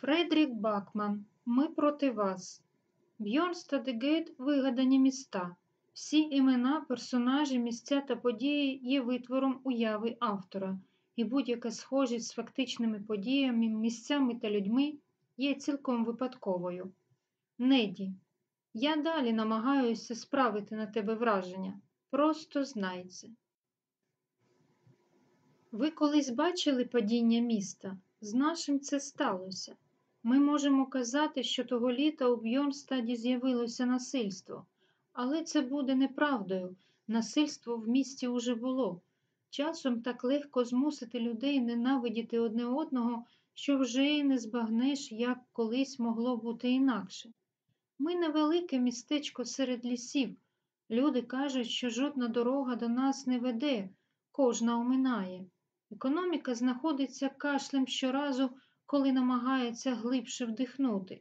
Фредрік Бакман. Ми проти вас. Бьорнстад і Гейт вигадані міста. Всі імена, персонажі, місця та події є витвором уяви автора, і будь-яка схожість з фактичними подіями, місцями та людьми є цілком випадковою. Неді, я далі намагаюся справити на тебе враження. Просто знай це. Ви колись бачили падіння міста? З нашим це сталося. Ми можемо казати, що того літа у Бьорнстаді з'явилося насильство, але це буде неправдою. Насильство в місті уже було. Часом так легко змусити людей ненавидіти одне одного, що вже й не збагнеш, як колись могло бути інакше. Ми невелике містечко серед лісів. Люди кажуть, що жодна дорога до нас не веде, кожна оминає. Економіка знаходиться кашлем щоразу, коли намагається глибше вдихнути.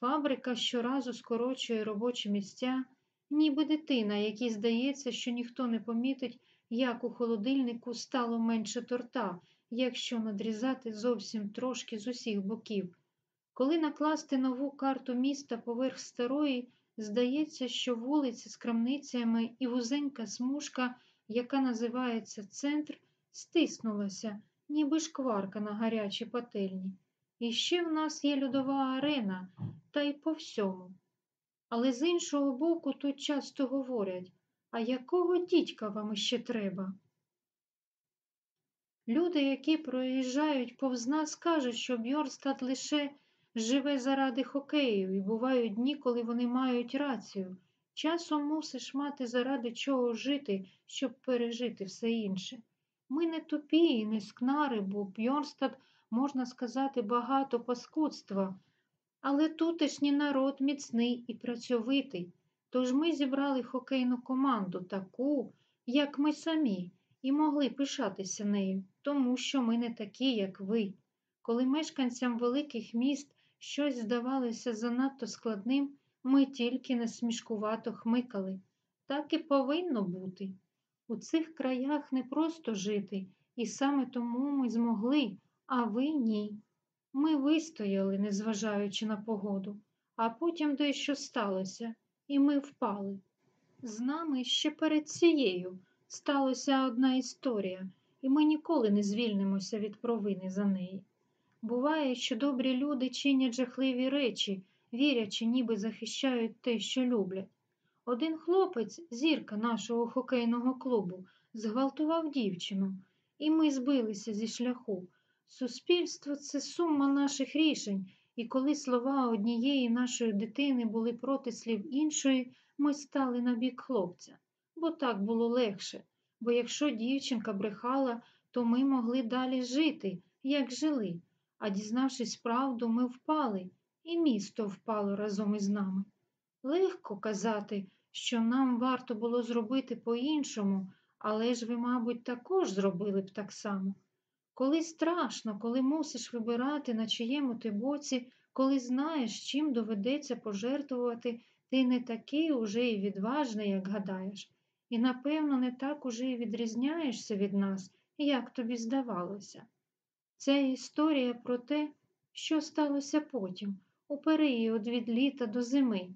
Фабрика щоразу скорочує робочі місця, ніби дитина, якій здається, що ніхто не помітить, як у холодильнику стало менше торта, якщо надрізати зовсім трошки з усіх боків. Коли накласти нову карту міста поверх старої, здається, що вулиці з крамницями і вузенька смужка, яка називається центр, стиснулася, ніби шкварка на гарячій пательні. І ще в нас є льодова арена, та й по всьому. Але з іншого боку тут часто говорять, а якого дідька вам іще треба? Люди, які проїжджають повз нас, кажуть, що Бьорстад лише живе заради хокею, і бувають дні, коли вони мають рацію. Часом мусиш мати заради чого жити, щоб пережити все інше. Ми не тупі і не скнари, бо Бьорнстад, можна сказати, багато паскудства, але тутешній народ міцний і працьовитий. Тож ми зібрали хокейну команду таку, як ми самі, і могли пишатися нею, тому що ми не такі, як ви. Коли мешканцям великих міст щось здавалося занадто складним, ми тільки насмішкувато хмикали. Так і повинно бути. У цих краях не просто жити, і саме тому ми змогли, а ви ні. Ми вистояли, незважаючи на погоду, а потім дещо сталося, і ми впали. З нами ще перед цією сталася одна історія, і ми ніколи не звільнимося від провини за неї. Буває, що добрі люди чинять жахливі речі, вірячи, ніби захищають те, що люблять. Один хлопець, зірка нашого хокейного клубу, зґвалтував дівчину, і ми збилися зі шляху. Суспільство це сума наших рішень, і коли слова однієї нашої дитини були проти слів іншої, ми стали на бік хлопця, бо так було легше. Бо якщо дівчинка брехала, то ми могли далі жити, як жили, а дізнавшись правду, ми впали, і місто впало разом із нами. Легко казати, що нам варто було зробити по-іншому, але ж ви, мабуть, також зробили б так само. Коли страшно, коли мусиш вибирати, на чиєму ти боці, коли знаєш, чим доведеться пожертвувати, ти не такий уже і відважний, як гадаєш, і, напевно, не так уже і відрізняєшся від нас, як тобі здавалося. Це історія про те, що сталося потім, у період від літа до зими.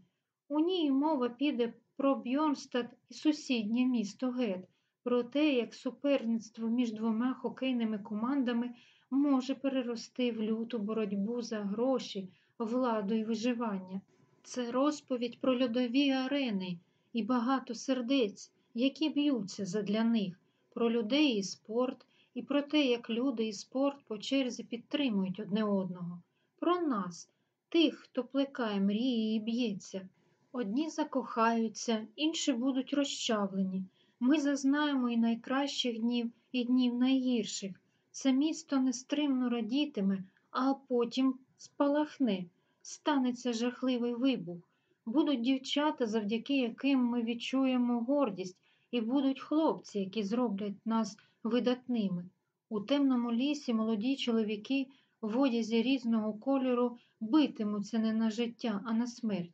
У ній мова піде про Бьорнстад і сусіднє місто Гет, про те, як суперництво між двома хокейними командами може перерости в люту боротьбу за гроші, владу і виживання. Це розповідь про льодові арени і багато сердець, які б'ються задля них, про людей і спорт, і про те, як люди і спорт по черзі підтримують одне одного, про нас, тих, хто плекає мрії і б'ється. Одні закохаються, інші будуть розчавлені. Ми зазнаємо і найкращих днів, і днів найгірших. Це місто нестримно радітиме, а потім спалахне, станеться жахливий вибух. Будуть дівчата, завдяки яким ми відчуємо гордість, і будуть хлопці, які зроблять нас видатними. У темному лісі молоді чоловіки в одязі різного кольору битимуться не на життя, а на смерть.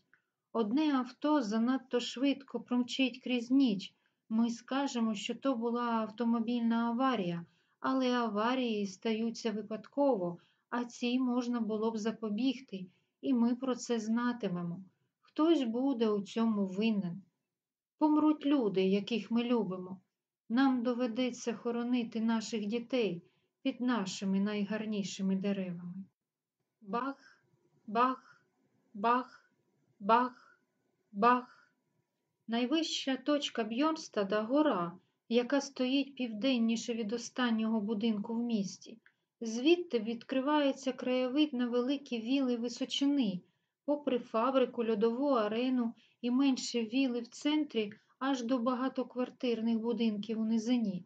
Одне авто занадто швидко промчить крізь ніч. Ми скажемо, що то була автомобільна аварія, але аварії стаються випадково, а цій можна було б запобігти, і ми про це знатимемо. Хтось буде у цьому винен. Помруть люди, яких ми любимо. Нам доведеться хоронити наших дітей під нашими найгарнішими деревами. Бах, бах, бах, бах, бах. Найвища точка Бьорнстада гора, яка стоїть південніше від останнього будинку в місті. Звідти відкривається краєвид на великі віли височини, попри фабрику, льодову арену і менші віли в центрі аж до багатоквартирних будинків у низині.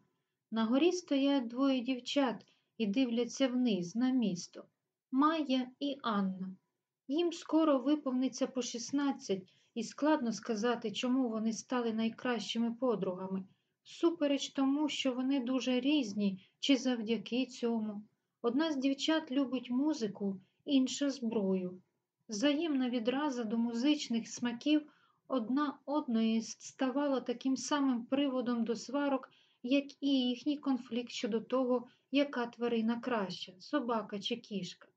На горі стоять двоє дівчат і дивляться вниз на місто Майя і Анна. Їм скоро виповниться по 16, і складно сказати, чому вони стали найкращими подругами, супереч тому, що вони дуже різні чи завдяки цьому. Одна з дівчат любить музику, інша зброю. Взаємна відраза до музичних смаків одна одної ставала таким самим приводом до сварок, як і їхній конфлікт щодо того, яка тварина краща собака чи кішка.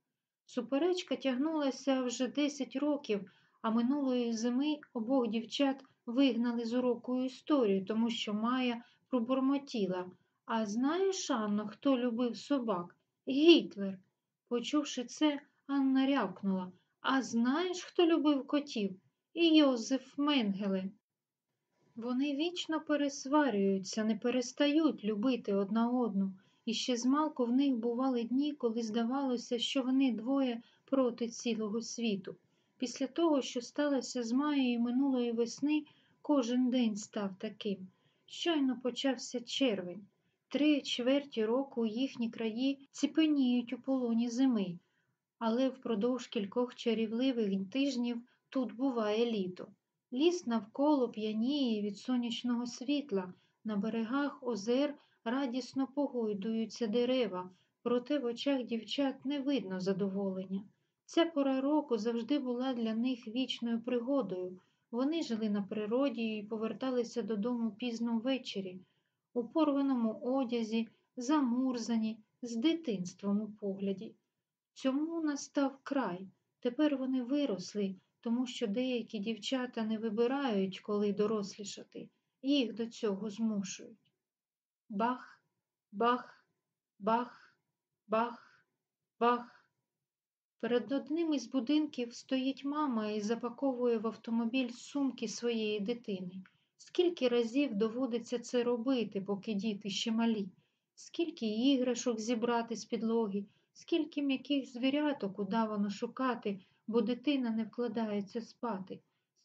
Суперечка тягнулася вже 10 років, а минулої зими обох дівчат вигнали з уроку історії, тому що Майя пробурмотіла. А знаєш, Анно, хто любив собак? Гітлер. Почувши це, Анна рявкнула. А знаєш, хто любив котів? І Йозеф Менгеле. Вони вічно пересварюються, не перестають любити одна одну. І ще змалку в них бували дні, коли здавалося, що вони двоє проти цілого світу. Після того, що сталося з Маєю минулої весни, кожен день став таким. Щойно почався червень. Три чверті року їхні краї ціпеніють у полоні зими, але впродовж кількох чарівливих тижнів тут буває літо. Ліс навколо п'яніє від сонячного світла, на берегах озер радісно погойдуються дерева, проте в очах дівчат не видно задоволення. Ця пора року завжди була для них вічною пригодою. Вони жили на природі і поверталися додому пізно ввечері, у порваному одязі, замурзані, з дитинством у погляді. Цьому настав край. Тепер вони виросли, тому що деякі дівчата не вибирають, коли дорослішати, їх до цього змушують. Бах, бах, бах, бах, бах. Перед одним із будинків стоїть мама і запаковує в автомобіль сумки своєї дитини. Скільки разів доводиться це робити, поки діти ще малі, скільки іграшок зібрати з підлоги, скільки м'яких звіряток удавано шукати, бо дитина не вкладається спати,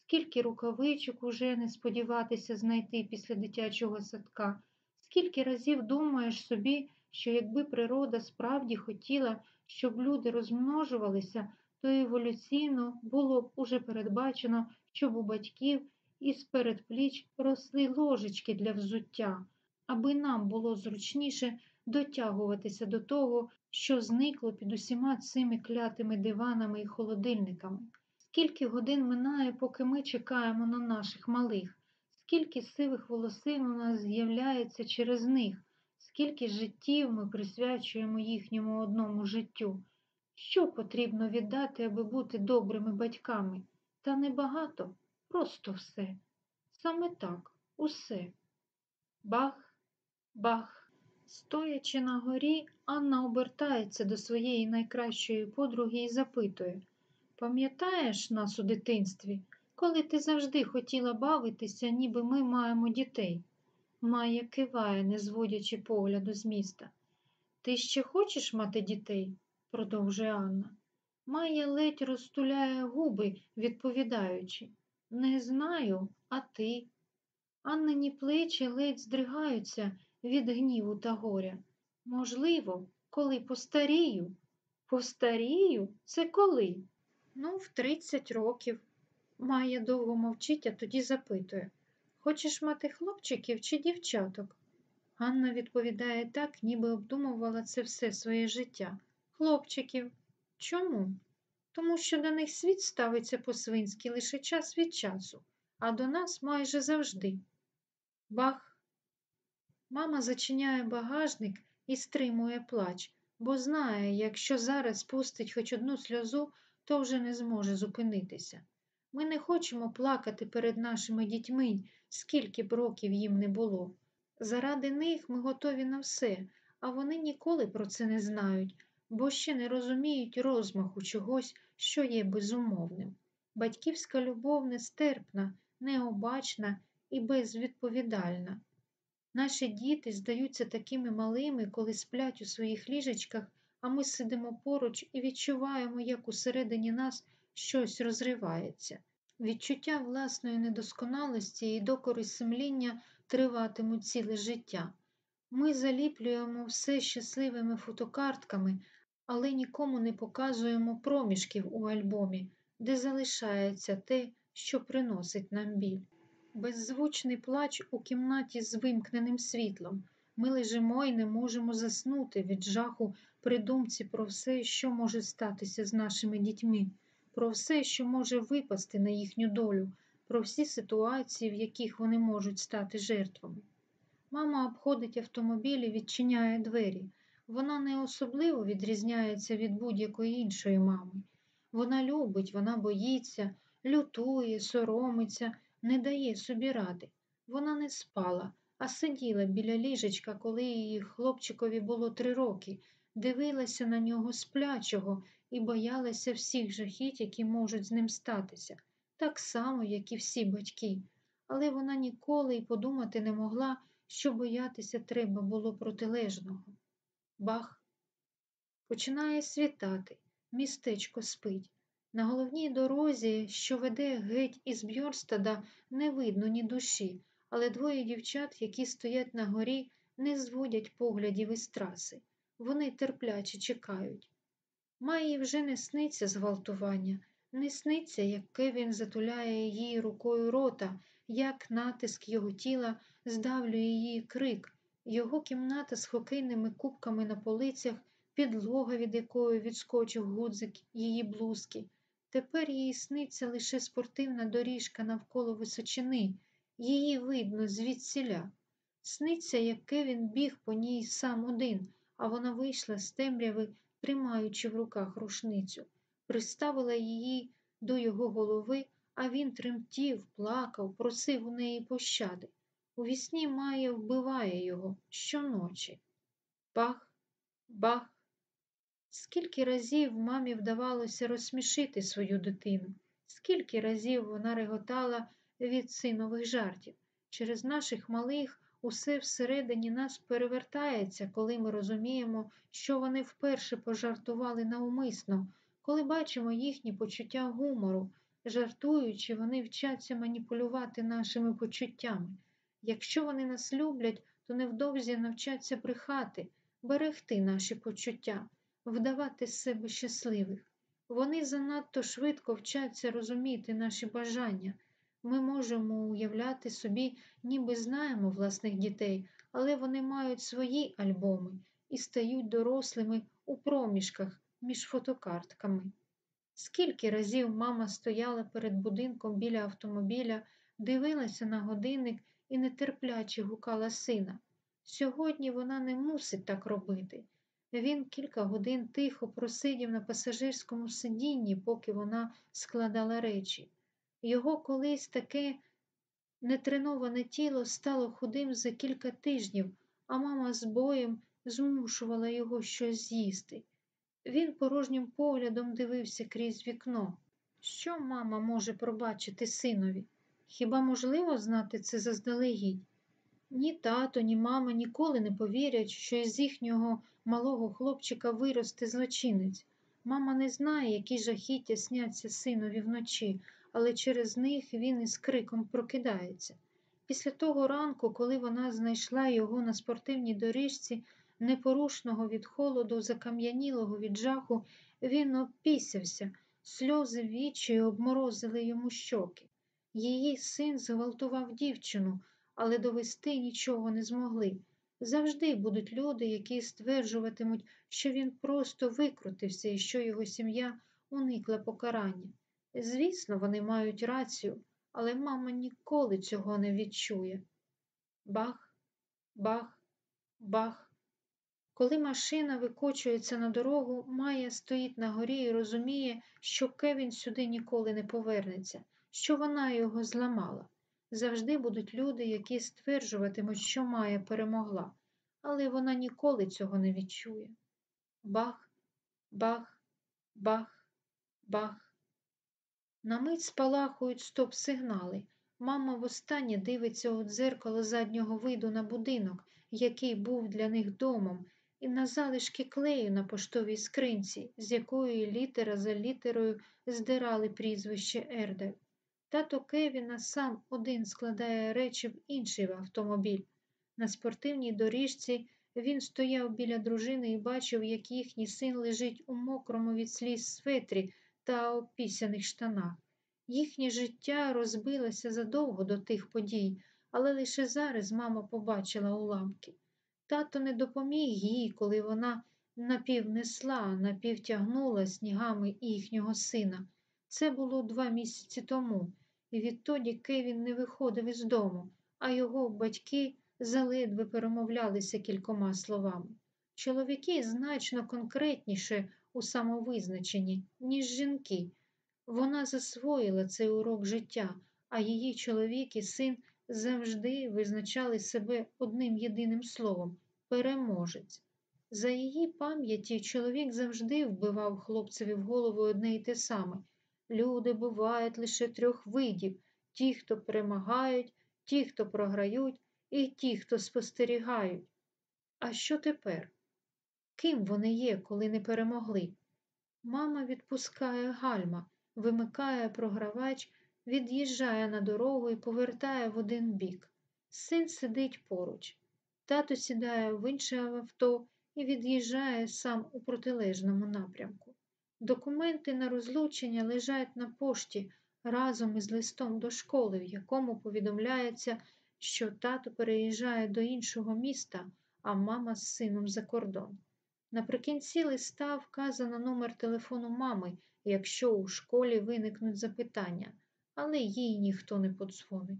скільки рукавичок уже не сподіватися знайти після дитячого садка, скільки разів думаєш собі, що якби природа справді хотіла, щоб люди розмножувалися, то еволюційно було б уже передбачено, щоб у батьків із передпліч росли ложечки для взуття, аби нам було зручніше дотягуватися до того, що зникло під усіма цими клятими диванами і холодильниками. Скільки годин минає, поки ми чекаємо на наших малих, скільки сивих волосин у нас з'являється через них, скільки життів ми присвячуємо їхньому одному життю. Що потрібно віддати, аби бути добрими батьками? Та небагато, просто все. Саме так, усе. Бах, бах. Стоячи на горі, Анна обертається до своєї найкращої подруги і запитує Пам'ятаєш нас у дитинстві, коли ти завжди хотіла бавитися, ніби ми маємо дітей? Майя киває, не зводячи погляду з міста. Ти ще хочеш мати дітей? продовжує Анна. Майя ледь розтуляє губи, відповідаючи. Не знаю, а ти. Аннині плечі ледь здригаються від гніву та горя. Можливо, коли постарію. Постарію? Це коли? Ну, в тридцять років. Майя довго мовчить, а тоді запитує Хочеш мати хлопчиків чи дівчаток? Ганна відповідає так, ніби обдумувала це все своє життя. Хлопчиків. Чому? Тому що до них світ ставиться по-свинськи лише час від часу, а до нас майже завжди. Бах. Мама зачиняє багажник і стримує плач. бо знає, якщо зараз спустить хоч одну сльозу, то вже не зможе зупинитися. Ми не хочемо плакати перед нашими дітьми, скільки б років їм не було. Заради них ми готові на все, а вони ніколи про це не знають, бо ще не розуміють розмаху чогось, що є безумовним. Батьківська любов нестерпна, необачна і безвідповідальна. Наші діти здаються такими малими, коли сплять у своїх ліжечках, а ми сидимо поруч і відчуваємо, як усередині нас щось розривається. Відчуття власної недосконалості і докори сумління триватимуть ціле життя. Ми заліплюємо все щасливими фотокартками, але нікому не показуємо проміжків у альбомі, де залишається те, що приносить нам біль. Беззвучний плач у кімнаті з вимкненим світлом. Ми лежимо і не можемо заснути від жаху при думці про все, що може статися з нашими дітьми, про все, що може випасти на їхню долю, про всі ситуації, в яких вони можуть стати жертвами. Мама обходить автомобіль і відчиняє двері. Вона не особливо відрізняється від будь-якої іншої мами. Вона любить, вона боїться, лютує, соромиться, не дає собі ради. Вона не спала, а сиділа біля ліжечка, коли її хлопчикові було три роки, дивилася на нього сплячого і боялася всіх жахіть, які можуть з ним статися, так само, як і всі батьки. Але вона ніколи й подумати не могла, що боятися треба було протилежного. Бах. Починає світати, містечко спить. На головній дорозі, що веде геть із Бьорстада, не видно ні душі, але двоє дівчат, які стоять на горі, не зводять поглядів із траси. Вони терпляче чекають. Маї вже не сниться зґвалтування, не сниться, як Кевін затуляє її рукою рота, як натиск його тіла здавлює її крик, його кімната з хокейними кубками на полицях, підлога, від якої відскочив гудзик її блузки. Тепер їй сниться лише спортивна доріжка навколо височини, її видно звідсіля. Сниться, як Кевін біг по ній сам один, а вона вийшла з темряви, тримаючи в руках рушницю, приставила її до його голови, а він тремтів, плакав, просив у неї пощади. У вісні Майя вбиває його щоночі. Бах, бах. Скільки разів мамі вдавалося розсмішити свою дитину, скільки разів вона реготала від синових жартів. Через наших малих усе всередині нас перевертається, коли ми розуміємо, що вони вперше пожартували навмисно, коли бачимо їхні почуття гумору. Жартуючи, вони вчаться маніпулювати нашими почуттями. Якщо вони нас люблять, то невдовзі навчаться брехати, берегти наші почуття, вдавати з себе щасливих. Вони занадто швидко вчаться розуміти наші бажання. Ми можемо уявляти собі, ніби знаємо власних дітей, але вони мають свої альбоми і стають дорослими у проміжках між фотокартками. Скільки разів мама стояла перед будинком біля автомобіля, дивилася на годинник і нетерпляче гукала сина. Сьогодні вона не мусить так робити. Він кілька годин тихо просидів на пасажирському сидінні, поки вона складала речі. Його колись таке нетреноване тіло стало худим за кілька тижнів, а мама з боєм змушувала його щось з'їсти. Він порожнім поглядом дивився крізь вікно. Що мама може пробачити синові? Хіба можливо знати це заздалегідь? Ні тато, ні мама ніколи не повірять, що із їхнього малого хлопчика виросте злочинець. Мама не знає, які жахіття сняться синові вночі, але через них він із криком прокидається. Після того ранку, коли вона знайшла його на спортивній доріжці, непорушного від холоду, закам'янілого від жаху, він опісявся, сльози вічі обморозили йому щоки. Її син зґвалтував дівчину, але довести нічого не змогли. Завжди будуть люди, які стверджуватимуть, що він просто викрутився і що його сім'я уникла покарання. Звісно, вони мають рацію, але мама ніколи цього не відчує. Бах, бах, бах. Коли машина викочується на дорогу, Майя стоїть на горі і розуміє, що Кевін сюди ніколи не повернеться, що вона його зламала. Завжди будуть люди, які стверджуватимуть, що Майя перемогла, але вона ніколи цього не відчує. Бах, бах, бах, бах. На мить спалахують стоп-сигнали. Мама востаннє дивиться у дзеркало заднього виду на будинок, який був для них домом, і на залишки клею на поштовій скринці, з якої літера за літерою здирали прізвище Ердель. Тато Кевіна сам один складає речі в інший автомобіль. На спортивній доріжці він стояв біля дружини і бачив, як їхній син лежить у мокрому від сліз светрі та опісяних штанах. Їхнє життя розбилося задовго до тих подій, але лише зараз мама побачила уламки. Тато не допоміг їй, коли вона напівнесла, напівтягнула снігами їхнього сина. Це було два місяці тому, і відтоді Кевін не виходив із дому, а його батьки заледве перемовлялися кількома словами. Чоловіки значно конкретніше у самовизначенні, ніж жінки. Вона засвоїла цей урок життя, а її чоловік і син завжди визначали себе одним єдиним словом переможець. За її пам'яті чоловік завжди вбивав хлопцеві в голову одне й те саме. Люди бувають лише трьох видів ті, хто перемагають, ті, хто програють, і ті, хто спостерігають. А що тепер? Ким вони є, коли не перемогли? Мама відпускає гальма, вимикає програвач, від'їжджає на дорогу і повертає в один бік. Син сидить поруч. Тато сідає в інше авто і від'їжджає сам у протилежному напрямку. Документи на розлучення лежать на пошті разом із листом до школи, в якому повідомляється, що тато переїжджає до іншого міста, а мама з сином за кордон. Наприкінці листа вказано номер телефону мами, якщо у школі виникнуть запитання, але їй ніхто не подзвонить.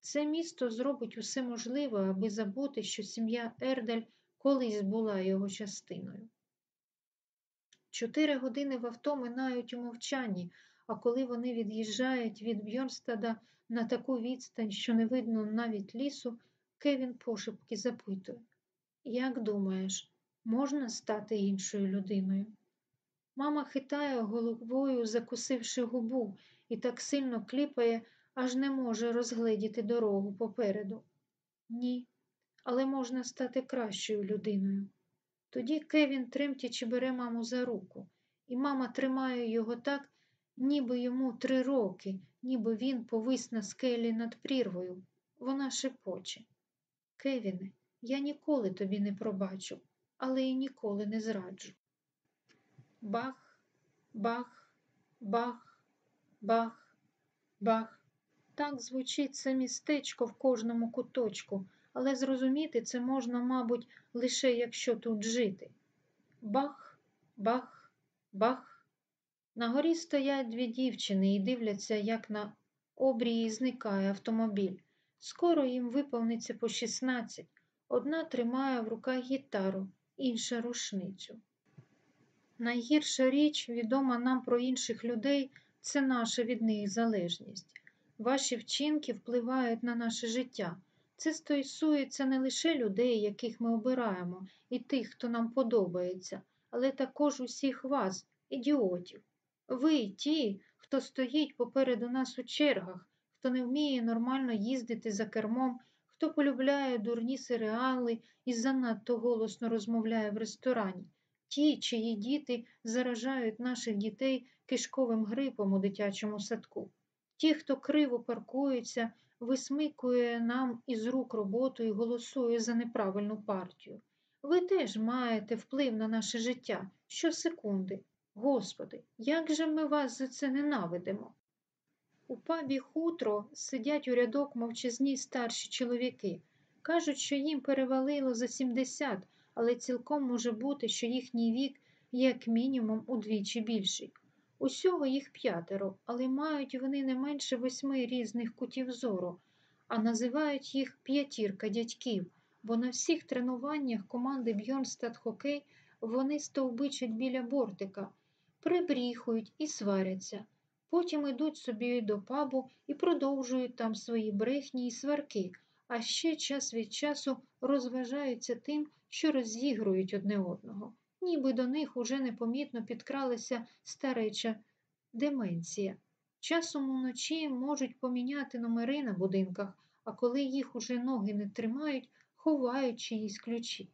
Це місто зробить усе можливе, аби забути, що сім'я Ердель колись була його частиною. Чотири години в авто минають у мовчанні, а коли вони від'їжджають від Бьорнстада на таку відстань, що не видно навіть лісу, Кевін пошепки запитує Як думаєш, можна стати іншою людиною? Мама хитає головою, закусивши губу, і так сильно кліпає, аж не може розгледіти дорогу попереду. Ні, але можна стати кращою людиною. Тоді Кевін тремтячи бере маму за руку, і мама тримає його так, ніби йому три роки, ніби він повис на скелі над прірвою. Вона шепоче. Кевіне, я ніколи тобі не пробачу, але й ніколи не зраджу. Бах, бах, бах, бах, бах. Так звучить це містечко в кожному куточку, але зрозуміти це можна, мабуть, лише якщо тут жити. Бах, бах, бах. На горі стоять дві дівчини і дивляться, як на обрії зникає автомобіль. Скоро їм виповниться по 16. Одна тримає в руках гітару, інша рушницю. Найгірша річ, відома нам про інших людей, це наша від них залежність. Ваші вчинки впливають на наше життя. Це стосується не лише людей, яких ми обираємо, і тих, хто нам подобається, але також усіх вас, ідіотів. Ви ті, хто стоїть попереду нас у чергах, хто не вміє нормально їздити за кермом, хто полюбляє дурні серіали і занадто голосно розмовляє в ресторані. Ті, чиї діти заражають наших дітей кишковим грипом у дитячому садку. Ті, хто криво паркується, висмикує нам із рук роботу і голосує за неправильну партію. Ви теж маєте вплив на наше життя щосекунди. Господи, як же ми вас за це ненавидимо? У пабі хутро сидять у рядок мовчазні старші чоловіки. Кажуть, що їм перевалило за 70, але цілком може бути, що їхній вік як мінімум удвічі більший. Усього їх п'ятеро, але мають вони не менше восьми різних кутів зору, а називають їх п'ятірка дядьків, бо на всіх тренуваннях команди Бьорнстад Хокей вони стовбичать біля бортика, прибріхують і сваряться. Потім ідуть собі до пабу і продовжують там свої брехні і сварки, а ще час від часу розважаються тим, що розігрують одне одного, ніби до них уже непомітно підкралася стареча деменція. Часом уночі можуть поміняти номери на будинках, а коли їх уже ноги не тримають, ховають чиїсь ключі.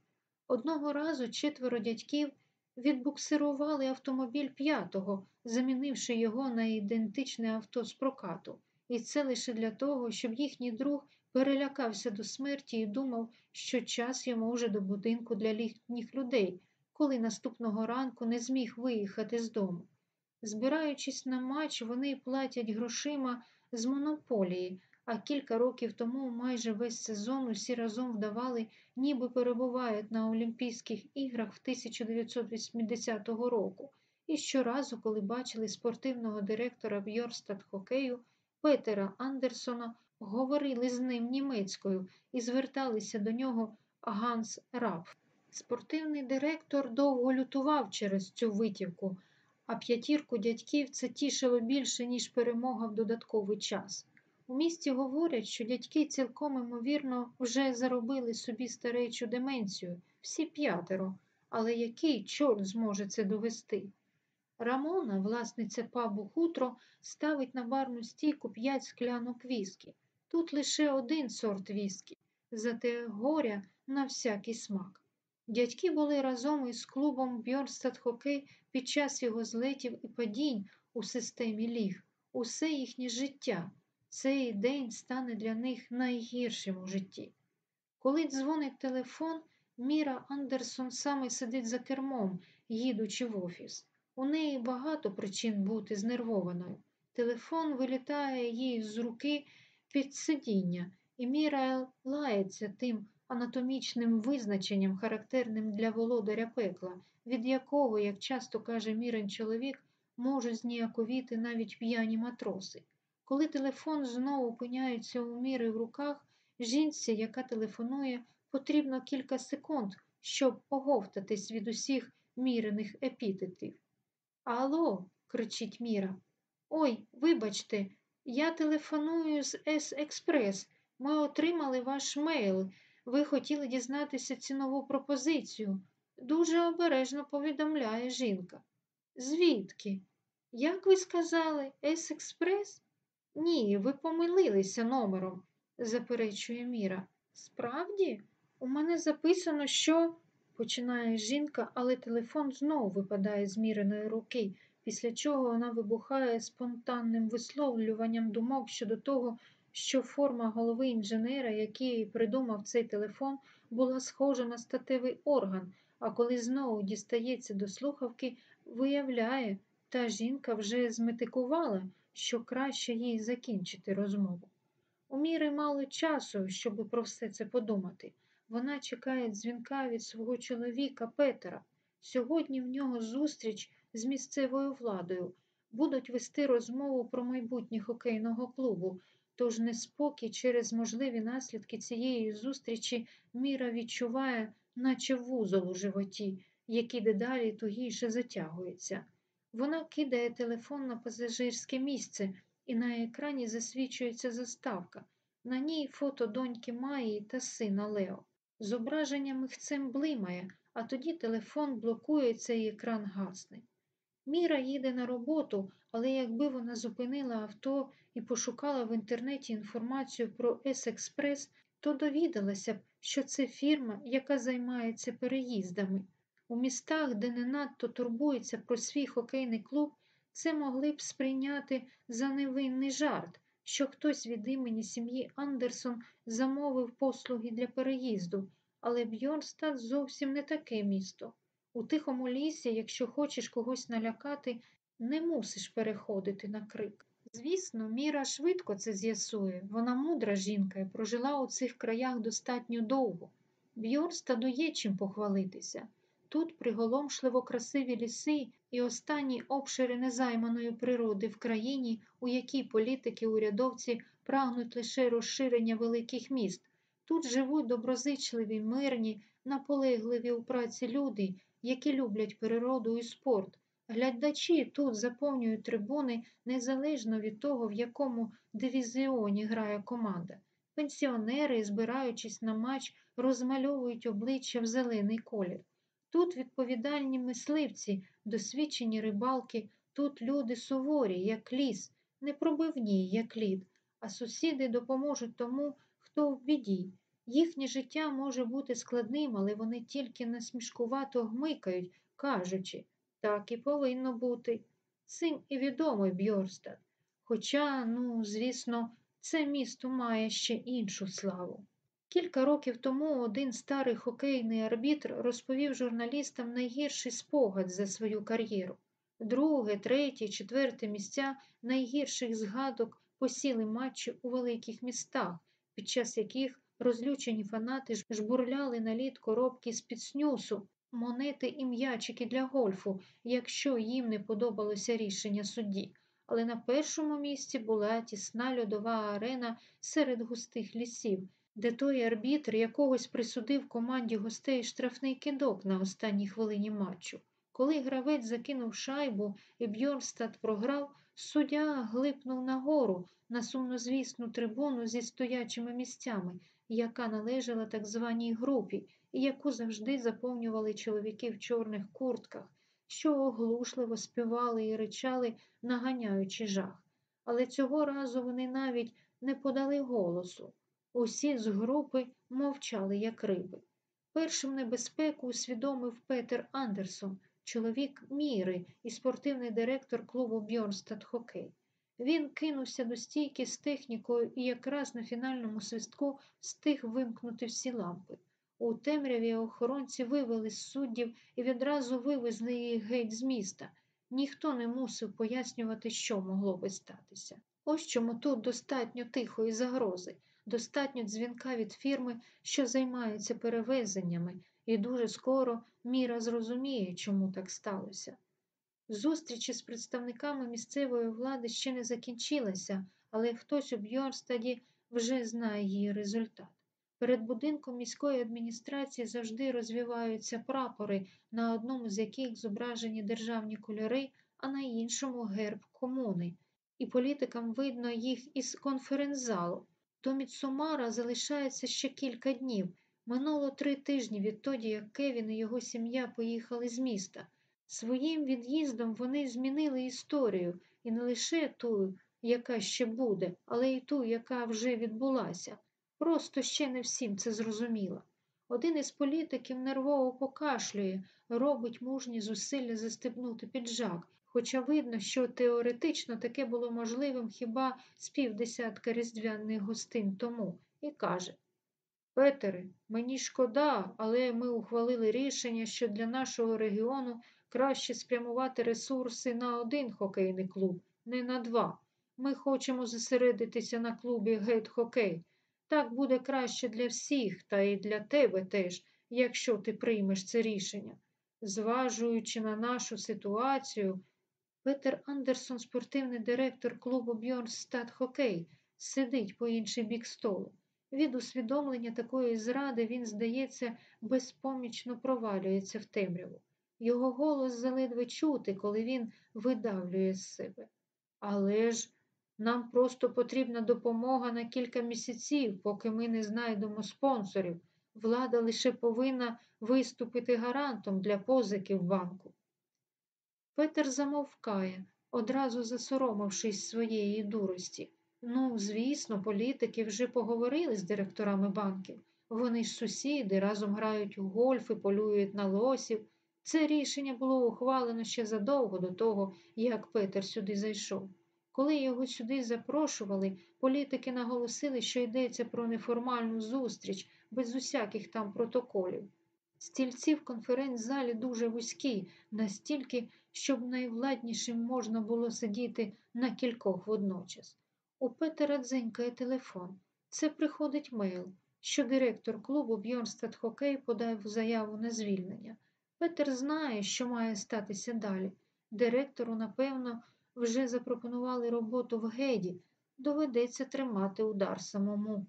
Одного разу четверо дядьків відбуксирували автомобіль п'ятого, замінивши його на ідентичне авто з прокату. І це лише для того, щоб їхній друг перелякався до смерті і думав, що час йому вже до будинку для літніх людей, коли наступного ранку не зміг виїхати з дому. Збираючись на матч, вони платять грошима з монополії, а кілька років тому майже весь сезон усі разом вдавали, ніби перебувають на Олімпійських іграх в 1980 року. І щоразу, коли бачили спортивного директора Бьорстад хокею Петера Андерсона, говорили з ним німецькою і зверталися до нього Ганс Раф. Спортивний директор довго лютував через цю витівку, а п'ятірку дядьків це тішило більше, ніж перемога в додатковий час. У місті говорять, що дядьки цілком імовірно вже заробили собі старечу деменцію, всі п'ятеро, але який чорт зможе це довести? Рамона, власниця пабу хутро, ставить на барну стійку п'ять склянок віскі. Тут лише один сорт віскі, зате горя на всякий смак. Дядьки були разом із клубом Бьорнстад Хокей під час його злетів і падінь у системі ліг, усе їхнє життя. Цей день стане для них найгіршим у житті. Коли дзвонить телефон, Міра Андерсон саме сидить за кермом, їдучи в офіс. У неї багато причин бути знервованою. Телефон вилітає їй з руки під сидіння, і Міра лається тим анатомічним визначенням, характерним для володаря пекла, від якого, як часто каже Мірин чоловік, можуть зніяковіти навіть п'яні матроси. Коли телефон знову опиняється у Міри в руках, жінці, яка телефонує, потрібно кілька секунд, щоб оговтатись від усіхМіриних епітетів. Алло, кричить Міра. Ой, вибачте, я телефоную з С-Експрес. Ми отримали ваш мейл. Ви хотіли дізнатися цінову пропозицію. Дуже обережно повідомляє жінка. Звідки? Як ви сказали, С-Експрес? Ні, ви помилилися номером, заперечує Міра. Справді, у мене записано, що, починає жінка, але телефон знову випадає з міреної руки, після чого вона вибухає спонтанним висловлюванням думок щодо того, що форма голови інженера, який придумав цей телефон, була схожа на статевий орган, а коли знову дістається до слухавки, виявляє, та жінка вже зметикувала що краще їй закінчити розмову. У міри мало часу, щоб про все це подумати. Вона чекає дзвінка від свого чоловіка Петера. Сьогодні в нього зустріч з місцевою владою. Будуть вести розмову про майбутнє хокейного клубу, тож неспокій через можливі наслідки цієї зустрічі Міра відчуває, наче вузол у животі, який дедалі тугіше затягується. Вона кидає телефон на пасажирське місце, і на екрані засвічується заставка. На ній фото доньки Маї та сина Лео. Зображення михцем блимає, а тоді телефон блокується і екран гасне. Міра їде на роботу, але якби вона зупинила авто і пошукала в інтернеті інформацію про С-Експрес, то довідалася б, що це фірма, яка займається переїздами. У містах, де не надто турбується про свій хокейний клуб, це могли б сприйняти за невинний жарт, що хтось від імені сім'ї Андерсон замовив послуги для переїзду, але Бьорнстад зовсім не таке місто. У тихому лісі, якщо хочеш когось налякати, не мусиш переходити на крик. Звісно, Міра швидко це з'ясує. Вона мудра жінка і прожила у цих краях достатньо довго. Бьорнстаду є чим похвалитися. Тут приголомшливо красиві ліси і останні обшири незайманої природи в країні, у якій політики урядовці прагнуть лише розширення великих міст, Тут живуть доброзичливі, мирні, наполегливі у праці люди, які люблять природу і спорт. Глядачі тут заповнюють трибуни незалежно від того, в якому дивізіоні грає команда. Пенсіонери, збираючись на матч, розмальовують обличчя в зелений колір. Тут відповідальні мисливці, досвідчені рибалки, тут люди суворі, як ліс, непробивні, як лід, а сусіди допоможуть тому, хто в біді. Їхнє життя може бути складним, але вони тільки насмішкувато гмикають, кажучи, так і повинно бути. Цим і відомий Бьорстад. Хоча, ну, звісно, це місто має ще іншу славу. Кілька років тому один старий хокейний арбітр розповів журналістам найгірший спогад за свою кар'єру. Друге, третє, четверте місця найгірших згадок посіли матчі у великих містах, під час яких розлючені фанати жбурляли на лід коробки з-під снюсу, монети і м'ячики для гольфу, якщо їм не подобалося рішення судді. Але на першому місці була тісна льодова арена серед густих лісів, де той арбітр якогось присудив команді гостей штрафний кидок на останній хвилині матчу. Коли гравець закинув шайбу і Бьорнстад програв, суддя глипнув нагору на сумнозвісну трибуну зі стоячими місцями, яка належала так званій групі, і яку завжди заповнювали чоловіки в чорних куртках, що оглушливо співали і ричали, наганяючи жах. Але цього разу вони навіть не подали голосу. Усі з групи мовчали, як риби. Першим небезпеку усвідомив Петер Андерсон, чоловік Міри і спортивний директор клубу Бьорнстад Хокей. Він кинувся до стійки з технікою і якраз на фінальному свистку встиг вимкнути всі лампи. У темряві охоронці вивели з суддів і відразу вивезли їх геть з міста. Ніхто не мусив пояснювати, що могло би статися. Ось чому тут достатньо тихої загрози, достатньо дзвінка від фірми, що займається перевезеннями, і дуже скоро Міра зрозуміє, чому так сталося. Зустрічі з представниками місцевої влади ще не закінчилася, але хтось у Бьорстаді вже знає її результат. Перед будинком міської адміністрації завжди розвиваються прапори, на одному з яких зображені державні кольори, а на іншому герб комуни. І політикам видно їх із конференц-залу. До Міцумара залишається ще кілька днів. Минуло три тижні відтоді, як Кевін і його сім'я поїхали з міста. Своїм від'їздом вони змінили історію і не лише ту, яка ще буде, але й ту, яка вже відбулася. Просто ще не всім це зрозуміло. Один із політиків нервово покашлює, робить мужні зусилля застебнути піджак, хоча видно, що теоретично таке було можливим хіба з півдесятка різдвяних гостин тому, і каже Петере, мені шкода, але ми ухвалили рішення, що для нашого регіону краще спрямувати ресурси на один хокейний клуб, не на два. Ми хочемо зосередитися на клубі Гед-Гокей. Так буде краще для всіх, та й для тебе теж, якщо ти приймеш це рішення. Зважуючи на нашу ситуацію, Петер Андерсон, спортивний директор клубу Бьорнстад Хокей, сидить по інший бік столу. Від усвідомлення такої зради він, здається, безпомічно провалюється в темряву. Його голос заледве чути, коли він видавлює з себе. Але ж нам просто потрібна допомога на кілька місяців, поки ми не знайдемо спонсорів. Влада лише повинна виступити гарантом для позики в банку. Петер замовкає, одразу засоромившись своєї дурості. Ну, звісно, політики вже поговорили з директорами банків. Вони ж сусіди, разом грають у гольф і полюють на лосів. Це рішення було ухвалено ще задовго до того, як Петер сюди зайшов. Коли його сюди запрошували, політики наголосили, що йдеться про неформальну зустріч без усяких там протоколів. Стільці в конференц-залі дуже вузькі, настільки, щоб найвладнішим можна було сидіти на кількох водночас. У Петера дзенькає телефон. Це приходить мейл, що директор клубу Бьорнстад Хокей подав заяву на звільнення. Петер знає, що має статися далі. Директору, напевно, вже запропонували роботу в геді, доведеться тримати удар самому.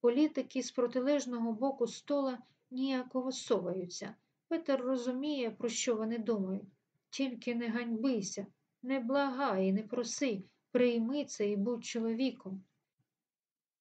Політики з протилежного боку стола ніяково соваються. Петер розуміє, про що вони думають. Тільки не ганьбися, не благай не проси, прийми це і будь чоловіком.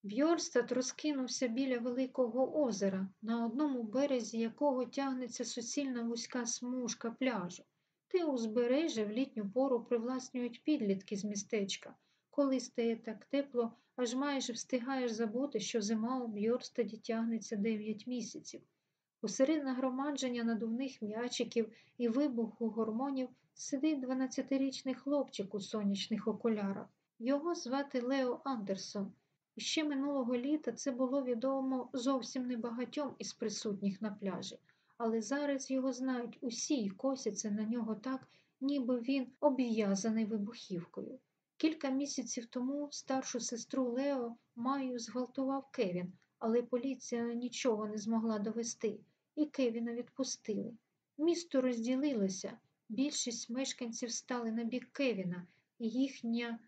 Бьорстад розкинувся біля великого озера, на одному березі якого тягнеться суцільна вузька смужка пляжу. Те узбережжя в літню пору привласнюють підлітки з містечка. Коли стає так тепло, аж майже встигаєш забути, що зима у Бьорстаді тягнеться дев'ять місяців. Посеред нагромадження надувних м'ячиків і вибуху гормонів сидить 12-річний хлопчик у сонячних окулярах. Його звати Лео Андерсон. І ще минулого літа це було відомо зовсім небагатьом із присутніх на пляжі, але зараз його знають усі і косяться на нього так, ніби він обв'язаний вибухівкою. Кілька місяців тому старшу сестру Лео Маю зґвалтував Кевін, але поліція нічого не змогла довести, і Кевіна відпустили. Місто розділилося, більшість мешканців стали на бік Кевіна, і їхня,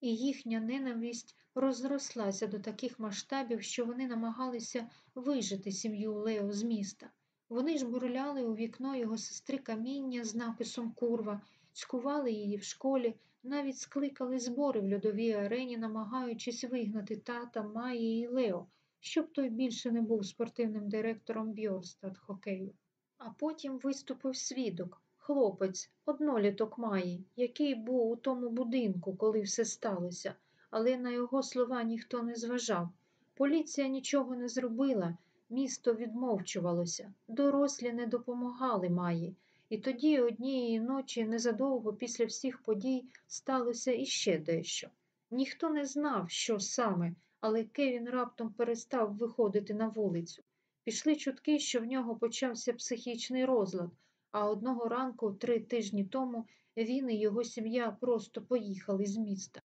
і їхня ненависть розрослася до таких масштабів, що вони намагалися вижити сім'ю Лео з міста. Вони ж бурляли у вікно його сестри каміння з написом Курва, цькували її в школі, навіть скликали збори в льодовій арені, намагаючись вигнати тата, Маї і Лео, щоб той більше не був спортивним директором Бьорстад хокею. А потім виступив свідок, хлопець, одноліток Маї, який був у тому будинку, коли все сталося, але на його слова ніхто не зважав. Поліція нічого не зробила, місто відмовчувалося, дорослі не допомагали Маї. І тоді однієї ночі, незадовго після всіх подій, сталося іще дещо. Ніхто не знав, що саме, але Кевін раптом перестав виходити на вулицю. Пішли чутки, що в нього почався психічний розлад, а одного ранку, три тижні тому, він і його сім'я просто поїхали з міста.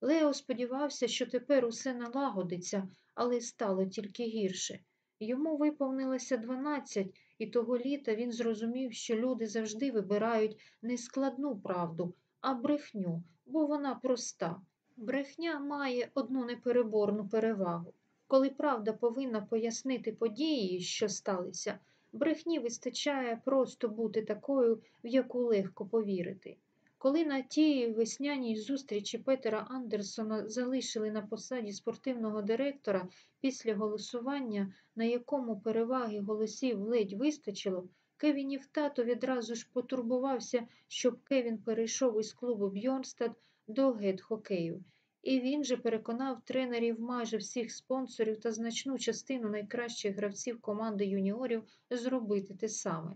Лео сподівався, що тепер усе налагодиться, але стало тільки гірше. Йому виповнилося дванадцять, і того літа він зрозумів, що люди завжди вибирають не складну правду, а брехню, бо вона проста. Брехня має одну непереборну перевагу. Коли правда повинна пояснити події, що сталися, брехні вистачає просто бути такою, в яку легко повірити. Коли на тій весняній зустрічі Петера Андерсона залишили на посаді спортивного директора після голосування, на якому переваги голосів ледь вистачило, Кевінів тато відразу ж потурбувався, щоб Кевін перейшов із клубу Бьорнстад до гет-хокею. І він же переконав тренерів майже всіх спонсорів та значну частину найкращих гравців команди юніорів зробити те саме.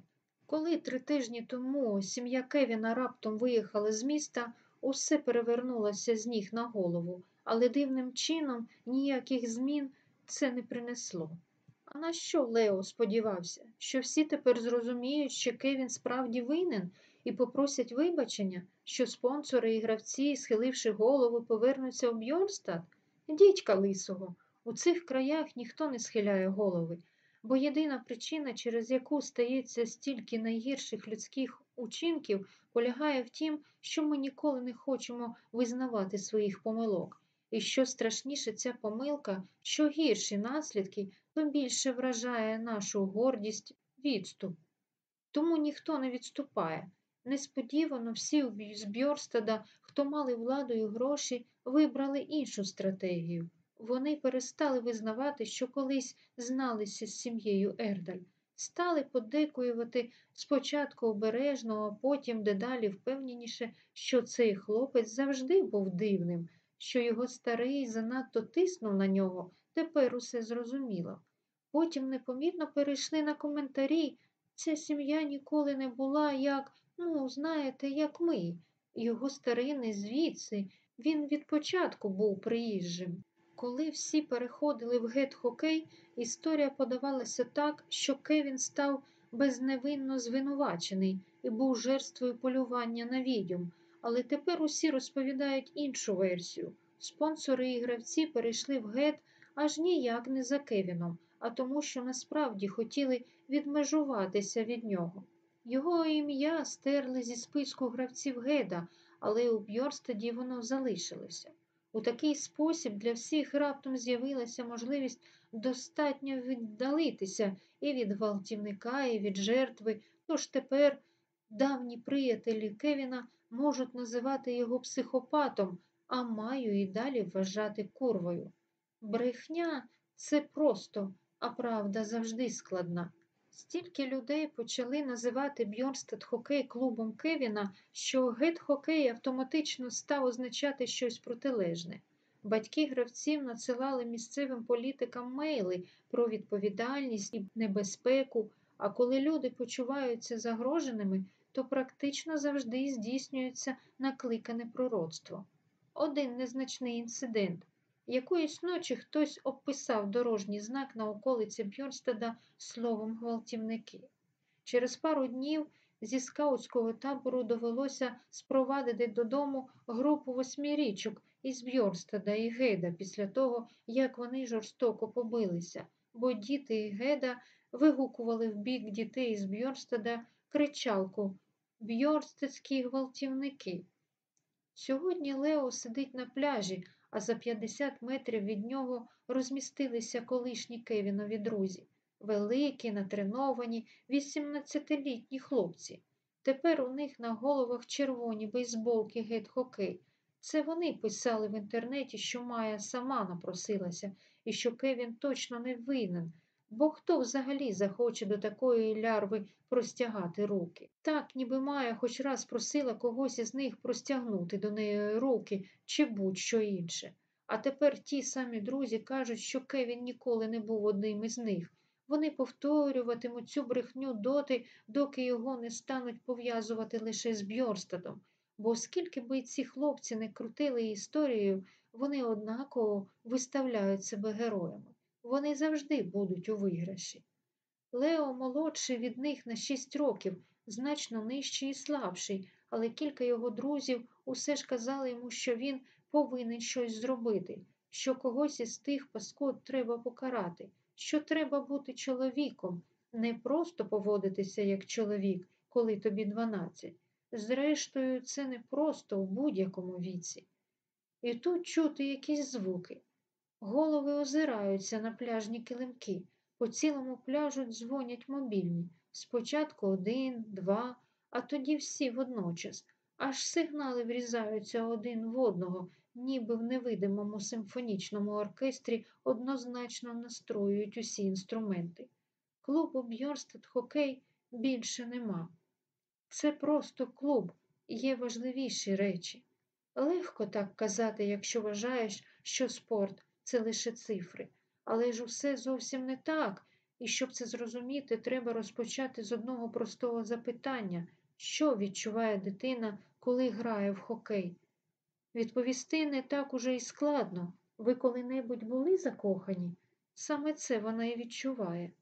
Коли три тижні тому сім'я Кевіна раптом виїхала з міста, усе перевернулося з ніг на голову, але дивним чином ніяких змін це не принесло. А на що Лео сподівався? Що всі тепер зрозуміють, що Кевін справді винен і попросять вибачення, що спонсори і гравці, схиливши голову, повернуться в Бьорстад? Дідька лисого, у цих краях ніхто не схиляє голови бо єдина причина, через яку стається стільки найгірших людських учинків, полягає в тім, що ми ніколи не хочемо визнавати своїх помилок. І що страшніше ця помилка, що гірші наслідки, то більше вражає нашу гордість відступ. Тому ніхто не відступає. Несподівано всі з Бьорстада, хто мали владу і гроші, вибрали іншу стратегію. Вони перестали визнавати, що колись зналися з сім'єю Ердаль, стали подекуювати спочатку обережно, а потім дедалі впевненіше, що цей хлопець завжди був дивним, що його старий занадто тиснув на нього, тепер усе зрозуміло. Потім непомітно перейшли на коментарі. Ця сім'я ніколи не була як, ну, знаєте, як ми. Його старий звідси, він від початку був приїжджим. Коли всі переходили в гет-хокей, історія подавалася так, що Кевін став безневинно звинувачений і був жертвою полювання на відьом. Але тепер усі розповідають іншу версію. Спонсори і гравці перейшли в гет аж ніяк не за Кевіном, а тому, що насправді хотіли відмежуватися від нього. Його ім'я стерли зі списку гравців геда, але у Бьорстаді воно залишилося. У такий спосіб для всіх раптом з'явилася можливість достатньо віддалитися і від гвалтівника, і від жертви, тож тепер давні приятелі Кевіна можуть називати його психопатом, а Маю і далі вважати курвою. Брехня це просто, а правда завжди складна. Стільки людей почали називати Бьорнстед хокей клубом Кевіна, що гет-хокей автоматично став означати щось протилежне. Батьки гравців надсилали місцевим політикам мейли про відповідальність і небезпеку, а коли люди почуваються загроженими, то практично завжди здійснюється накликане пророцтво. Один незначний інцидент. Якоїсь ночі хтось обписав дорожній знак на околиці Бьорнстеда словом гвалтівники. Через пару днів зі скаутського табору довелося спровадити додому групу восьмирічок із Бьорнстеда і Геда після того, як вони жорстоко побилися, бо діти із Геда вигукували в бік дітей з Бьорнстеда кричалку Бьорнстедські гвалтівники. Сьогодні Лео сидить на пляжі, а за 50 метрів від нього розмістилися колишні Кевінові друзі, великі, натреновані, 18-літні хлопці. Тепер у них на головах червоні бейсболки гет-хокей. Це вони писали в інтернеті, що Майя сама напросилася і що Кевін точно не винен, бо хто взагалі захоче до такої лярви простягати руки? Так, ніби Майя хоч раз просила когось із них простягнути до неї руки чи будь-що інше. А тепер ті самі друзі кажуть, що Кевін ніколи не був одним із них. Вони повторюватимуть цю брехню доти, доки його не стануть пов'язувати лише з Бьорстадом. Бо скільки би ці хлопці не крутили історією, вони однаково виставляють себе героями. Вони завжди будуть у виграші. Лео молодший від них на шість років, значно нижчий і слабший, але кілька його друзів усе ж казали йому, що він повинен щось зробити, що когось із тих паскод треба покарати, що треба бути чоловіком, не просто поводитися як чоловік, коли тобі дванадцять. Зрештою, це не просто у будь-якому віці. І тут чути якісь звуки. Голови озираються на пляжні килимки. По цілому пляжу дзвонять мобільні. Спочатку один, два, а тоді всі водночас. Аж сигнали врізаються один в одного, ніби в невидимому симфонічному оркестрі однозначно настроюють усі інструменти. Клубу Бьорстед хокей більше нема. Це просто клуб, є важливіші речі. Легко так казати, якщо вважаєш, що спорт це лише цифри, але ж усе зовсім не так, і щоб це зрозуміти, треба розпочати з одного простого запитання, що відчуває дитина, коли грає в хокей. Відповісти не так уже й складно. Ви коли-небудь були закохані? Саме це вона і відчуває.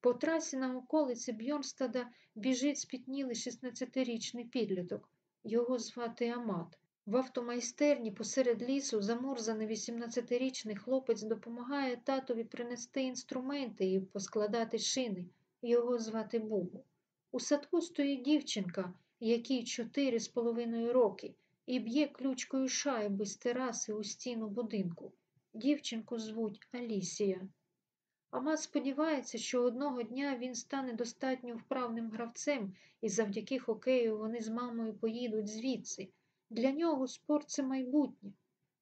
По трасі на околиці Бьорнстада біжить спітнілий 16-річний підліток. Його звати Амат. В автомайстерні посеред лісу замурзаний 18-річний хлопець допомагає татові принести інструменти і поскладати шини. Його звати Бубу. У садку стоїть дівчинка, якій чотири з половиною роки, і б'є ключкою шайби з тераси у стіну будинку. Дівчинку звуть Алісія. Амат сподівається, що одного дня він стане достатньо вправним гравцем, і завдяки хокею вони з мамою поїдуть звідси. Для нього спорт це майбутнє.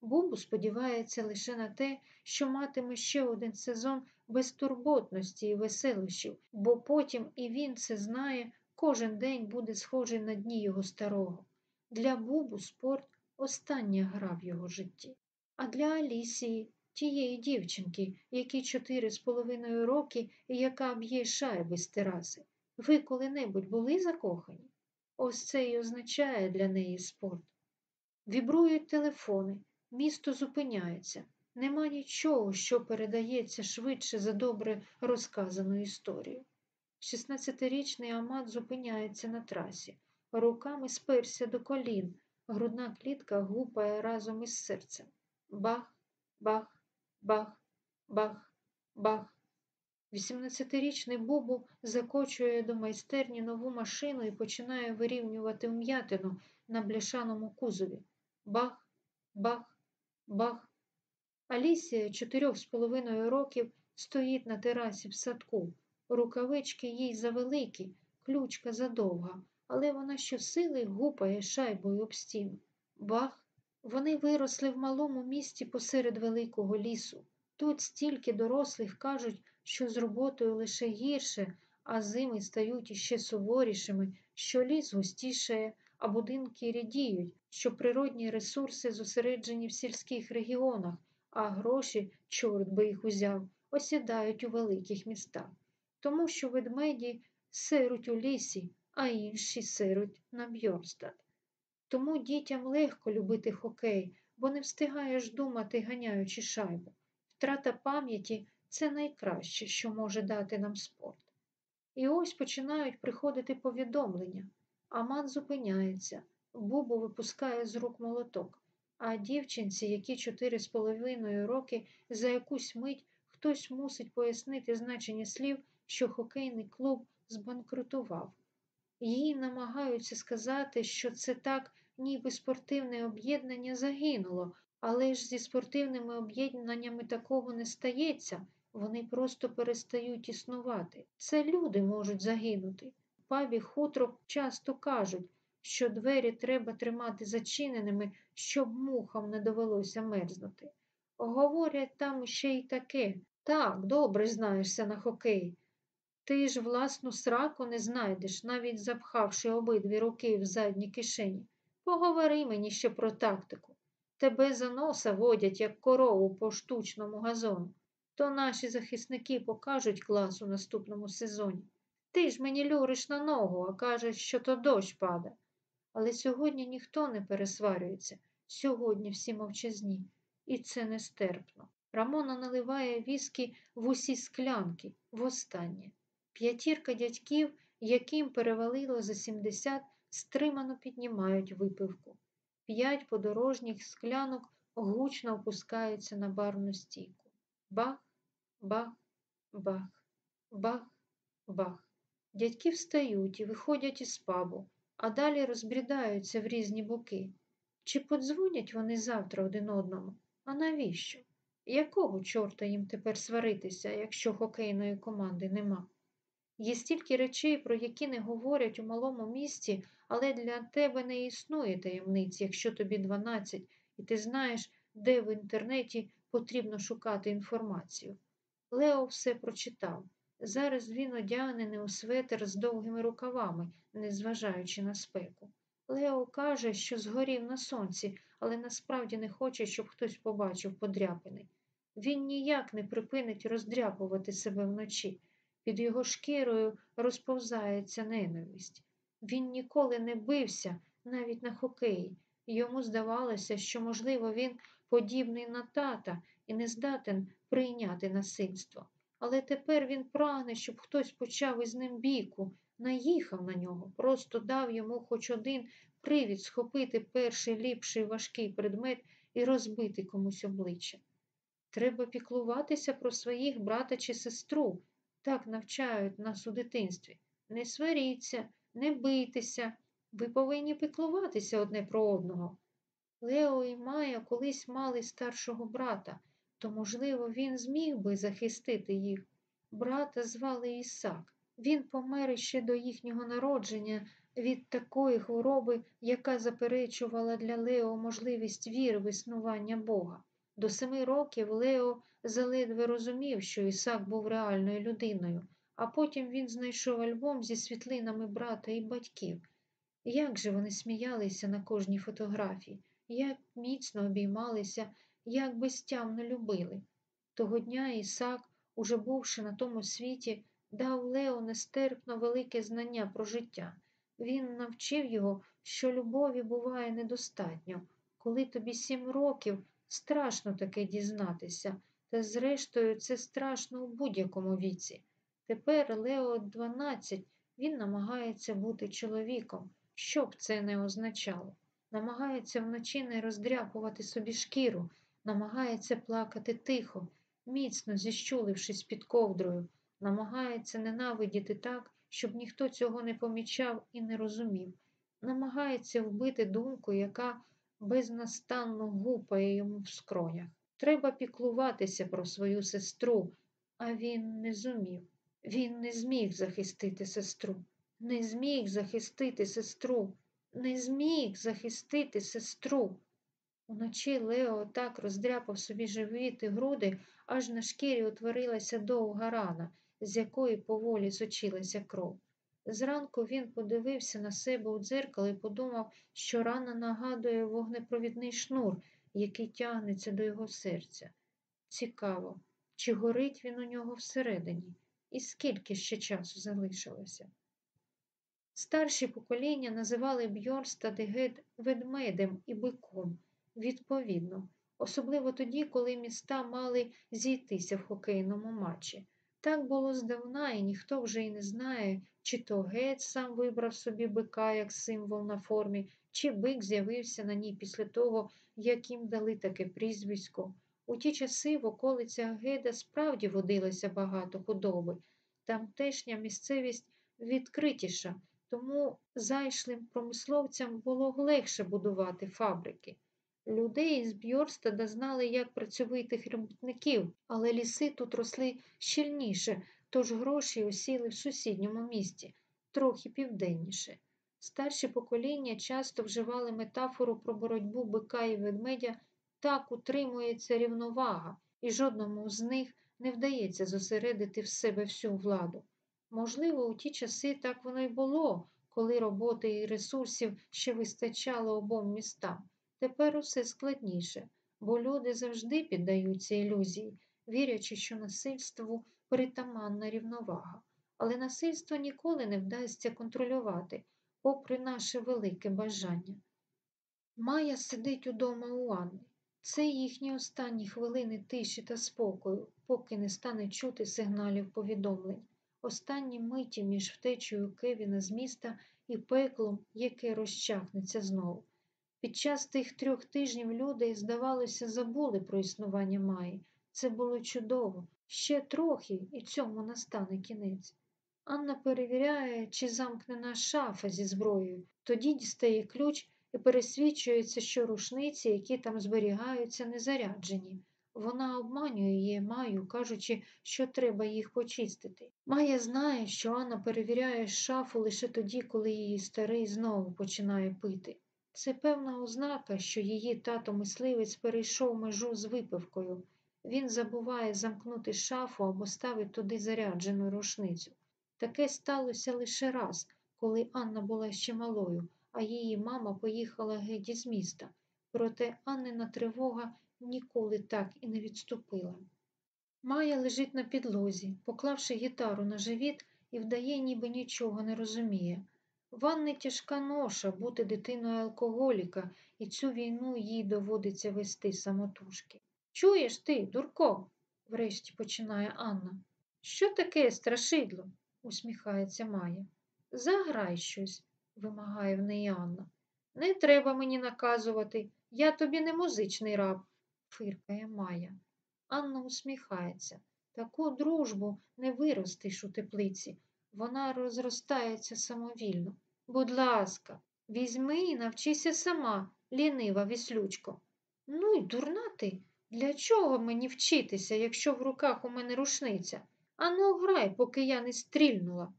Бубу сподівається лише на те, що матиме ще один сезон безтурботності і веселощів, бо потім і він це знає, кожен день буде схожий на дні його старого. Для Бубу спорт остання гра в його житті. А для Алісії, тієї дівчинки, якій чотири з половиною роки і яка б'є шайби з тераси. Ви коли-небудь були закохані? Ось це й означає для неї спорт. Вібрують телефони, місто зупиняється. Нема нічого, що передається швидше за добре розказану історію. 16-річний Амат зупиняється на трасі, руками сперся до колін, грудна клітка гупає разом із серцем. Бах, бах, бах, бах, бах. 18-річний Бубу закочує до майстерні нову машину і починає вирівнювати вм'ятину на бляшаному кузові. Бах, бах, бах. Алісія чотирьох з половиною років стоїть на терасі в садку. Рукавички їй завеликі, ключка задовга, але вона щосили гупає шайбою об стіну. Бах! Вони виросли в малому місті посеред великого лісу. Тут стільки дорослих кажуть, що з роботою лише гірше, а зими стають іще суворішими, що ліс густішає, а будинки рідіють, що природні ресурси зосереджені в сільських регіонах, а гроші, чорт би їх узяв, осідають у великих містах. Тому що ведмеді сируть у лісі, а інші сируть на Бьорстад. Тому дітям легко любити хокей, бо не встигаєш думати, ганяючи шайбу. Втрата пам'яті це найкраще, що може дати нам спорт. І ось починають приходити повідомлення. Аман зупиняється, Бубу випускає з рук молоток, а дівчинці, які чотири з половиною роки, за якусь мить хтось мусить пояснити значення слів, що хокейний клуб збанкрутував. Їй намагаються сказати, що це так, ніби спортивне об'єднання загинуло, але ж зі спортивними об'єднаннями такого не стається, вони просто перестають існувати. Це люди можуть загинути. В пабі хутро часто кажуть, що двері треба тримати зачиненими, щоб мухам не довелося мерзнути. Говорять там ще й таке. Так, добре знаєшся на хокей. Ти ж власну сраку не знайдеш, навіть запхавши обидві руки в задні кишені. Поговори мені ще про тактику. Тебе за носа водять, як корову по штучному газону. То наші захисники покажуть клас у наступному сезоні. Ти ж мені люриш на ногу, а кажеш, що то дощ пада. Але сьогодні ніхто не пересварюється, сьогодні всі мовчазні, і це нестерпно. Рамона наливає віскі в усі склянки, востаннє. П'ятірка дядьків, яким перевалило за 70, стримано піднімають випивку. П'ять подорожніх склянок гучно опускаються на барну стійку. Бах, бах, бах, бах, бах. Дядьки встають і виходять із пабу, а далі розбрідаються в різні боки. Чи подзвонять вони завтра один одному? А навіщо? Якого чорта їм тепер сваритися, якщо хокейної команди нема? Є стільки речей, про які не говорять у малому місті, але для тебе не існує таємниць, якщо тобі 12, і ти знаєш, де в інтернеті потрібно шукати інформацію. Лео все прочитав. Зараз він одягнений у светр з довгими рукавами, незважаючи на спеку. Лео каже, що згорів на сонці, але насправді не хоче, щоб хтось побачив подряпини. Він ніяк не припинить роздряпувати себе вночі. Під його шкірою розповзається ненависть. Він ніколи не бився навіть на хокеї. Йому здавалося, що, можливо, він подібний на тата і не здатен прийняти насильство. Але тепер він прагне, щоб хтось почав із ним бійку, наїхав на нього, просто дав йому хоч один привід схопити перший ліпший важкий предмет і розбити комусь обличчя. Треба піклуватися про своїх брата чи сестру, так навчають нас у дитинстві. Не сваріться, не бийтеся, ви повинні піклуватися одне про одного. Лео і Майя колись мали старшого брата, то, можливо, він зміг би захистити їх. Брата звали Ісак. Він помер ще до їхнього народження від такої хвороби, яка заперечувала для Лео можливість віри в існування Бога. До семи років Лео заледве розумів, що Ісак був реальною людиною, а потім він знайшов альбом зі світлинами брата і батьків. Як же вони сміялися на кожній фотографії, як міцно обіймалися, як безтямно любили. Того дня Ісак, уже бувши на тому світі, дав Лео нестерпно велике знання про життя. Він навчив його, що любові буває недостатньо. Коли тобі сім років, страшно таке дізнатися, та зрештою це страшно у будь-якому віці. Тепер Лео 12, він намагається бути чоловіком, що б це не означало. Намагається вночі не роздряпувати собі шкіру, намагається плакати тихо, міцно зіщулившись під ковдрою, намагається ненавидіти так, щоб ніхто цього не помічав і не розумів, намагається вбити думку, яка безнастанно гупає йому в скронях. Треба піклуватися про свою сестру, а він не зумів. Він не зміг захистити сестру, не зміг захистити сестру, не зміг захистити сестру. Уночі Лео так роздряпав собі живіт і груди, аж на шкірі утворилася довга рана, з якої поволі сочилася кров. Зранку він подивився на себе у дзеркало і подумав, що рана нагадує вогнепровідний шнур, який тягнеться до його серця. Цікаво, чи горить він у нього всередині, і скільки ще часу залишилося. Старші покоління називали Бьорста Дегет ведмедем і биком, відповідно, особливо тоді, коли міста мали зійтися в хокейному матчі. Так було здавна, і ніхто вже й не знає, чи то гет сам вибрав собі бика як символ на формі, чи бик з'явився на ній після того, як їм дали таке прізвисько. У ті часи в околицях Геда справді водилося багато худоби. Тамтешня місцевість відкритіша, тому зайшлим промисловцям було легше будувати фабрики. Людей з Бьорстада знали як працьовитих робітників, але ліси тут росли щільніше, тож гроші осіли в сусідньому місті, трохи південніше. Старші покоління часто вживали метафору про боротьбу бика і ведмедя так утримується рівновага, і жодному з них не вдається зосередити в себе всю владу. Можливо, у ті часи так воно й було, коли роботи і ресурсів ще вистачало обом містам. Тепер усе складніше, бо люди завжди піддаються ілюзії, вірячи, що насильству притаманна рівновага. Але насильство ніколи не вдасться контролювати, попри наше велике бажання. Майя сидить удома у Анни. Це їхні останні хвилини тиші та спокою, поки не стане чути сигналів повідомлень. Останні миті між втечею Кевіна з міста і пеклом, яке розчахнеться знову. Під час тих трьох тижнів люди, здавалося, забули про існування Маї. Це було чудово. Ще трохи, і цьому настане кінець. Анна перевіряє, чи замкнена шафа зі зброєю, тоді дістає ключ і пересвідчується, що рушниці, які там зберігаються, не заряджені. Вона обманює її Маю, кажучи, що треба їх почистити. Майя знає, що Анна перевіряє шафу лише тоді, коли її старий знову починає пити. Це певна ознака, що її тато мисливець перейшов межу з випивкою. Він забуває замкнути шафу або ставить туди заряджену рушницю. Таке сталося лише раз, коли Анна була ще малою, а її мама поїхала геть із міста. Проте Аннина тривога ніколи так і не відступила. Майя лежить на підлозі, поклавши гітару на живіт і вдає, ніби нічого не розуміє. Ванни тяжка ноша бути дитиною алкоголіка, і цю війну їй доводиться вести самотужки. Чуєш ти, дурко? врешті починає Анна. Що таке страшидло? усміхається Майя. Заграй щось, вимагає в неї Анна. Не треба мені наказувати, я тобі не музичний раб, фиркає Майя. Анна усміхається. Таку дружбу не виростиш у теплиці. Вона розростається самовільно. Будь ласка, візьми і навчися сама, лінива віслючко. Ну й дурна ти. Для чого мені вчитися, якщо в руках у мене рушниця? Ану, грай, поки я не стрільнула.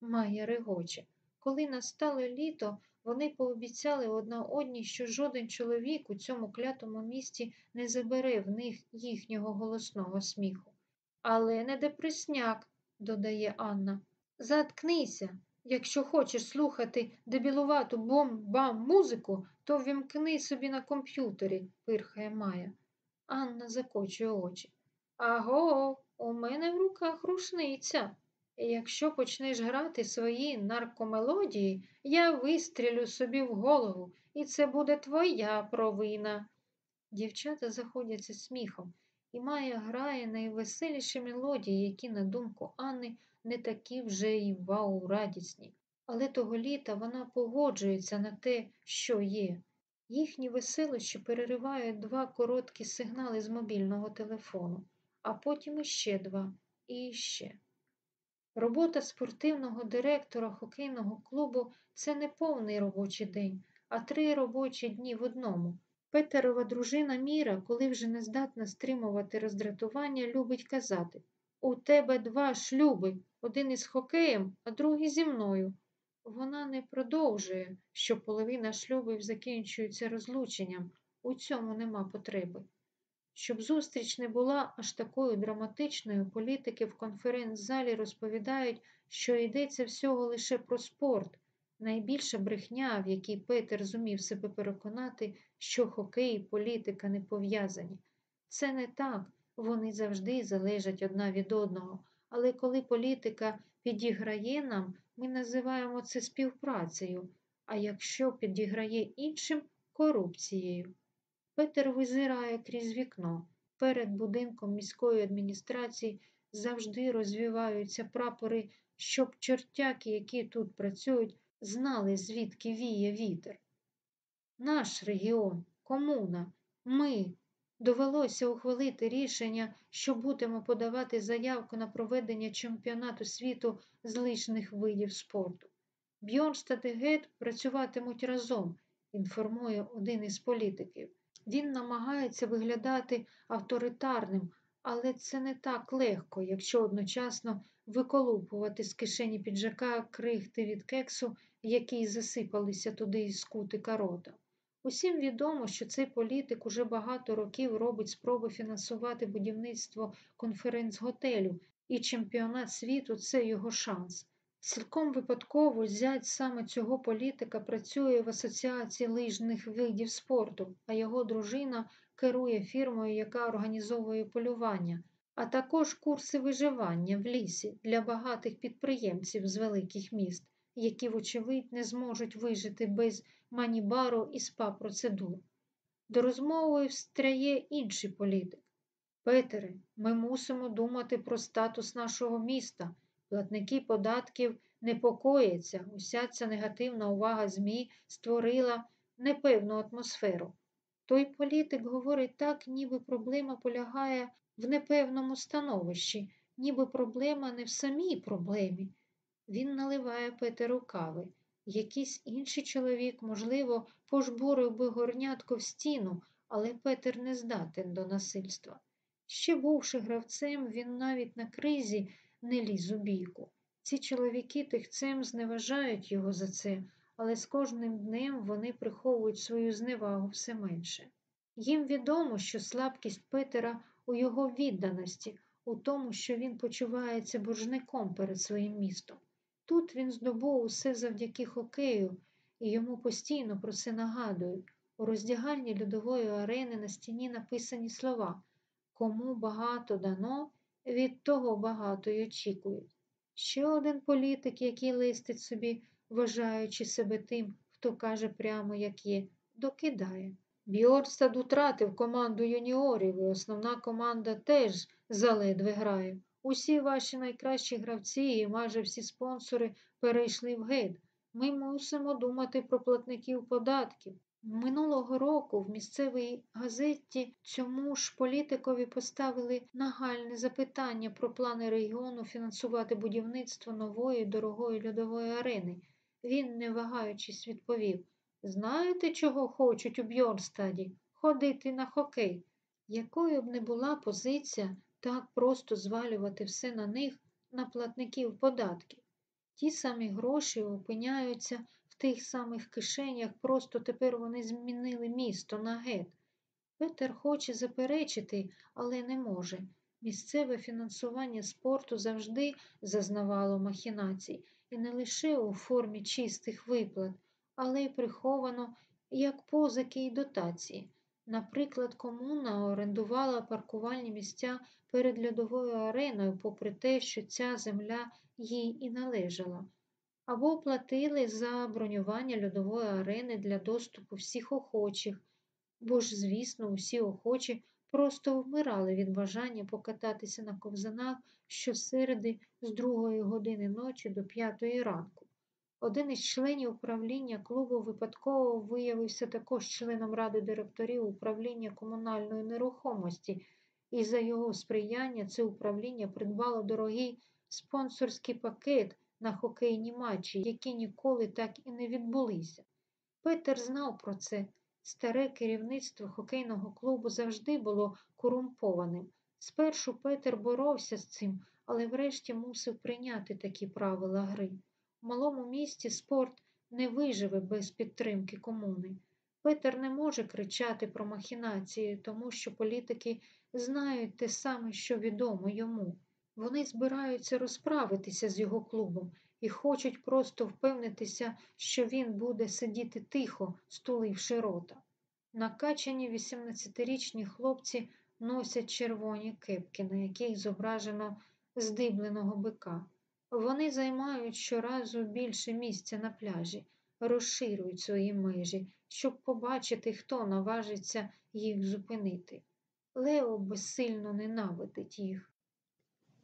Майя регоче. Коли настало літо, вони пообіцяли одна одній, що жоден чоловік у цьому клятому місті не забере в них їхнього голосного сміху. Але не депресняк, додає Анна. Заткнися. Якщо хочеш слухати дебілувату бом-бам музику, то вімкни собі на комп'ютері, пирхає Майя. Анна закочує очі. Аго, у мене в руках рушниця. Якщо почнеш грати свої наркомелодії, я вистрілю собі в голову, і це буде твоя провина. Дівчата заходяться сміхом, і Майя грає найвеселіші мелодії, які, на думку Анни, не такі вже й вау радісні. Але того літа вона погоджується на те, що є. Їхні веселощі переривають два короткі сигнали з мобільного телефону, а потім іще два і іще. Робота спортивного директора хокейного клубу це не повний робочий день, а три робочі дні в одному. Петерова дружина Міра, коли вже не здатна стримувати роздратування, любить казати У тебе два шлюби, один із хокеєм, а другий зі мною. Вона не продовжує, що половина шлюбів закінчується розлученням. У цьому нема потреби. Щоб зустріч не була аж такою драматичною, політики в конференц-залі розповідають, що йдеться всього лише про спорт. Найбільша брехня, в якій Петер зумів себе переконати, що хокей і політика не пов'язані. Це не так, вони завжди залежать одна від одного. Але коли політика підіграє нам, ми називаємо це співпрацею, а якщо підіграє іншим корупцією. Петер визирає крізь вікно. Перед будинком міської адміністрації завжди розвиваються прапори, щоб чортяки, які тут працюють, знали, звідки віє вітер. Наш регіон, комуна, ми довелося ухвалити рішення, що будемо подавати заявку на проведення чемпіонату світу з лижних видів спорту. Бьорнстад і Гет працюватимуть разом, інформує один із політиків. Він намагається виглядати авторитарним, але це не так легко, якщо одночасно виколупувати з кишені піджака крихти від кексу, які засипалися туди із кутика рота. Усім відомо, що цей політик уже багато років робить спроби фінансувати будівництво конференц-готелю, і чемпіонат світу це його шанс. Цілком випадково зять саме цього політика працює в Асоціації лижних видів спорту, а його дружина керує фірмою, яка організовує полювання, а також курси виживання в лісі для багатих підприємців з великих міст, які, вочевидь, не зможуть вижити без манібару і спа-процедур. До розмови встряє інший політик. Петере, ми мусимо думати про статус нашого міста. Платники податків непокояться, уся ця негативна увага ЗМІ створила непевну атмосферу. Той політик говорить так, ніби проблема полягає в непевному становищі, ніби проблема не в самій проблемі. Він наливає Петеру кави. Якийсь інший чоловік, можливо, пожбурив би горнятку в стіну, але Петер не здатен до насильства. Ще бувши гравцем, він навіть на кризі не ліз у бійку. Ці чоловіки тихцем зневажають його за це, але з кожним днем вони приховують свою зневагу все менше. Їм відомо, що слабкість Петера у його відданості, у тому, що він почувається боржником перед своїм містом. Тут він здобув усе завдяки хокею, і йому постійно про це нагадують. У роздягальні льодової арени на стіні написані слова Кому багато дано, від того багато й очікують. Ще один політик, який листить собі, вважаючи себе тим, хто каже прямо, як є, докидає. Бьорстад утратив команду юніорів, і основна команда теж заледве грає. Усі ваші найкращі гравці і майже всі спонсори перейшли в гейт. Ми мусимо думати про платників податків. Минулого року в місцевій газеті цьому ж політикові поставили нагальне запитання про плани регіону фінансувати будівництво нової дорогої льодової арени. Він, не вагаючись, відповів Знаєте, чого хочуть у Бьорнстаді? Ходити на хокей. Якою б не була позиція так просто звалювати все на них, на платників податків? Ті самі гроші опиняються в тих самих кишенях, просто тепер вони змінили місто на гет. Петер хоче заперечити, але не може. Місцеве фінансування спорту завжди зазнавало махінацій, і не лише у формі чистих виплат, але й приховано як позики й дотації. Наприклад, комуна орендувала паркувальні місця перед льодовою ареною, попри те, що ця земля їй і належала, або платили за бронювання льодової арени для доступу всіх охочих, бо ж, звісно, усі охочі просто вмирали від бажання покататися на ковзанах щосереди з другої години ночі до п'ятої ранку. Один із членів управління клубу випадково виявився також членом ради директорів управління комунальної нерухомості, і за його сприяння це управління придбало дорогий спонсорський пакет на хокейні матчі, які ніколи так і не відбулися. Петер знав про це. Старе керівництво хокейного клубу завжди було корумпованим. Спершу Петер боровся з цим, але врешті мусив прийняти такі правила гри. У малому місті спорт не виживе без підтримки комуни. Петер не може кричати про махінації, тому що політики знають те саме, що відомо йому. Вони збираються розправитися з його клубом і хочуть просто впевнитися, що він буде сидіти тихо, стуливши рота. Накачані 18-річні хлопці носять червоні кепки, на яких зображено здибленого бика. Вони займають щоразу більше місця на пляжі, розширюють свої межі, щоб побачити, хто наважиться їх зупинити. Лео безсильно ненавидить їх.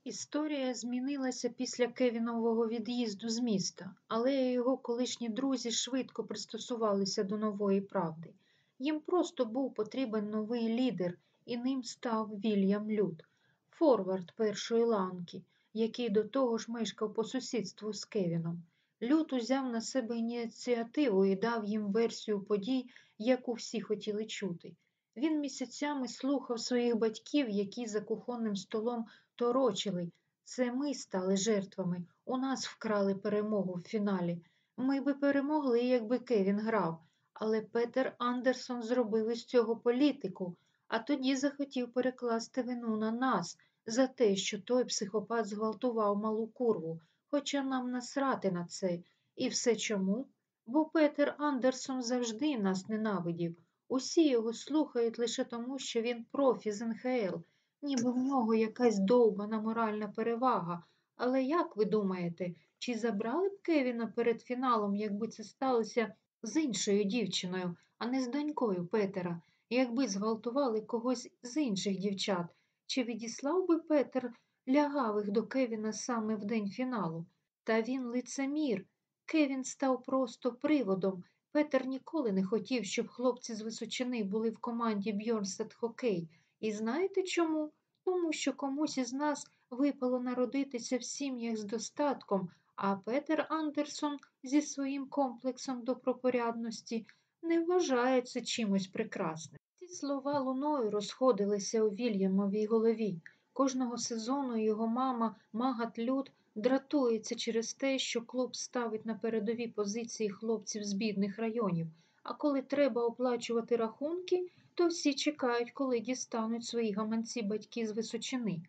Історія змінилася після Кевінового від'їзду з міста, але його колишні друзі швидко пристосувалися до нової правди. Їм просто був потрібен новий лідер, і ним став Вільям Люд, форвард першої ланки, який до того ж мешкав по сусідству з Кевіном. Люд узяв на себе ініціативу і дав їм версію подій, яку всі хотіли чути. Він місяцями слухав своїх батьків, які за кухонним столом торочили. Це ми стали жертвами. У нас вкрали перемогу в фіналі. Ми би перемогли, якби Кевін грав. Але Петер Андерсон зробив із цього політику, а тоді захотів перекласти вину на нас за те, що той психопат зґвалтував малу курву, хоча нам насрати на це. І все чому? Бо Петер Андерсон завжди нас ненавидів. Усі його слухають лише тому, що він профі з НХЛ, ніби в нього якась довбана моральна перевага. Але як ви думаєте, чи забрали б Кевіна перед фіналом, якби це сталося з іншою дівчиною, а не з донькою Петера, якби зґвалтували когось з інших дівчат? Чи відіслав би Петер лягавих до Кевіна саме в день фіналу? Та він лицемір. Кевін став просто приводом. Петер ніколи не хотів, щоб хлопці з Височини були в команді Бьорнстед Хокей. І знаєте чому? Тому що комусь із нас випало народитися в сім'ях з достатком, а Петер Андерсон зі своїм комплексом добропорядності не вважає це чимось прекрасним. Ці слова луною розходилися у Вільямовій голові. Кожного сезону його мама Магат Люд дратується через те, що клуб ставить на передові позиції хлопців з бідних районів, а коли треба оплачувати рахунки, то всі чекають, коли дістануть свої гаманці батьки з Височини.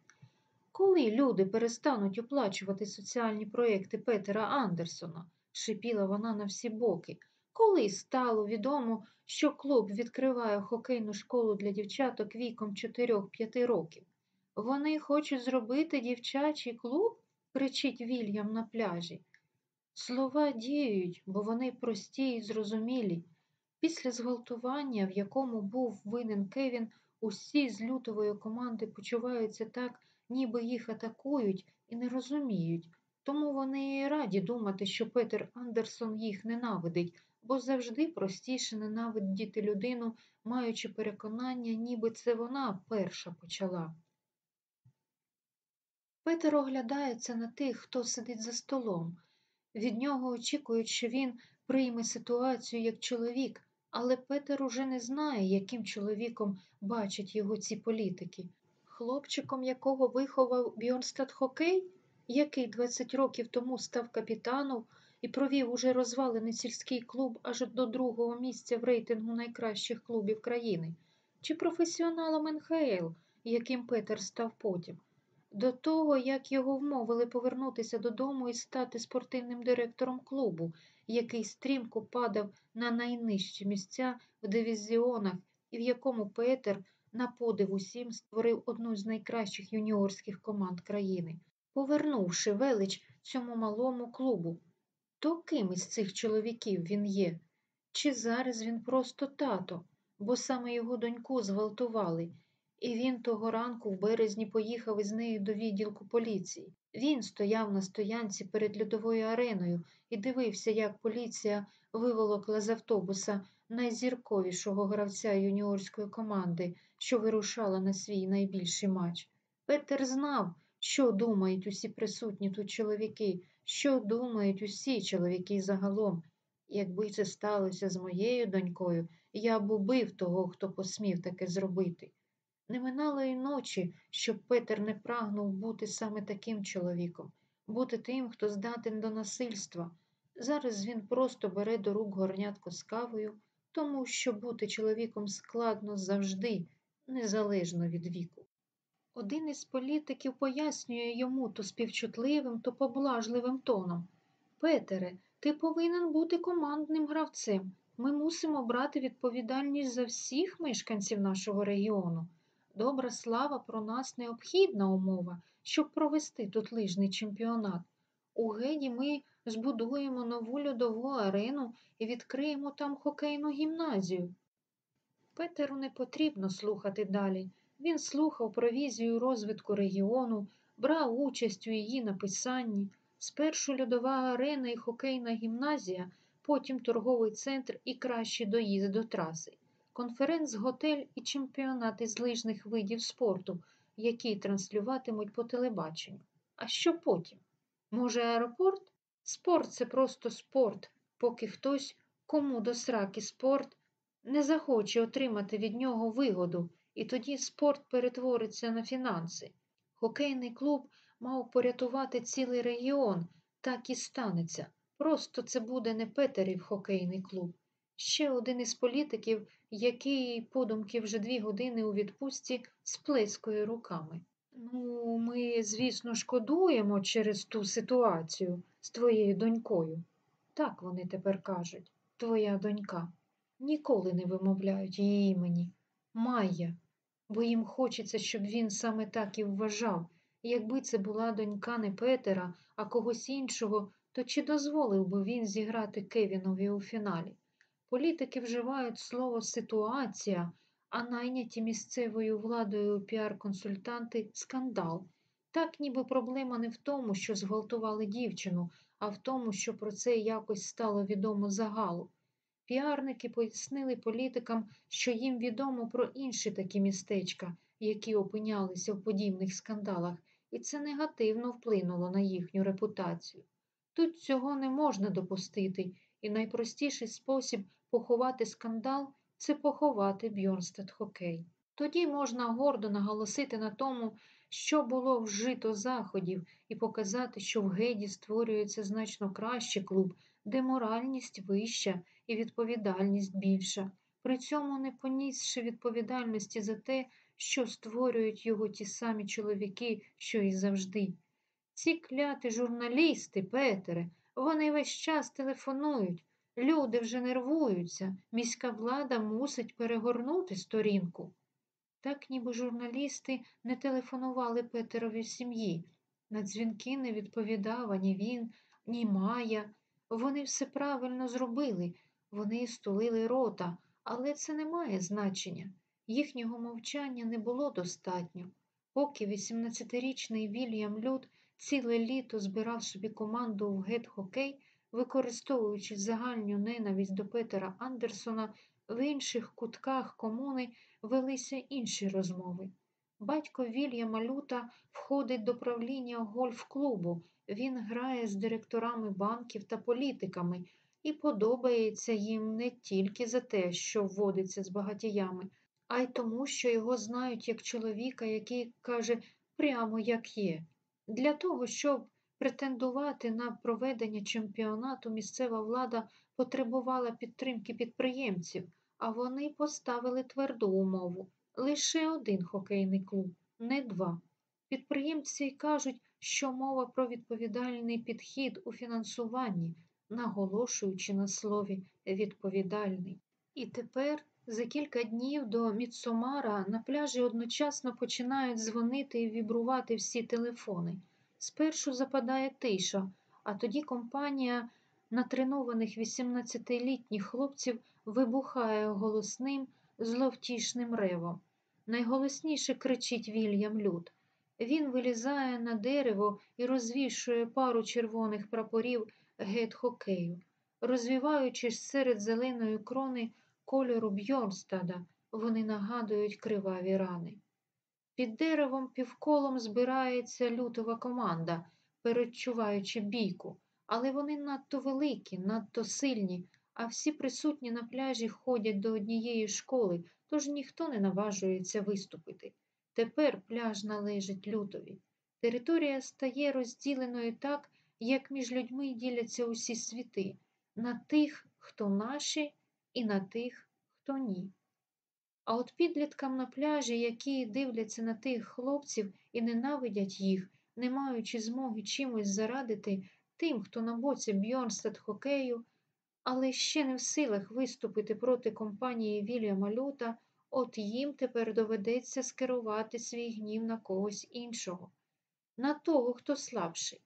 Коли люди перестануть оплачувати соціальні проекти Петера Андерсона, шипіла вона на всі боки. Коли стало відомо, що клуб відкриває хокейну школу для дівчаток віком 4-5 років. Вони хочуть зробити дівчачий клуб? кричить Вільям на пляжі. Слова діють, бо вони прості і зрозумілі. Після зґвалтування, в якому був винен Кевін, усі з лютової команди почуваються так, ніби їх атакують і не розуміють. Тому вони раді думати, що Петер Андерсон їх ненавидить, бо завжди простіше ненавидіти людину, маючи переконання, ніби це вона перша почала. Петер оглядається на тих, хто сидить за столом. Від нього очікують, що він прийме ситуацію як чоловік, але Петер уже не знає, яким чоловіком бачать його ці політики. Хлопчиком, якого виховав Бьорнстад Хокей, який 20 років тому став капітаном і провів уже розвалений сільський клуб аж до другого місця в рейтингу найкращих клубів країни, чи професіоналом НХЛ, яким Петер став потім. До того, як його вмовили повернутися додому і стати спортивним директором клубу, який стрімко падав на найнижчі місця в дивізіонах, і в якому Петер, на подив усім, створив одну з найкращих юніорських команд країни, повернувши велич цьому малому клубу. То ким із цих чоловіків він є? Чи зараз він просто тато, бо саме його доньку зґвалтували? І він того ранку в березні поїхав із нею до відділку поліції. Він стояв на стоянці перед льодовою ареною і дивився, як поліція виволокла з автобуса найзірковішого гравця юніорської команди, що вирушала на свій найбільший матч. Петер знав, що думають усі присутні тут чоловіки, що думають усі чоловіки загалом. Якби це сталося з моєю донькою, я б убив того, хто посмів таке зробити. Не минало й ночі, щоб Петер не прагнув бути саме таким чоловіком, бути тим, хто здатен до насильства. Зараз він просто бере до рук горнятко з кавою, тому що бути чоловіком складно завжди, незалежно від віку. Один із політиків пояснює йому то співчутливим, то поблажливим тоном. Петере, ти повинен бути командним гравцем. Ми мусимо брати відповідальність за всіх мешканців нашого регіону. Добра слава про нас необхідна умова, щоб провести тут лижний чемпіонат. У Геді ми збудуємо нову льодову арену і відкриємо там хокейну гімназію. Петеру не потрібно слухати далі. Він слухав про візію розвитку регіону, брав участь у її написанні. Спершу льодова арена і хокейна гімназія, потім торговий центр і кращий доїзд до траси, конференц-готель і чемпіонат із лижних видів спорту, які транслюватимуть по телебаченню. А що потім? Може, аеропорт? Спорт це просто спорт, поки хтось, кому до сраки спорт, не захоче отримати від нього вигоду, і тоді спорт перетвориться на фінанси. Хокейний клуб мав порятувати цілий регіон, так і станеться. Просто це буде не Петерів хокейний клуб. Ще один із політиків, який подумки вже дві години у відпустці сплескує руками. Ну, ми, звісно, шкодуємо через ту ситуацію з твоєю донькою. Так вони тепер кажуть, твоя донька. Ніколи не вимовляють її імені. Майя, бо їм хочеться, щоб він саме так і вважав. Якби це була донька не Петера, а когось іншого, то чи дозволив би він зіграти Кевінові у фіналі? Політики вживають слово ситуація, а найняті місцевою владою піар-консультанти скандал. Так ніби проблема не в тому, що зґвалтували дівчину, а в тому, що про це якось стало відомо загалу. Піарники пояснили політикам, що їм відомо про інші такі містечка, які опинялися в подібних скандалах, і це негативно вплинуло на їхню репутацію. Тут цього не можна допустити, і найпростіший спосіб поховати скандал це поховати Бьорнстад Хокей. Тоді можна гордо наголосити на тому, що було вжито заходів, і показати, що в Геді створюється значно кращий клуб, де моральність вища і відповідальність більша, при цьому не понісши відповідальності за те, що створюють його ті самі чоловіки, що і завжди. Ці кляті журналісти, Петере, вони весь час телефонують, люди вже нервуються, міська влада мусить перегорнути сторінку. Так ніби журналісти не телефонували Петерові сім'ї. На дзвінки не відповідав ані він, ні Майя. Вони все правильно зробили, вони стулили рота, але це не має значення. Їхнього мовчання не було достатньо. Поки 18-річний Вільям Люд ціле літо збирав собі команду в гет-хокей, використовуючи загальну ненависть до Петера Андерсона, в інших кутках комуни велися інші розмови. Батько Вільяма Люта входить до правління гольф-клубу, він грає з директорами банків та політиками і подобається їм не тільки за те, що вводиться з багатіями, а й тому, що його знають як чоловіка, який каже прямо як є. Для того, щоб претендувати на проведення чемпіонату, місцева влада потребувала підтримки підприємців, а вони поставили тверду умову лише один хокейний клуб, не два. Підприємці кажуть, що мова про відповідальний підхід у фінансуванні, наголошуючи на слові відповідальний. І тепер за кілька днів до Міцомара на пляжі одночасно починають дзвонити і вібрувати всі телефони. Спершу западає тиша, а тоді компанія натренованих 18-літніх хлопців вибухає голосним, зловтішним ревом. Найголосніше кричить Вільям Люд. Він вилізає на дерево і розвішує пару червоних прапорів гет хокею, розвіваючись серед зеленої крони кольору Бьорнстада, вони нагадують криваві рани. Під деревом півколом збирається лютова команда, передчуваючи бійку, але вони надто великі, надто сильні, а всі присутні на пляжі ходять до однієї школи, тож ніхто не наважується виступити. Тепер пляж належить лютові. Територія стає розділеною так, як між людьми діляться усі світи, на тих, хто наші, і на тих, хто ні. А от підліткам на пляжі, які дивляться на тих хлопців і ненавидять їх, не маючи змоги чимось зарадити тим, хто на боці Бьорнстад хокею, але ще не в силах виступити проти компанії Вільяма Люта, от їм тепер доведеться скерувати свій гнів на когось іншого, на того, хто слабший.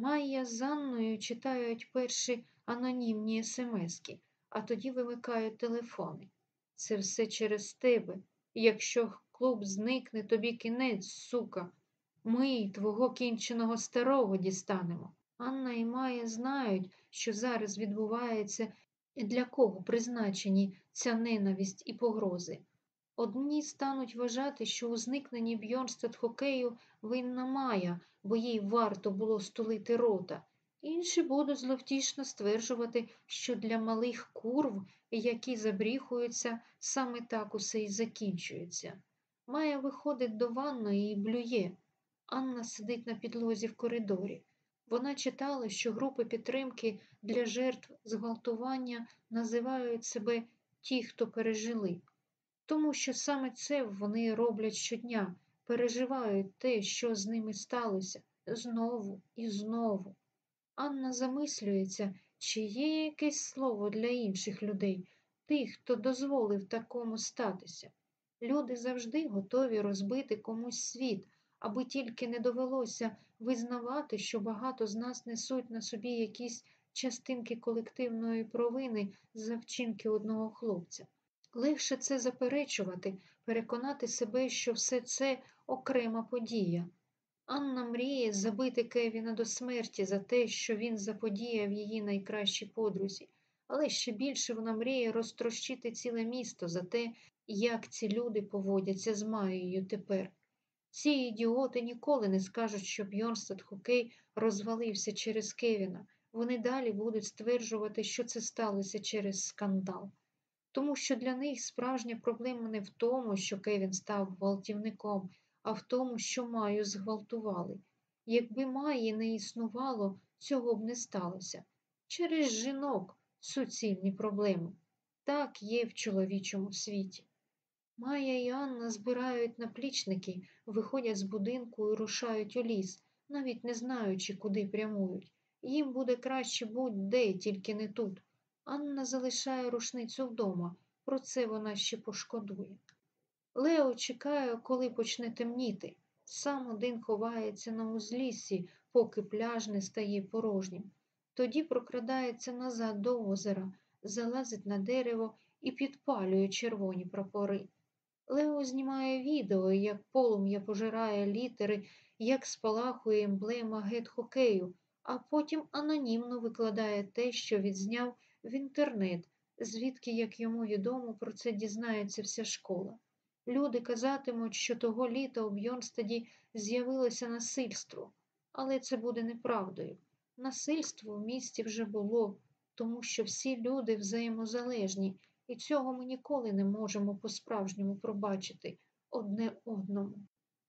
Майя з Анною читають перші анонімні смски, а тоді вимикають телефони. Це все через тебе. Якщо клуб зникне, тобі кінець, сука. Ми твого кінченого старого дістанемо. Анна і Майя знають, що зараз відбувається і для кого призначені ця ненависть і погрози. Одні стануть вважати, що у зникненні Бьорнстад хокею винна Майя, бо їй варто було стулити рота. Інші будуть зловтішно стверджувати, що для малих курв, які забріхуються, саме так усе і закінчується. Майя виходить до ванної і блює. Анна сидить на підлозі в коридорі. Вона читала, що групи підтримки для жертв зґвалтування називають себе ті, хто пережили, тому що саме це вони роблять щодня, переживають те, що з ними сталося, знову і знову. Анна замислюється, чи є якесь слово для інших людей, тих, хто дозволив такому статися. Люди завжди готові розбити комусь світ, аби тільки не довелося визнавати, що багато з нас несуть на собі якісь частинки колективної провини за вчинки одного хлопця. Легше це заперечувати, переконати себе, що все це окрема подія. Анна мріє забити Кевіна до смерті за те, що він заподіяв її найкращій подрузі, але ще більше вона мріє розтрощити ціле місто за те, як ці люди поводяться з Маєю тепер. Ці ідіоти ніколи не скажуть, що Бьорнстад Хокей розвалився через Кевіна. Вони далі будуть стверджувати, що це сталося через скандал. Тому що для них справжня проблема не в тому, що Кевін став гвалтівником, а в тому, що Маю зґвалтували. Якби Маї не існувало, цього б не сталося. Через жінок суцільні проблеми. Так є в чоловічому світі. Майя і Анна збирають наплічники, виходять з будинку і рушають у ліс, навіть не знаючи, куди прямують. Їм буде краще будь-де, тільки не тут. Анна залишає рушницю вдома, про це вона ще пошкодує. Лео чекає, коли почне темніти. Сам один ховається на узліссі, поки пляж не стає порожнім. Тоді прокрадається назад до озера, залазить на дерево і підпалює червоні прапори. Лео знімає відео, як полум'я пожирає літери, як спалахує емблема гет-хокею, а потім анонімно викладає те, що відзняв в інтернет, звідки, як йому відомо, про це дізнається вся школа. Люди казатимуть, що того літа у Бьорнстаді з'явилося насильство, але це буде неправдою. Насильство в місті вже було, тому що всі люди взаємозалежні, і цього ми ніколи не можемо по-справжньому пробачити одне одному.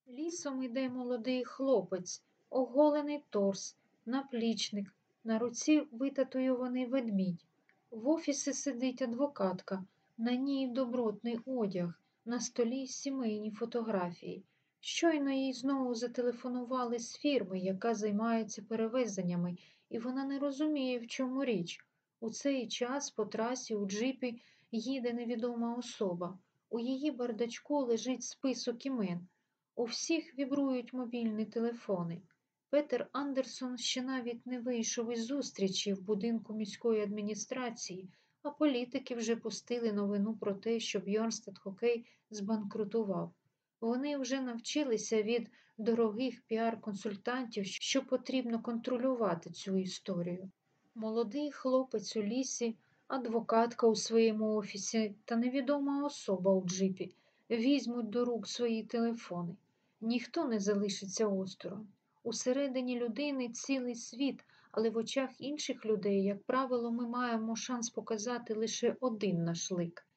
Лісом йде молодий хлопець, оголений торс, наплічник, на руці витатуйований ведмідь. В офісі сидить адвокатка, на ній добротний одяг, на столі сімейні фотографії. Щойно їй знову зателефонували з фірми, яка займається перевезеннями, і вона не розуміє, в чому річ. У цей час по трасі у джипі їде невідома особа. У її бардачку лежить список імен. У всіх вібрують мобільні телефони. Петер Андерсон ще навіть не вийшов із зустрічі в будинку міської адміністрації, а політики вже пустили новину про те, що Бьорнстад Хокей збанкрутував. Вони вже навчилися від дорогих піар-консультантів, що потрібно контролювати цю історію. Молодий хлопець у лісі, адвокатка у своєму офісі та невідома особа у джипі візьмуть до рук свої телефони. Ніхто не залишиться осторонь. Усередині людини цілий світ, але в очах інших людей, як правило, ми маємо шанс показати лише один наш лик.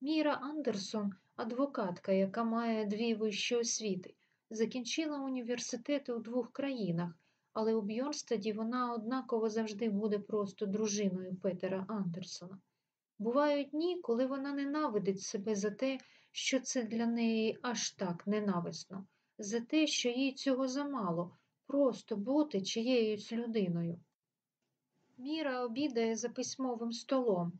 Міра Андерсон адвокатка, яка має дві вищі освіти, закінчила університети у двох країнах, але у Бьорнстаді вона однаково завжди буде просто дружиною Петера Андерсона. Бувають дні, коли вона ненавидить себе за те, що це для неї аж так ненависно, за те, що їй цього замало, просто бути чиєюсь людиною. Міра обідає за письмовим столом,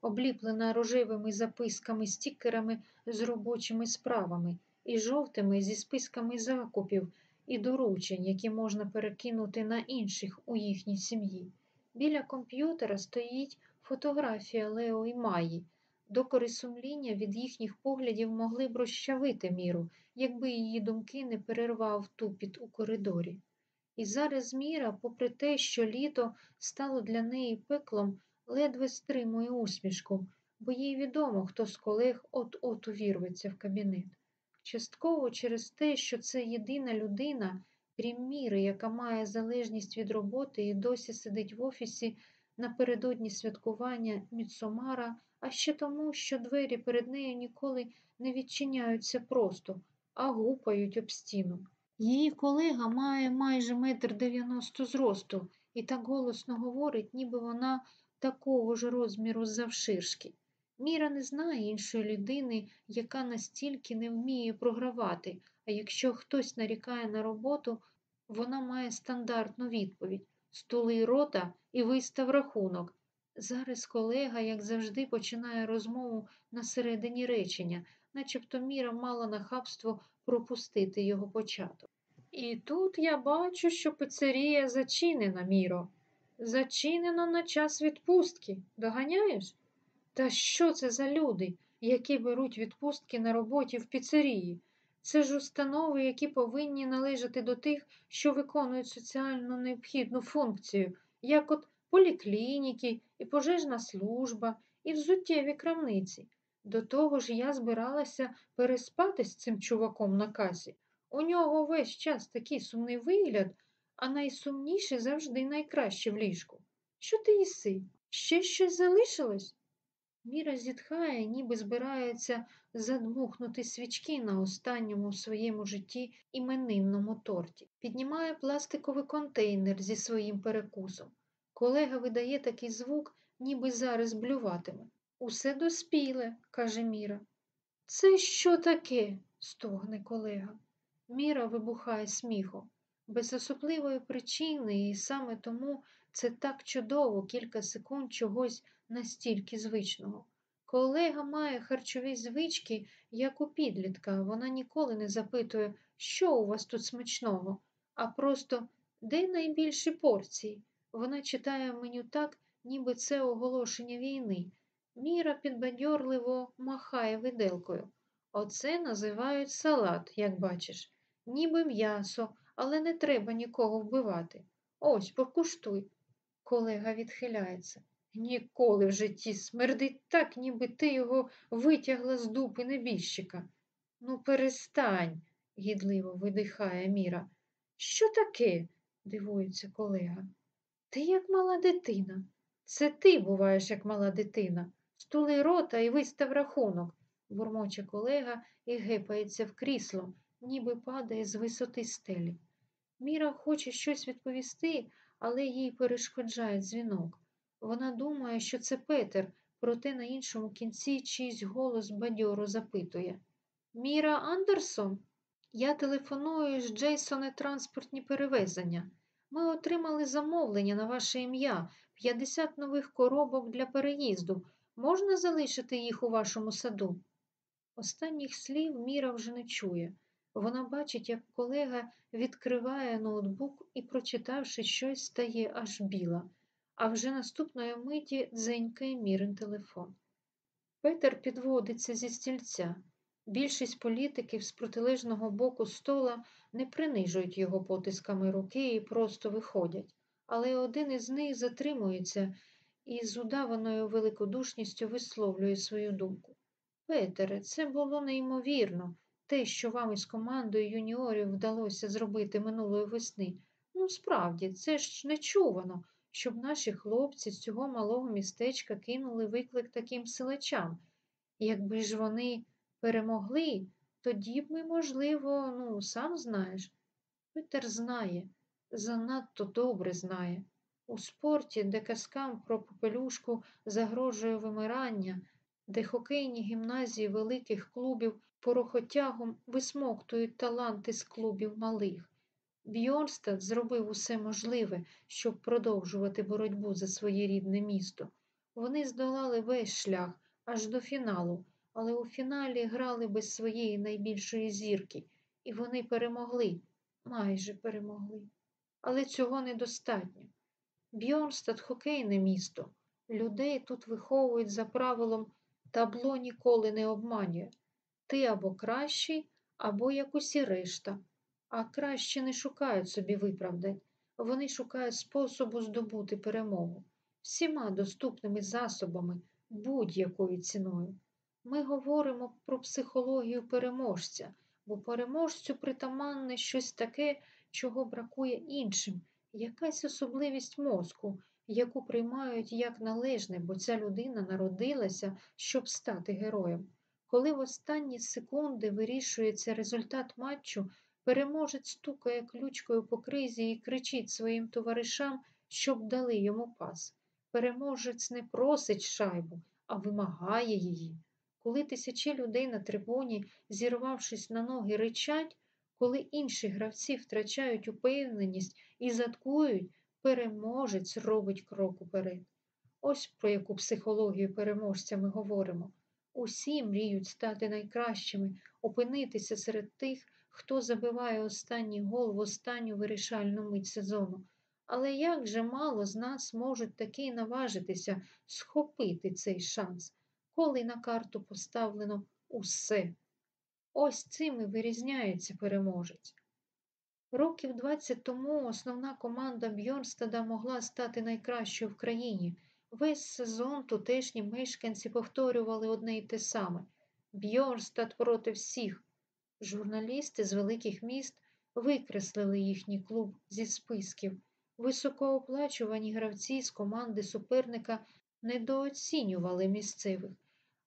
обліплена рожевими записками, стікерами з робочими справами і жовтими зі списками закупів і доручень, які можна перекинути на інших у їхній сім'ї. Біля комп'ютера стоїть фотографія Лео і Маї. Докори сумління від їхніх поглядів могли б розчавити міру, якби її думки не перервав тупіт у коридорі. І зараз Міра, попри те, що літо стало для неї пеклом, ледве стримує усмішку, бо їй відомо, хто з колег от-от увірветься в кабінет. Частково через те, що це єдина людина, крім міри, яка має залежність від роботи і досі сидить в офісі напередодні святкування Міцомара, а ще тому, що двері перед нею ніколи не відчиняються просто, а гупають об стіну. Її колега має майже метр дев'яносто зросту і так голосно говорить, ніби вона такого ж розміру завширшки. Міра не знає іншої людини, яка настільки не вміє програвати, а якщо хтось нарікає на роботу, вона має стандартну відповідь стули рота і вистав рахунок. Зараз колега, як завжди, починає розмову на середині речення, начебто Міра мала нахабство пропустити його початок. І тут я бачу, що пицерія зачинена, Міро. Зачинено на час відпустки. Доганяєш? Та що це за люди, які беруть відпустки на роботі в піцерії? Це ж установи, які повинні належати до тих, що виконують соціально необхідну функцію, як от поліклініки, і пожежна служба, і взуттєві крамниці. До того ж я збиралася переспати з цим чуваком на касі. У нього весь час такий сумний вигляд, а найсумніше завжди найкраще в ліжку. Що ти їси? Ще щось залишилось? Міра зітхає, ніби збирається задмухнути свічки на останньому в своєму житті іменинному торті. Піднімає пластиковий контейнер зі своїм перекусом. Колега видає такий звук, ніби зараз блюватиме. Усе доспіле, каже Міра. Це що таке? стогне колега. Міра вибухає сміхом. Без особливої причини, і саме тому це так чудово кілька секунд чогось настільки звичного. Колега має харчові звички, як у підлітка. Вона ніколи не запитує, що у вас тут смачного, а просто де найбільші порції. Вона читає меню так, ніби це оголошення війни. Міра підбадьорливо махає виделкою. Оце називають салат, як бачиш, ніби м'ясо, але не треба нікого вбивати. Ось, покуштуй. Колега відхиляється. Ніколи в житті смердить так, ніби ти його витягла з дупи небіжчика. Ну, перестань, гідливо видихає Міра. Що таке? дивується колега. Ти як мала дитина. Це ти буваєш, як мала дитина. Стули рота і вистав рахунок, бурмоче колега і гепається в крісло, ніби падає з висоти стелі. Міра хоче щось відповісти, але їй перешкоджає дзвінок. Вона думає, що це Петер, проте на іншому кінці чийсь голос бадьоро запитує Міра Андерсон? Я телефоную з Джейсоне транспортні перевезення. Ми отримали замовлення на ваше ім'я 50 нових коробок для переїзду. Можна залишити їх у вашому саду? Останніх слів Міра вже не чує. Вона бачить, як колега відкриває ноутбук і, прочитавши щось, стає аж біла, а вже наступної миті дзенькає мірин телефон. Петер підводиться зі стільця. Більшість політиків з протилежного боку стола не принижують його потисками руки і просто виходять, але один із них затримується і з удаваною великодушністю висловлює свою думку. Петере, це було неймовірно, те, що вам із командою юніорів вдалося зробити минулої весни. Ну, справді, це ж нечувано. щоб наші хлопці з цього малого містечка кинули виклик таким силачам. Якби ж вони перемогли, тоді б ми, можливо, ну, сам знаєш. Петер знає, занадто добре знає. У спорті, де казкам про попелюшку загрожує вимирання, де хокейні гімназії великих клубів порохотягом висмоктують таланти з клубів малих. Бьорнстад зробив усе можливе, щоб продовжувати боротьбу за своє рідне місто. Вони здолали весь шлях аж до фіналу, але у фіналі грали без своєї найбільшої зірки, і вони перемогли, майже перемогли. Але цього недостатньо. Бьорнстад хокейне місто. Людей тут виховують за правилом табло ніколи не обманює. Ти або кращий, або як усі решта. А краще не шукають собі виправдань. Вони шукають способу здобути перемогу всіма доступними засобами, будь-якою ціною. Ми говоримо про психологію переможця, бо переможцю притаманне щось таке, чого бракує іншим, якась особливість мозку, яку приймають як належне, бо ця людина народилася, щоб стати героєм. Коли в останні секунди вирішується результат матчу, переможець стукає ключкою по кризі і кричить своїм товаришам, щоб дали йому пас. Переможець не просить шайбу, а вимагає її. Коли тисячі людей на трибуні, зірвавшись на ноги, ричать, коли інші гравці втрачають упевненість і заткують, переможець робить крок уперед. Ось про яку психологію переможця ми говоримо. Усі мріють стати найкращими, опинитися серед тих, хто забиває останній гол в останню вирішальну мить сезону. Але як же мало з нас можуть таки наважитися схопити цей шанс, коли на карту поставлено усе. Ось цим і вирізняється переможець. Років 20 тому основна команда Бьорнстада могла стати найкращою в країні. Весь сезон тутешні мешканці повторювали одне й те саме Бьорнстад проти всіх. Журналісти з великих міст викреслили їхній клуб зі списків. Високооплачувані гравці з команди суперника недооцінювали місцевих,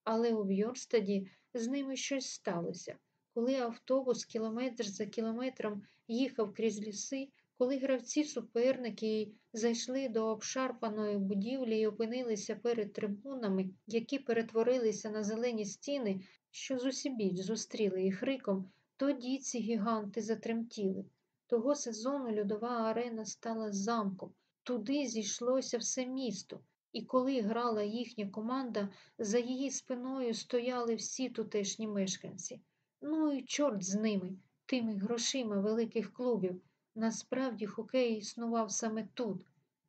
але у Бьорстаді з ними щось сталося. Коли автобус кілометр за кілометром їхав крізь ліси, коли гравці суперники зайшли до обшарпаної будівлі і опинилися перед трибунами, які перетворилися на зелені стіни, що зусібіч зустріли їх риком, тоді ці гіганти затремтіли. Того сезону льодова арена стала замком. Туди зійшлося все місто, і коли грала їхня команда, за її спиною стояли всі тутешні мешканці. Ну і чорт з ними, тими грошима великих клубів. Насправді хокей існував саме тут,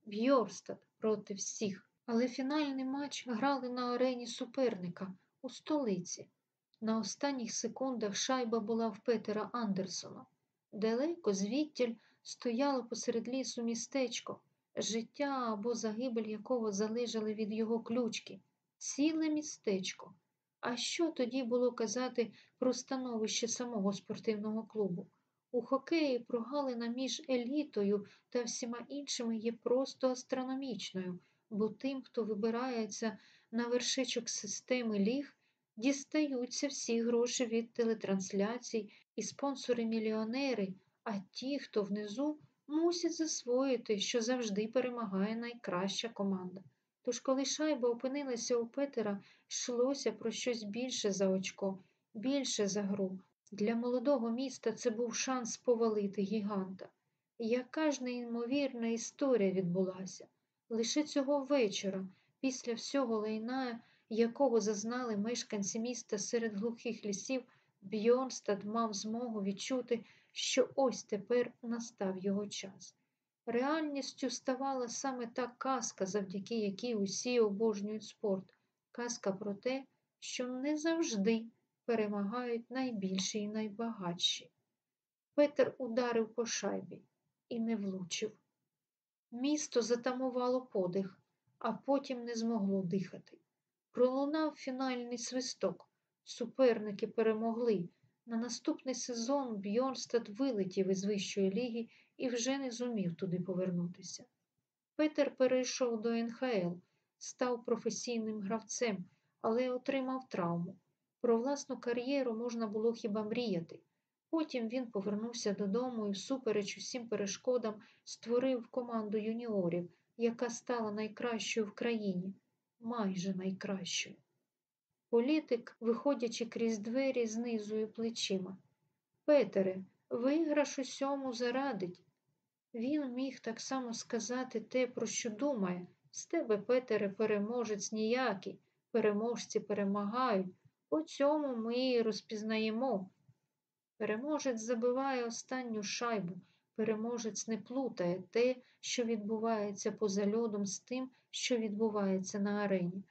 Бьорстад проти всіх. Але фінальний матч грали на арені суперника у столиці. На останніх секундах шайба була в Петера Андерсона. Далеко звідтіль стояло посеред лісу містечко, життя або загибель якого залежали від його ключки, ціле містечко. А що тоді було казати про становище самого спортивного клубу? У хокеї прогалина між елітою та всіма іншими є просто астрономічною, бо тим, хто вибирається на вершечок системи ліг, дістаються всі гроші від телетрансляцій і спонсори-мільйонери, а ті, хто внизу, мусять засвоїти, що завжди перемагає найкраща команда. Тож, коли шайба опинилася у Петера, йшлося про щось більше за очко, більше за гру. Для молодого міста це був шанс повалити гіганта. Яка ж неймовірна історія відбулася? Лише цього вечора, після всього лайна, якого зазнали мешканці міста серед глухих лісів, Бьорнстад мав змогу відчути, що ось тепер настав його час. Реальністю ставала саме та казка, завдяки якій усі обожнюють спорт, казка про те, що не завжди перемагають найбільші і найбагатші. Петер ударив по шайбі і не влучив. Місто затамувало подих, а потім не змогло дихати. Пролунав фінальний свисток. Суперники перемогли. На наступний сезон Бьорнстад вилетів із вищої ліги і вже не зумів туди повернутися. Петер перейшов до НХЛ, став професійним гравцем, але отримав травму. Про власну кар'єру можна було хіба мріяти. Потім він повернувся додому і, всупереч усім перешкодам, створив команду юніорів, яка стала найкращою в країні, майже найкращою. Політик, виходячи крізь двері, знизує плечима. Петере, виграш усьому зарадить. Він міг так само сказати те, про що думає. З тебе, Петере, переможець ніякий, переможці перемагають. По цьому ми і розпізнаємо. Переможець забиває останню шайбу, переможець не плутає те, що відбувається поза льодом, з тим, що відбувається на арені.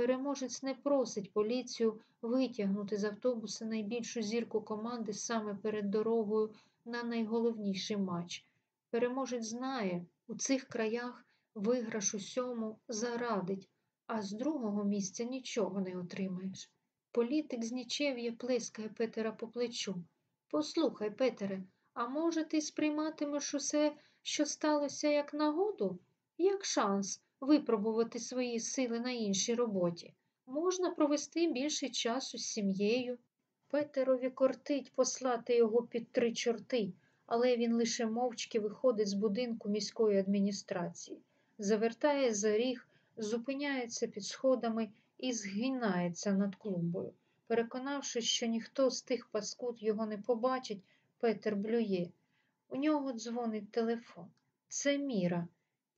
Переможець не просить поліцію витягнути з автобуса найбільшу зірку команди саме перед дорогою на найголовніший матч. Переможець знає, у цих краях виграш усьому зарадить, а з другого місця нічого не отримаєш. Політик з нічев'я плескає Петера по плечу. Послухай, Петере, а може, ти сприйматимеш усе, що сталося як нагоду, як шанс випробувати свої сили на іншій роботі? Можна провести більше часу з сім'єю. Петерові кортить послати його під три чорти, але він лише мовчки виходить з будинку міської адміністрації, завертає за ріг, зупиняється під сходами і згинається над клумбою. Переконавшись, що ніхто з тих паскуд його не побачить, Петер блює. У нього дзвонить телефон. Це Міра.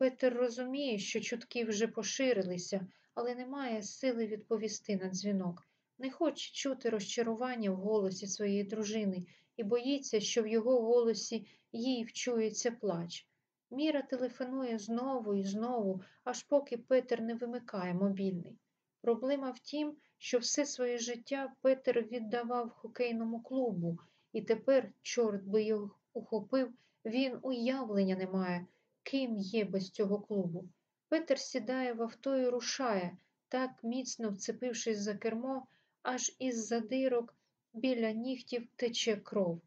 Петер розуміє, що чутки вже поширилися, але не має сили відповісти на дзвінок. Не хоче чути розчарування в голосі своєї дружини і боїться, що в його голосі їй вчується плач. Міра телефонує знову і знову, аж поки Петер не вимикає мобільний. Проблема в тім, що все своє життя Петер віддавав хокейному клубу, і тепер, чорт би його ухопив, він уявлення не має, ким є без цього клубу. Петер сідає в авто і рушає, так міцно вцепившись за кермо, аж із задирок біля нігтів тече кров.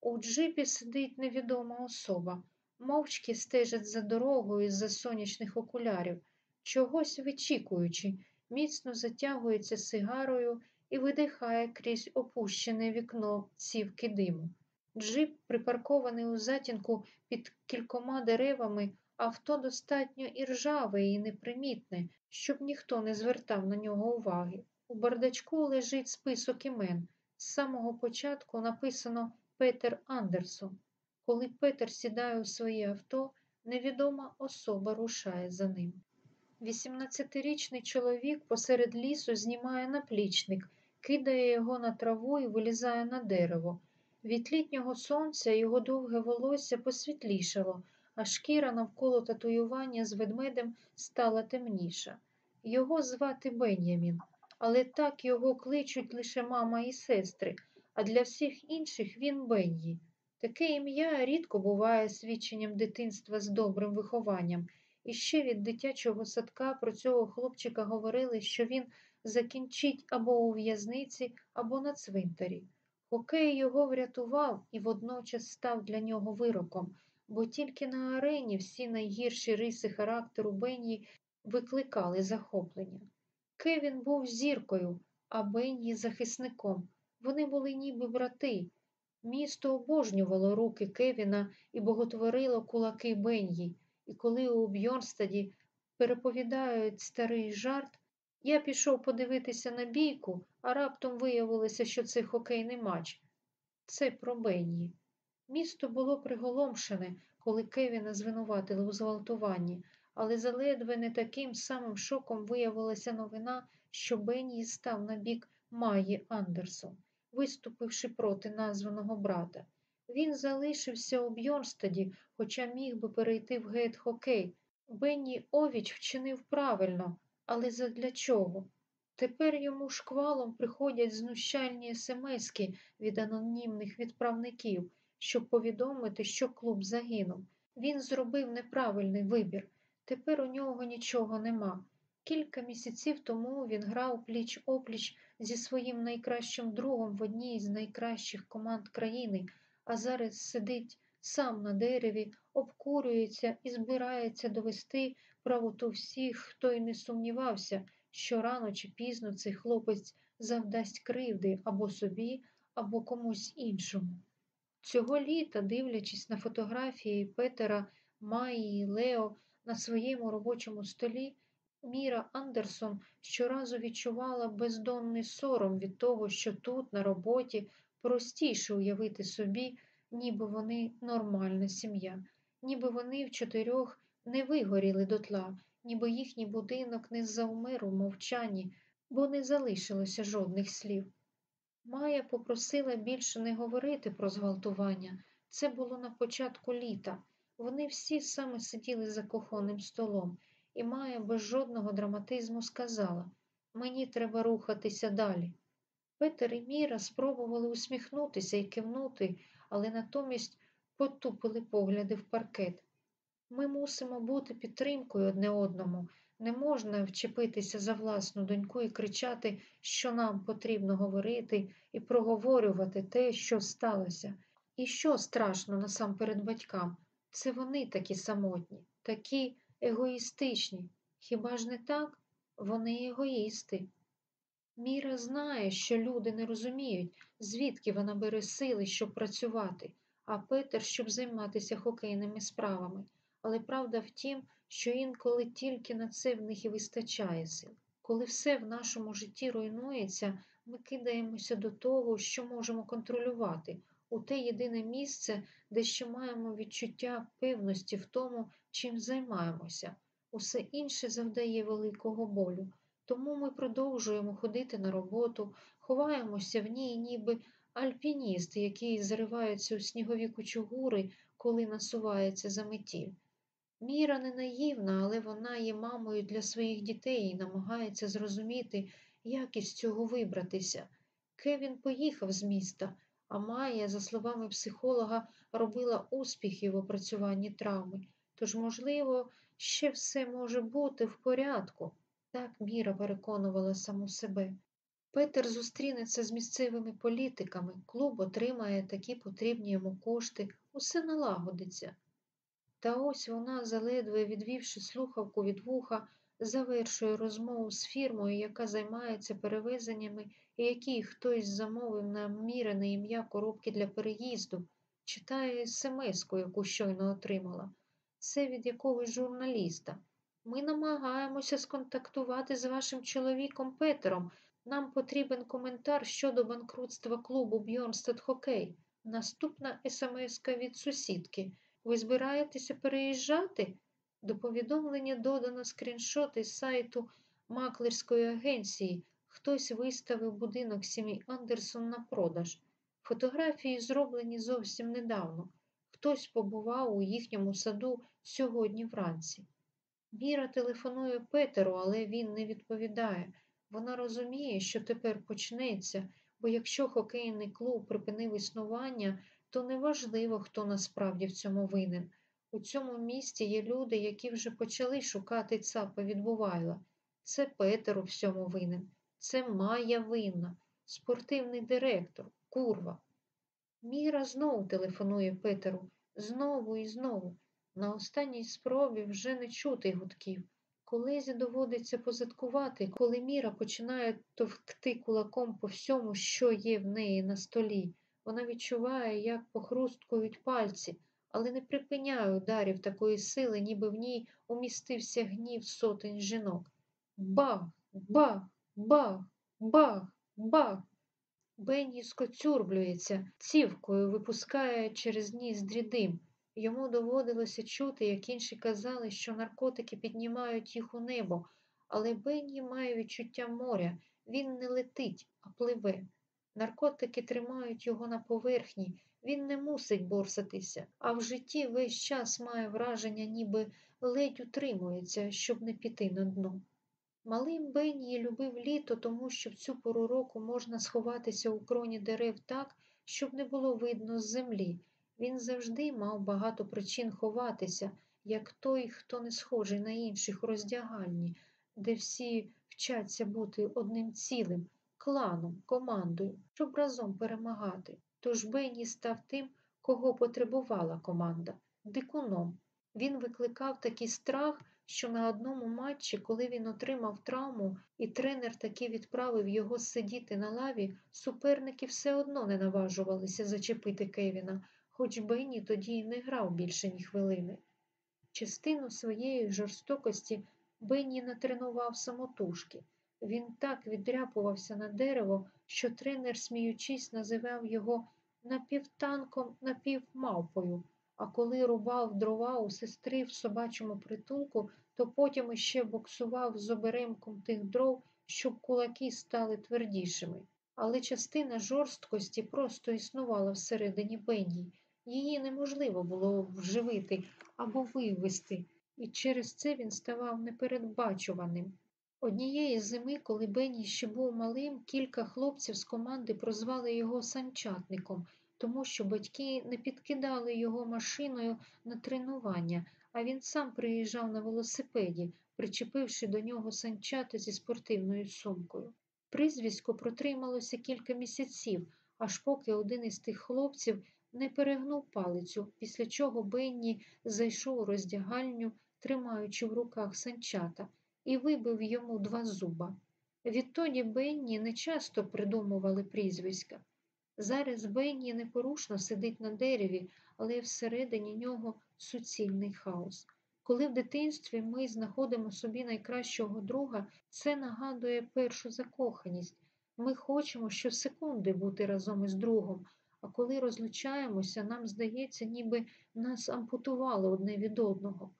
У джипі сидить невідома особа, мовчки стежить за дорогою з-за сонячних окулярів, чогось вичікуючи, міцно затягується сигарою і видихає крізь опущене вікно цівки диму. Джип, припаркований у затінку під кількома деревами, авто достатньо і ржаве, і непримітне, щоб ніхто не звертав на нього уваги. У бардачку лежить список імен. З самого початку написано Петер Андерсон. Коли Петер сідає у своє авто, невідома особа рушає за ним. 18-річний чоловік посеред лісу знімає наплічник, кидає його на траву і вилізає на дерево. Від літнього сонця його довге волосся посвітлішало, а шкіра навколо татуювання з ведмедем стала темніша. Його звати Бен'ямін, але так його кличуть лише мама і сестри, а для всіх інших він Бен'ї. Таке ім'я рідко буває свідченням дитинства з добрим вихованням. І ще від дитячого садка про цього хлопчика говорили, що він закінчить або у в'язниці, або на цвинтарі. Хокей його врятував і водночас став для нього вироком, бо тільки на арені всі найгірші риси характеру Бенні викликали захоплення. Кевін був зіркою, а Бенні захисником. Вони були ніби брати. Місто обожнювало руки Кевіна і боготворило кулаки Бенні. І коли у Бьорнстаді переповідають старий жарт, я пішов подивитися на бійку, а раптом виявилося, що це хокейний матч. Це про Бенні. Місто було приголомшене, коли Кевіна звинуватили у зґвалтуванні, але заледве не таким самим шоком виявилася новина, що Бенні став на бік Майї Андерсон, виступивши проти названого брата. Він залишився у Бьорнстаді, хоча міг би перейти в гейт хокей. Бенні Овіч вчинив правильно, але задля чого? Тепер йому шквалом приходять знущальні смски від анонімних відправників, щоб повідомити, що клуб загинув. Він зробив неправильний вибір. Тепер у нього нічого нема. Кілька місяців тому він грав пліч опліч зі своїм найкращим другом в одній з найкращих команд країни, а зараз сидить сам на дереві, обкурюється і збирається довести правоту всіх, хто й не сумнівався, що рано чи пізно цей хлопець завдасть кривди або собі, або комусь іншому. Цього літа, дивлячись на фотографії Петера, Майї, Лео на своєму робочому столі, Міра Андерсон щоразу відчувала бездонний сором від того, що тут, на роботі, простіше уявити собі, ніби вони нормальна сім'я, ніби вони в чотирьох не вигоріли дотла, ніби їхній будинок не завмер у мовчанні, бо не залишилося жодних слів. Майя попросила більше не говорити про зґвалтування. Це було на початку літа. Вони всі саме сиділи за кухонним столом, і Майя без жодного драматизму сказала Мені треба рухатися далі. Петер і Міра спробували усміхнутися і кивнути, але натомість потупили погляди в паркет. Ми мусимо бути підтримкою одне одному. Не можна вчепитися за власну доньку і кричати, що нам потрібно говорити, і проговорювати те, що сталося. І що страшно насамперед батькам? Це вони такі самотні, такі егоїстичні. Хіба ж не так? Вони егоїсти. Міра знає, що люди не розуміють, звідки вона бере сили, щоб працювати, а Петер, щоб займатися хокейними справами. Але правда в тім, що інколи тільки на це в них і вистачає сил. Коли все в нашому житті руйнується, ми кидаємося до того, що можемо контролювати, у те єдине місце, де ще маємо відчуття певності в тому, чим займаємося. Усе інше завдає великого болю. Тому ми продовжуємо ходити на роботу, ховаємося в ній, ніби альпіністи, які зриваються у снігові кучугури, коли насувається заметіль. Міра не наївна, але вона є мамою для своїх дітей і намагається зрозуміти, як із цього вибратися. Кевін поїхав з міста, а Майя, за словами психолога, робила успіхи в опрацюванні травми. Тож, можливо, ще все може бути в порядку. Так Міра переконувала саму себе. Петер зустрінеться з місцевими політиками, клуб отримає такі потрібні йому кошти, усе налагодиться. Та ось вона, заледве відвівши слухавку від вуха, завершує розмову з фірмою, яка займається перевезеннями, і якій хтось замовив на мірене ім'я коробки для переїзду, читає смс-ку, яку щойно отримала. Це від якогось журналіста. Ми намагаємося сконтактувати з вашим чоловіком Петером. Нам потрібен коментар щодо банкрутства клубу Бьорнстед Хокей. Наступна смс-ка від сусідки. Ви збираєтеся переїжджати? До повідомлення додано скріншот із сайту маклерської агенції. Хтось виставив будинок сім'ї Андерсон на продаж. Фотографії зроблені зовсім недавно. Хтось побував у їхньому саду сьогодні вранці. Міра телефонує Петеру, але він не відповідає. Вона розуміє, що тепер почнеться, бо якщо хокейний клуб припинив існування, то неважливо, хто насправді в цьому винен. У цьому місті є люди, які вже почали шукати цапа від Бувайла. Це Петер у всьому винен, це Майя винна, спортивний директор, курва. Міра знову телефонує Петеру, знову і знову. На останній спробі вже не чути гудків. Колезі доводиться позадкувати, коли Міра починає товкти кулаком по всьому, що є в неї на столі. Вона відчуває, як похрусткують пальці, але не припиняє ударів такої сили, ніби в ній умістився гнів сотень жінок. Бах, бах, бах, бах, бах. Бенні скоцюрблюється, цівкою випускає через ніс дрідим. Йому доводилося чути, як інші казали, що наркотики піднімають їх у небо, але Бенні має відчуття моря, він не летить, а пливе. Наркотики тримають його на поверхні, він не мусить борсатися, а в житті весь час має враження, ніби ледь утримується, щоб не піти на дно. Малим Бенні любив літо, тому що в цю пору року можна сховатися у кроні дерев так, щоб не було видно з землі. Він завжди мав багато причин ховатися, як той, хто не схожий на інших роздягальні, де всі вчаться бути одним цілим, кланом, командою, щоб разом перемагати. Тож Бенні став тим, кого потребувала команда дикуном. Він викликав такий страх, що на одному матчі, коли він отримав травму, і тренер таки відправив його сидіти на лаві, суперники все одно не наважувалися зачепити Кевіна, хоч Бенні тоді й не грав більше ні хвилини. Частину своєї жорстокості Бенні натренував самотужки. Він так відряпувався на дерево, що тренер, сміючись, називав його напівтанком, напівмавпою, а коли рубав дрова у сестри в собачому притулку, то потім іще боксував з оберемком тих дров, щоб кулаки стали твердішими. Але частина жорсткості просто існувала всередині Бенні. Її неможливо було вживити або вивести, і через це він ставав непередбачуваним. Однієї зими, коли Бенні ще був малим, кілька хлопців з команди прозвали його санчатником, тому що батьки не підкидали його машиною на тренування, а він сам приїжджав на велосипеді, причепивши до нього санчата зі спортивною сумкою. Прізвисько протрималося кілька місяців, аж поки один із тих хлопців не перегнув палицю, після чого Бенні зайшов у роздягальню, тримаючи в руках санчата, і вибив йому два зуба. Відтоді Бенні не часто придумували прізвиська. Зараз Бенні непорушно сидить на дереві, але всередині нього суцільний хаос. Коли в дитинстві ми знаходимо собі найкращого друга, це нагадує першу закоханість. Ми хочемо щосекунди бути разом із другом, а коли розлучаємося, нам здається, ніби нас ампутували одне від одного.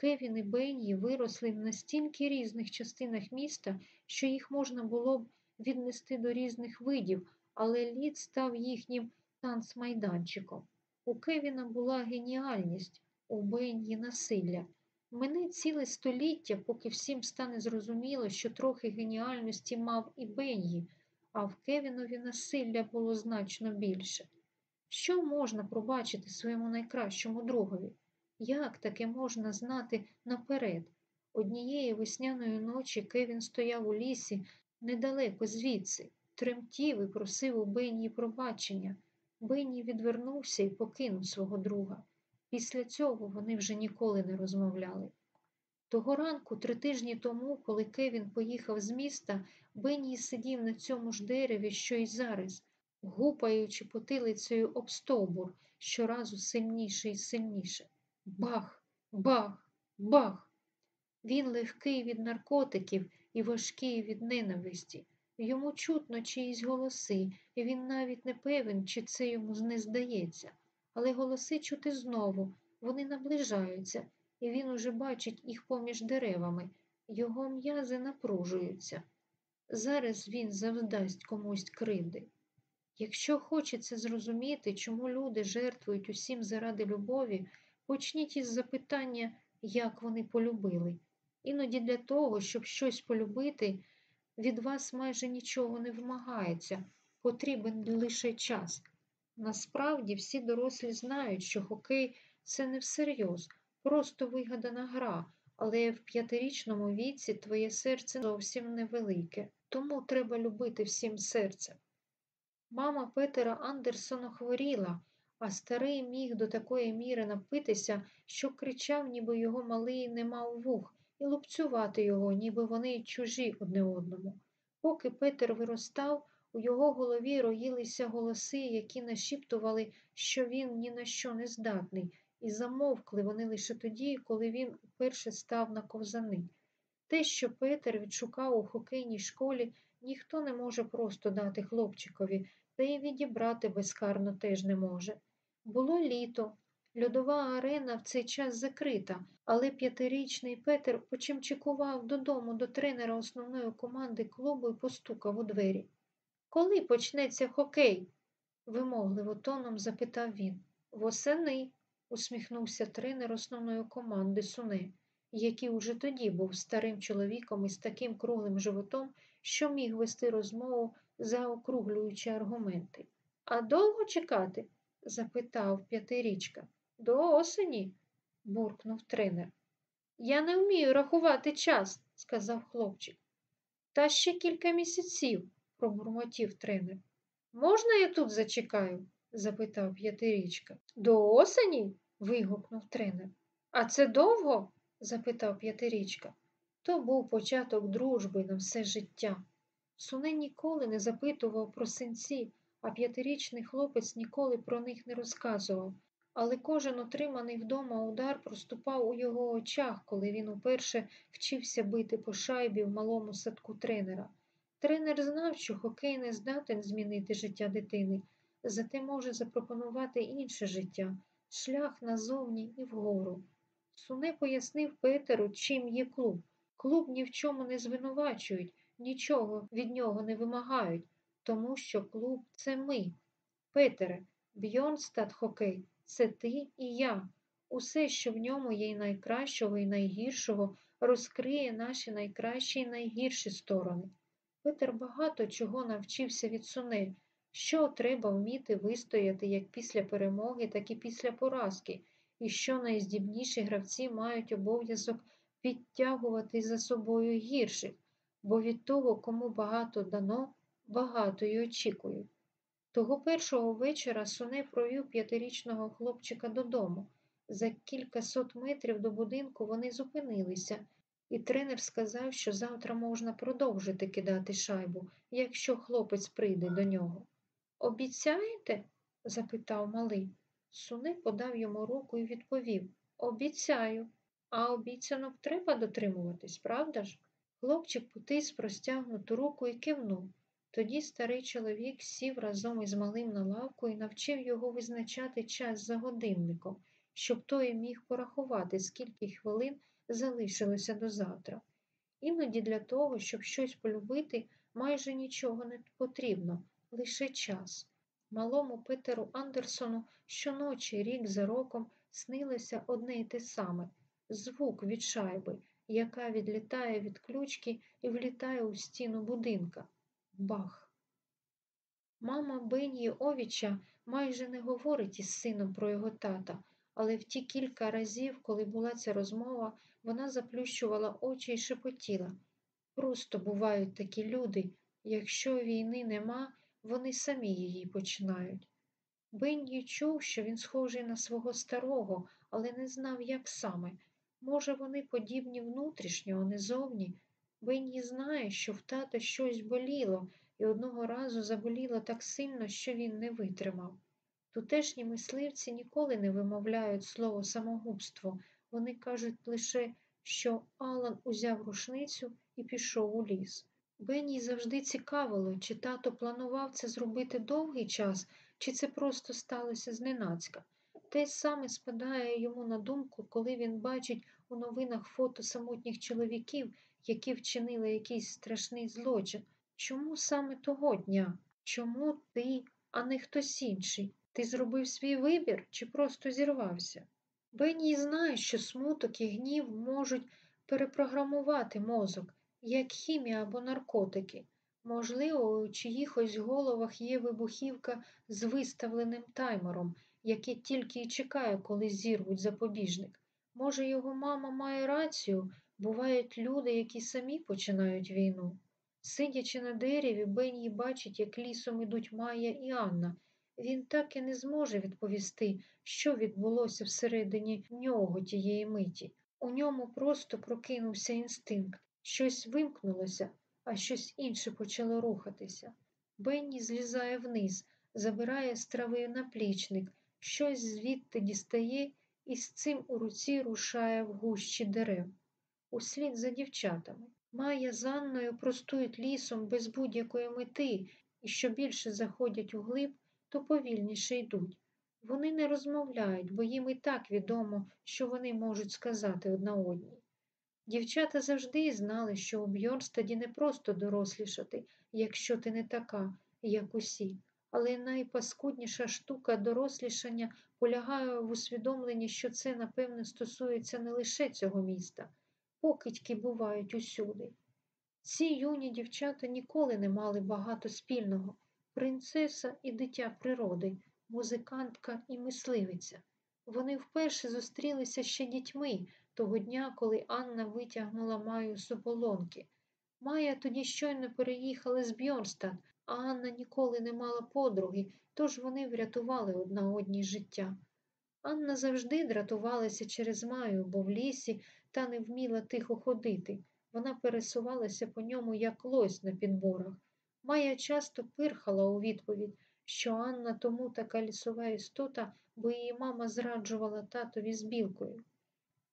Кевін і Бенні виросли в настільки різних частинах міста, що їх можна було б віднести до різних видів, але лід став їхнім танцмайданчиком. У Кевіна була геніальність, у Бенні насилля. Мине ціле століття, поки всім стане зрозуміло, що трохи геніальності мав і Бенні, а в Кевінові насилля було значно більше. Що можна пробачити своєму найкращому другові? Як таке можна знати наперед? Однієї весняної ночі Кевін стояв у лісі недалеко звідси, тремтів і просив у Бенні пробачення. Бенні відвернувся і покинув свого друга. Після цього вони вже ніколи не розмовляли. Того ранку, три тижні тому, коли Кевін поїхав з міста, Бенні сидів на цьому ж дереві, що й зараз, гупаючи потилицею об стовбур, щоразу сильніше і сильніше. Бах, бах, бах. Він легкий від наркотиків і важкий від ненависті. Йому чутно чиїсь голоси, і він навіть не певен, чи це йому не здається. Але голоси чути знову, вони наближаються, і він уже бачить їх поміж деревами. Його м'язи напружуються. Зараз він завдасть комусь кривди. Якщо хочеться зрозуміти, чому люди жертвують усім заради любові, почніть із запитання, як вони полюбили. Іноді для того, щоб щось полюбити, від вас майже нічого не вимагається, потрібен лише час. Насправді всі дорослі знають, що хокей це не всерйоз, просто вигадана гра, але в п'ятирічному віці твоє серце зовсім невелике, тому треба любити всім серцем. Мама Петера Андерсона хворіла, а старий міг до такої міри напитися, що кричав, ніби його малий не мав вух, і лупцювати його, ніби вони чужі одне одному. Поки Петер виростав, у його голові роїлися голоси, які нашіптували, що він ні на що не здатний, і замовкли вони лише тоді, коли він вперше став на ковзани. Те, що Петер відшукав у хокейній школі, ніхто не може просто дати хлопчикові, та й відібрати безкарно теж не може. Було літо, льодова арена в цей час закрита, але п'ятирічний Петер почимчикував додому до тренера основної команди клубу і постукав у двері. Коли почнеться хокей? вимогливо тоном запитав він. Восени, усміхнувся тренер основної команди Суне, який уже тоді був старим чоловіком із таким круглим животом, що міг вести розмову, заокруглюючи аргументи. А довго чекати? Запитав п'ятирічка. До осені, буркнув тренер. Я не вмію рахувати час, сказав хлопчик. Та ще кілька місяців, пробурмотів тренер. Можна я тут зачекаю? запитав п'ятирічка. До осені? вигукнув тренер. А це довго? запитав п'ятирічка. То був початок дружби на все життя. Суне ніколи не запитував про синці, а п'ятирічний хлопець ніколи про них не розказував. Але кожен отриманий вдома удар проступав у його очах, коли він уперше вчився бити по шайбі в малому садку тренера. Тренер знав, що хокей не здатен змінити життя дитини, зате може запропонувати інше життя, шлях назовні і вгору. Суне пояснив Петеру, чим є клуб. Клуб ні в чому не звинувачують, нічого від нього не вимагають, тому що клуб це ми. Петере, Бьорнстад хокей це ти і я. Усе, що в ньому є і найкращого і найгіршого, розкриє наші найкращі і найгірші сторони. Петер багато чого навчився від суне, що треба вміти вистояти як після перемоги, так і після поразки, і що найздібніші гравці мають обов'язок підтягувати за собою гірших, бо від того, кому багато дано, багато й очікують. Того першого вечора Суне провів п'ятирічного хлопчика додому. За кілька сот метрів до будинку вони зупинилися, і тренер сказав, що завтра можна продовжити кидати шайбу, якщо хлопець прийде до нього. Обіцяєте? запитав малий. Суне подав йому руку і відповів Обіцяю. А обіцянок треба дотримуватись, правда ж? Хлопчик потис простягнуту руку і кивнув. Тоді старий чоловік сів разом із малим на лавку і навчив його визначати час за годинником, щоб той міг порахувати, скільки хвилин залишилося до завтра. Іноді для того, щоб щось полюбити, майже нічого не потрібно, лише час. Малому Петеру Андерсону щоночі рік за роком снилося одне й те саме звук від шайби, яка відлітає від ключки і влітає у стіну будинка. Бах. Мама Бенії Овіча майже не говорить із сином про його тата, але в ті кілька разів, коли була ця розмова, вона заплющувала очі і шепотіла. Просто бувають такі люди, якщо війни нема, вони самі її починають. Бенні чув, що він схожий на свого старого, але не знав, як саме. Може, вони подібні внутрішньо, а не зовні. Бенні знає, що в тата щось боліло, і одного разу заболіло так сильно, що він не витримав. Тутешні мисливці ніколи не вимовляють слово самогубство. Вони кажуть лише, що Алан узяв рушницю і пішов у ліс. Бенні завжди цікавило, чи тато планував це зробити довгий час, чи це просто сталося зненацька. Те саме спадає йому на думку, коли він бачить у новинах фото самотніх чоловіків, які вчинили якийсь страшний злочин. Чому саме того дня? Чому ти, а не хтось інший? Ти зробив свій вибір чи просто зірвався? Бенні знає, що смуток і гнів можуть перепрограмувати мозок, як хімія або наркотики. Можливо, у чиїхось головах є вибухівка з виставленим таймером, який тільки й чекає, коли зірвуть запобіжник. Може, його мама має рацію, бувають люди, які самі починають війну. Сидячи на дереві, Бенні бачить, як лісом ідуть Майя і Анна. Він так і не зможе відповісти, що відбулося всередині нього тієї миті. У ньому просто прокинувся інстинкт, щось вимкнулося, а щось інше почало рухатися. Бенні злізає вниз, забирає з трави наплічник, щось звідти дістає і з цим у руці рушає в гущі дерев. Услід за дівчатами. Майя з Анною простують лісом без будь-якої мети, і що більше заходять у глиб, то повільніше йдуть. Вони не розмовляють, бо їм і так відомо, що вони можуть сказати одна одній. Дівчата завжди знали, що у Бьорстаді не просто дорослішати, якщо ти не така, як усі, але найпаскудніша штука дорослішання полягає в усвідомленні, що це, напевне, стосується не лише цього міста. Покидьки бувають усюди. Ці юні дівчата ніколи не мали багато спільного принцеса і дитя природи, музикантка і мисливиця. Вони вперше зустрілися ще дітьми того дня, коли Анна витягнула Маю з ополонки. Майя тоді щойно переїхала з Бьорнстад, а Анна ніколи не мала подруги, тож вони врятували одна одній життя. Анна завжди дратувалася через маю, бо в лісі та не вміла тихо ходити. Вона пересувалася по ньому, як лось на підборах. Майя часто пирхала у відповідь, що Анна тому така лісова істота, бо її мама зраджувала татові з білкою.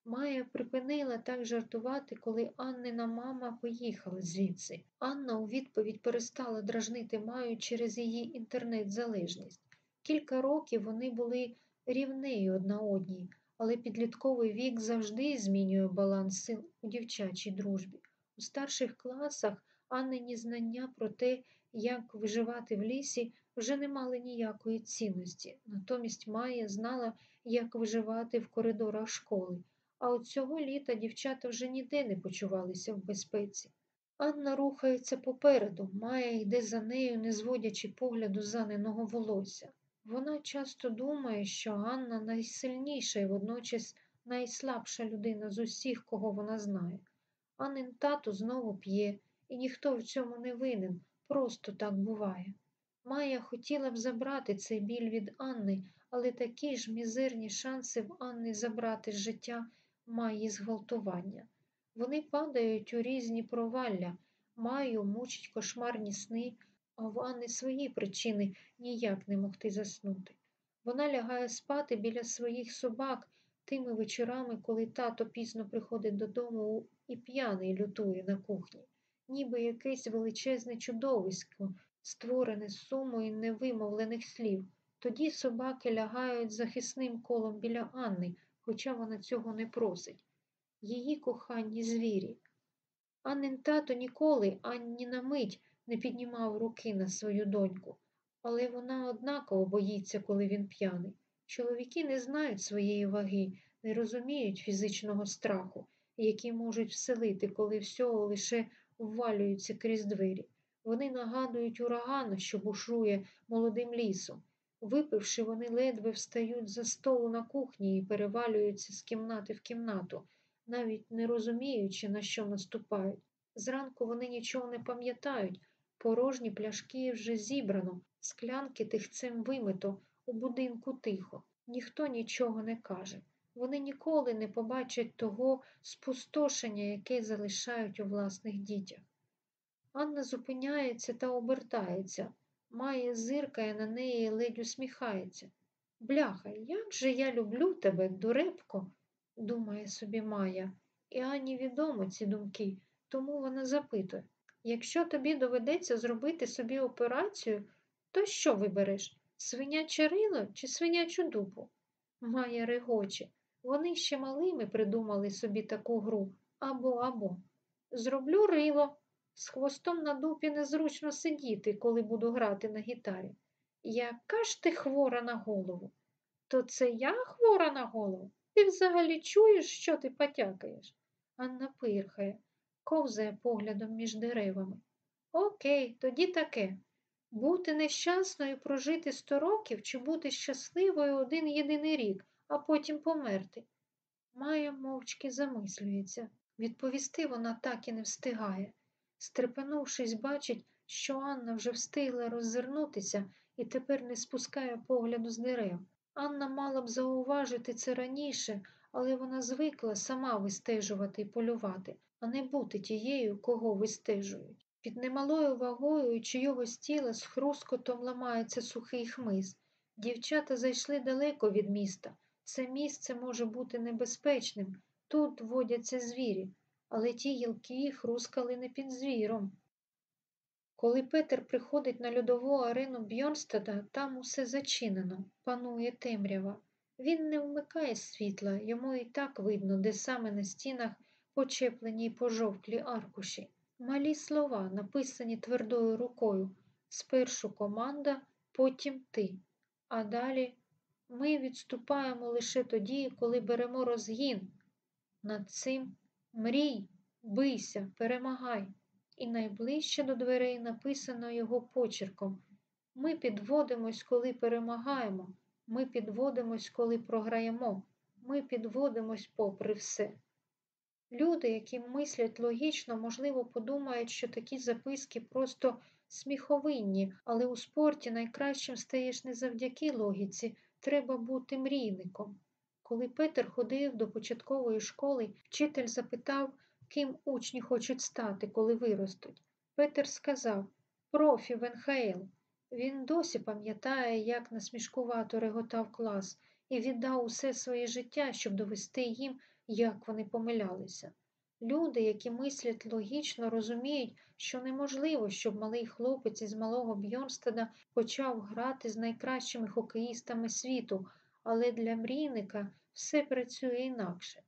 Майя припинила так жартувати, коли Аннина мама поїхала звідси. Анна у відповідь перестала дражнити Маю через її інтернет-залежність. Кілька років вони були рівнею одна одній, але підлітковий вік завжди змінює баланс сил у дівчачій дружбі. У старших класах Аннині знання про те, як виживати в лісі, вже не мали ніякої цінності. Натомість Майя знала, як виживати в коридорах школи. А от цього літа дівчата вже ніде не почувалися в безпеці. Анна рухається попереду, Майя йде за нею, не зводячи погляду заненого волосся. Вона часто думає, що Анна найсильніша і водночас найслабша людина з усіх, кого вона знає. Аннин тато знову п'є, і ніхто в цьому не винен, просто так буває. Майя хотіла б забрати цей біль від Анни, але такі ж мізерні шанси в Анни забрати життя Майї зґвалтування. Вони падають у різні провалля, Майю мучить кошмарні сни, а в Анни свої причини ніяк не могти заснути. Вона лягає спати біля своїх собак тими вечорами, коли тато пізно приходить додому і п'яний лютує на кухні, ніби якесь величезне чудовисько, створене сумою невимовлених слів. Тоді собаки лягають захисним колом біля Анни, хоча вона цього не просить. Її коханні звірі. Аннин тато ніколи ані на мить не піднімав руки на свою доньку, але вона однаково боїться, коли він п'яний. Чоловіки не знають своєї ваги, не розуміють фізичного страху, який можуть вселити, коли всього лише ввалюються крізь двері. Вони нагадують ураган, що бушує молодим лісом. Випивши, вони ледве встають за столу на кухні і перевалюються з кімнати в кімнату, навіть не розуміючи, на що наступають. Зранку вони нічого не пам'ятають, порожні пляшки вже зібрано, склянки тихцем вимито, у будинку тихо, ніхто нічого не каже. Вони ніколи не побачать того спустошення, яке залишають у власних дітях. Анна зупиняється та обертається, має зиркає на неї і ледь усміхається. Бляха, як же я люблю тебе, дурепко, думає собі Майя, і Анні відомо ці думки, тому вона запитує якщо тобі доведеться зробити собі операцію, то що вибереш? Свиняче рило чи свинячу дупу? Майя регоче. Вони ще малими придумали собі таку гру або або. Зроблю рило. З хвостом на дупі незручно сидіти, коли буду грати на гітарі. Яка ж ти хвора на голову? То це я хвора на голову? Ти взагалі чуєш, що ти потякаєш? Анна пирхає, ковзає поглядом між деревами. Окей, тоді таке. Бути нещасною прожити сто років чи бути щасливою один єдиний рік, а потім померти. Майя мовчки замислюється. Відповісти вона так і не встигає. Стрепенувшись, бачить, що Анна вже встигла роззирнутися і тепер не спускає погляду з дерев. Анна мала б зауважити це раніше, але вона звикла сама вистежувати і полювати, а не бути тією, кого вистежують. Під немалою вагою чийогось тіла з хрускотом ламається сухий хмиз. Дівчата зайшли далеко від міста. Це місце може бути небезпечним. Тут водяться звірі, але ті гілки хрускали не під звіром. Коли Петер приходить на льодову арену Бьорнстада, там усе зачинено, панує темрява. Він не вмикає світла, йому і так видно, де саме на стінах почеплені й пожовклі аркуші. Малі слова, написані твердою рукою. Спершу команда, потім ти. А далі ми відступаємо лише тоді, коли беремо розгін. Над цим мрій, бийся, перемагай. І найближче до дверей написано його почерком. Ми підводимось, коли перемагаємо, ми підводимось, коли програємо, ми підводимось попри все. Люди, які мислять логічно, можливо, подумають, що такі записки просто сміховинні, але у спорті найкращим стаєш не завдяки логіці, треба бути мрійником. Коли Петер ходив до початкової школи, вчитель запитав, ким учні хочуть стати, коли виростуть. Петер сказав профі в НХЛ. Він досі пам'ятає, як насмішкувато реготав клас, і віддав усе своє життя, щоб довести їм, як вони помилялися. Люди, які мислять логічно, розуміють, що неможливо, щоб малий хлопець із малого Бьорнстада почав грати з найкращими хокеїстами світу, але для мрійника все працює інакше.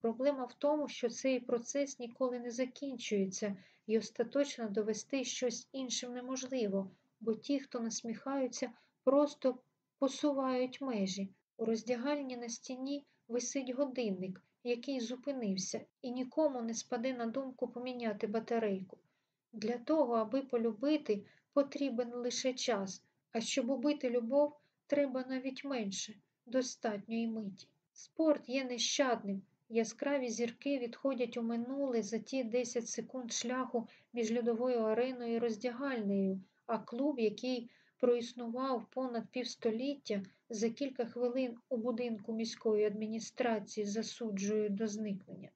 Проблема в тому, що цей процес ніколи не закінчується і остаточно довести щось іншим неможливо, бо ті, хто насміхаються, просто посувають межі. У роздягальні на стіні висить годинник, який зупинився, і нікому не спаде на думку поміняти батарейку. Для того, аби полюбити, потрібен лише час, а щоб убити любов, треба навіть менше, достатньої миті. Спорт є нещадним, яскраві зірки відходять у минуле за ті 10 секунд шляху між льодовою ареною і роздягальнею, а клуб, який проіснував понад півстоліття, за кілька хвилин у будинку міської адміністрації засуджують до зникнення.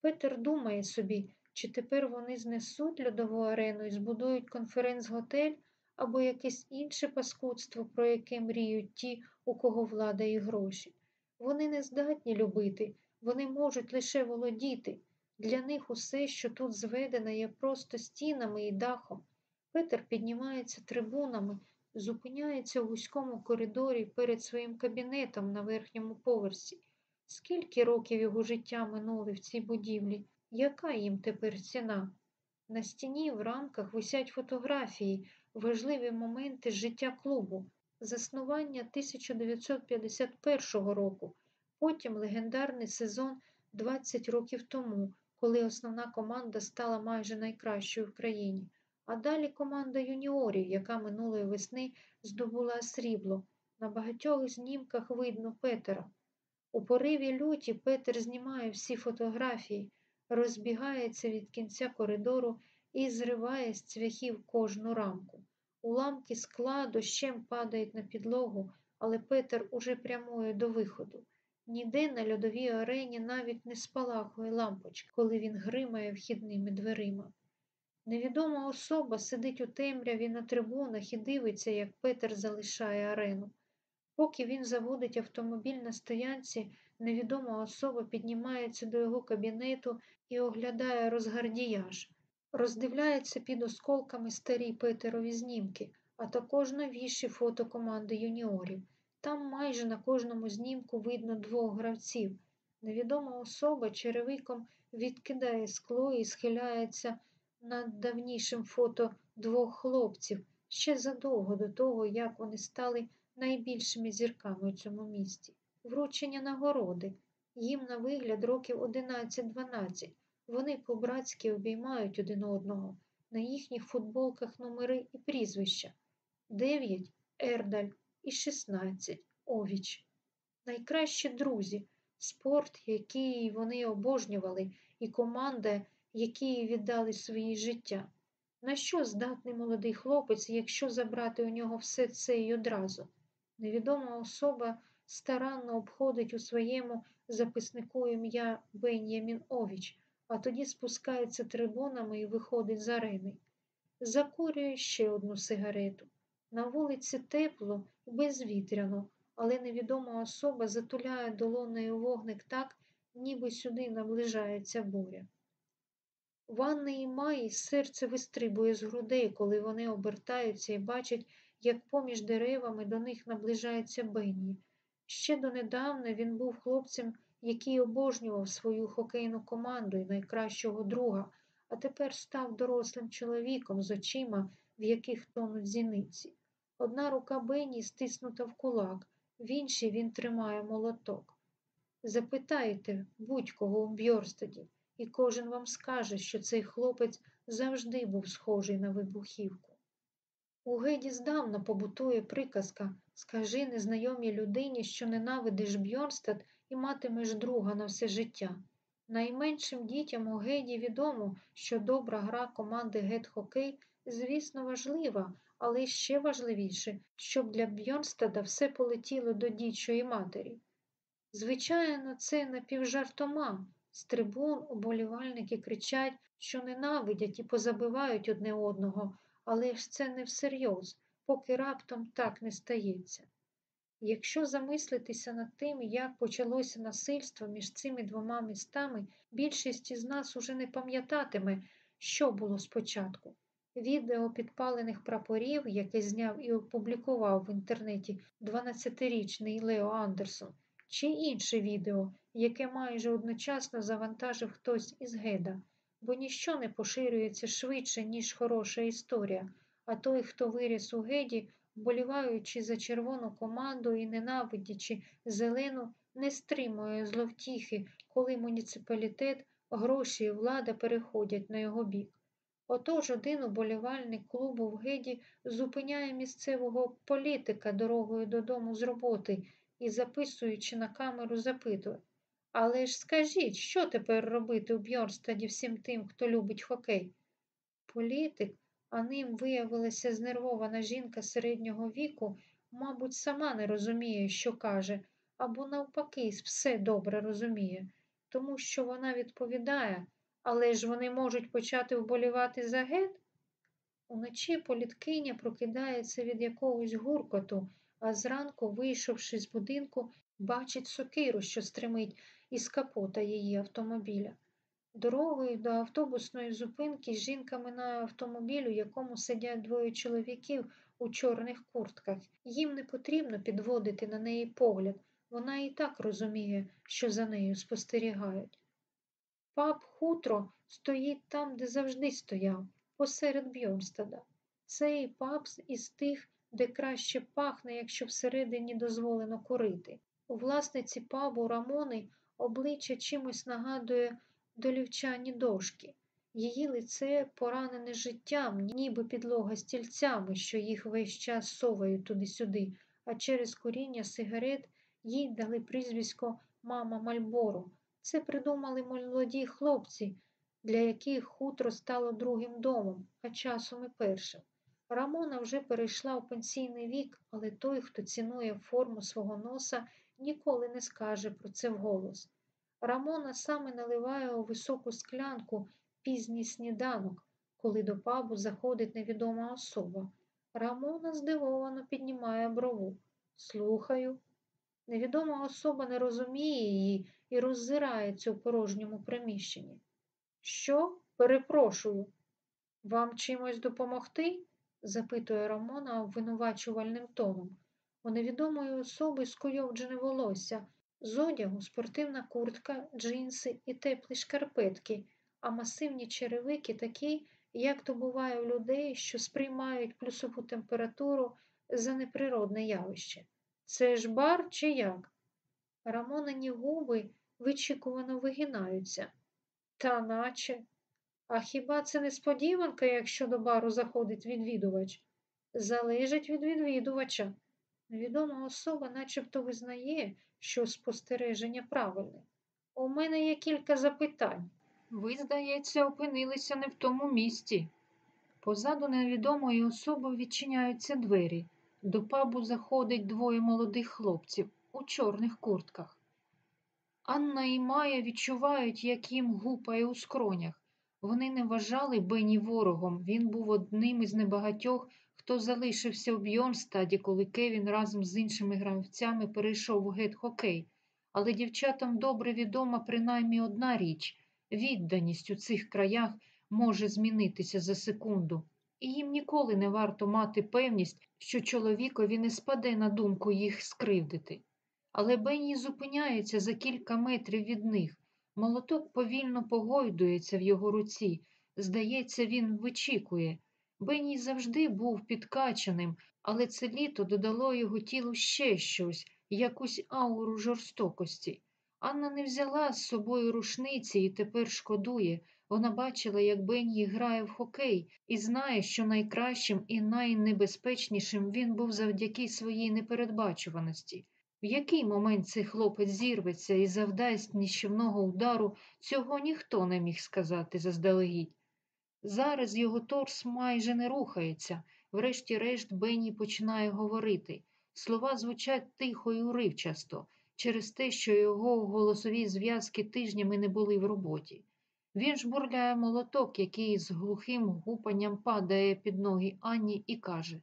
Петер думає собі, чи тепер вони знесуть льодову арену і збудують конференц-готель або якесь інше паскудство, про яке мріють ті, у кого влада і гроші. Вони не здатні любити, вони можуть лише володіти. Для них усе, що тут зведено, є просто стінами і дахом. Петер піднімається трибунами, зупиняється у вузькому коридорі перед своїм кабінетом на верхньому поверсі. Скільки років його життя минули в цій будівлі? Яка їм тепер ціна? На стіні в рамках висять фотографії, важливі моменти життя клубу, заснування 1951 року, потім легендарний сезон 20 років тому, коли основна команда стала майже найкращою в країні. А далі команда юніорів, яка минулої весни здобула срібло. На багатьох знімках видно Петера. У пориві люті Петер знімає всі фотографії, розбігається від кінця коридору і зриває з цвяхів кожну рамку. Уламки скла дощем падають на підлогу, але Петер уже прямує до виходу. Ніде на льодовій арені навіть не спалахує лампочка, коли він гримає вхідними дверима. Невідома особа сидить у темряві на трибунах і дивиться, як Петер залишає арену. Поки він заводить автомобіль на стоянці, невідома особа піднімається до його кабінету і оглядає розгардіяж, роздивляється під осколками старі Петерові знімки, а також новіші фото команди юніорів. Там майже на кожному знімку видно двох гравців. Невідома особа черевиком відкидає скло і схиляється над давнішим фото двох хлопців ще задовго до того, як вони стали найбільшими зірками у цьому місті. Вручення нагороди. Їм на вигляд років 11-12. Вони по-братськи обіймають один одного. На їхніх футболках номери і прізвища. 9 Ердаль і 16 Овіч. Найкращі друзі, спорт, який вони обожнювали, і команда, які віддали свої життя. На що здатний молодий хлопець, якщо забрати у нього все це й одразу? Невідома особа старанно обходить у своєму записнику ім'я Бен'ямін Овіч, а тоді спускається трибунами і виходить з арени. Закурює ще одну сигарету. На вулиці тепло безвітряно, але невідома особа затуляє долонею вогник так, ніби сюди наближається буря. В Анни і Маї серце вистрибує з грудей, коли вони обертаються і бачать, як поміж деревами до них наближається Бенні. Ще донедавна він був хлопцем, який обожнював свою хокейну команду і найкращого друга, а тепер став дорослим чоловіком з очима, в яких тонуть зіниці. Одна рука Бенні стиснута в кулак, в іншій він тримає молоток. Запитайте будь-кого у Бьорстаді, і кожен вам скаже, що цей хлопець завжди був схожий на вибухівку. У Геді здавна побутує приказка скажи незнайомій людині, що ненавидиш Бьорстад і матимеш друга на все життя. Найменшим дітям у Геді відомо, що добра гра команди Гет Хокей звісно, важлива, але ще важливіше, щоб для Бьорнстада все полетіло до дічої матері. Звичайно, це напівжартома. З трибун уболівальники кричать, що ненавидять і позабивають одне одного, але ж це не всерйоз, поки раптом так не стається. Якщо замислитися над тим, як почалося насильство між цими двома містами, більшість із нас уже не пам'ятатиме, що було спочатку. Відео підпалених прапорів, яке зняв і опублікував в інтернеті 12-річний Лео Андерсон, чи інше відео, яке майже одночасно завантажив хтось із Геда, бо ніщо не поширюється швидше, ніж хороша історія, а той, хто виріс у Геді, вболіваючи за червону команду і ненавидячи зелену, не стримує зловтіхи, коли муніципалітет, гроші і влада переходять на його бік. Отож один уболівальник клубу в Геді зупиняє місцевого політика дорогою додому з роботи і, записуючи на камеру, запитує. Але ж скажіть, що тепер робити у Бьорстаді всім тим, хто любить хокей? Політик, а ним виявилася знервована жінка середнього віку, мабуть, сама не розуміє, що каже, або навпаки, все добре розуміє, тому що вона відповідає, але ж вони можуть почати вболівати за гет? Уночі політкиня прокидається від якогось гуркоту, а зранку, вийшовши з будинку, бачить сокиру, що стримить із капота її автомобіля. Дорогою до автобусної зупинки жінка минає автомобіль, у якому сидять двоє чоловіків у чорних куртках. Їм не потрібно підводити на неї погляд. Вона і так розуміє, що за нею спостерігають. Пап хутро стоїть там, де завжди стояв, посеред Бьорнстада. Цей пап із тих, де краще пахне, якщо всередині дозволено курити. У власниці пабу Рамони обличчя чимось нагадує долівчані дошки. Її лице поранене життям, ніби підлога стільцями, що їх весь час совають туди-сюди, а через куріння сигарет їй дали прізвисько Мама Мальборо. Це придумали молоді хлопці, для яких хутро стало другим домом, а часом і першим. Рамона вже перейшла у пенсійний вік, але той, хто цінує форму свого носа, ніколи не скаже про це вголос. Рамона саме наливає у високу склянку пізній сніданок, коли до пабу заходить невідома особа. Рамона здивовано піднімає брову. Слухаю. Невідома особа не розуміє її і роззирається у порожньому приміщенні. Що? Перепрошую. Вам чимось допомогти? запитує Рамона обвинувачувальним тоном. У невідомої особи скуйовджене волосся, з одягу спортивна куртка, джинси і теплі шкарпетки, а масивні черевики такі, як то буває у людей, що сприймають плюсову температуру за неприродне явище. Це ж бар чи як? Рамонині губи вичікувано вигинаються. Та наче. А хіба це несподіванка, якщо до бару заходить відвідувач? Залежить від відвідувача. Невідома особа начебто визнає, що спостереження правильне. У мене є кілька запитань. Ви, здається, опинилися не в тому місці. Позаду невідомої особи відчиняються двері. До пабу заходить двоє молодих хлопців у чорних куртках. Анна і Майя відчувають, як їм гупає у скронях. Вони не вважали Бені ворогом. Він був одним із небагатьох, хто залишився у Бьонстаді, коли Кевін разом з іншими гравцями перейшов у гет-хокей. Але дівчатам добре відома принаймні одна річ відданість у цих краях може змінитися за секунду. І їм ніколи не варто мати певність, що чоловікові не спаде на думку їх скривдити. Але Бенні зупиняється за кілька метрів від них. Молоток повільно погойдується в його руці. Здається, він вичікує. Бенні завжди був підкачаним, але це літо додало його тілу ще щось, якусь ауру жорстокості. Анна не взяла з собою рушниці і тепер шкодує. Вона бачила, як Бенні грає в хокей, і знає, що найкращим і найнебезпечнішим він був завдяки своїй непередбачуваності. В який момент цей хлопець зірветься і завдасть ніщівного удару, цього ніхто не міг сказати заздалегідь. Зараз його торс майже не рухається. Врешті-решт Бенні починає говорити. Слова звучать тихо і уривчасто через те, що його голосові зв'язки тижнями не були в роботі. Він жбурляє молоток, який з глухим гупанням падає під ноги Анні, і каже: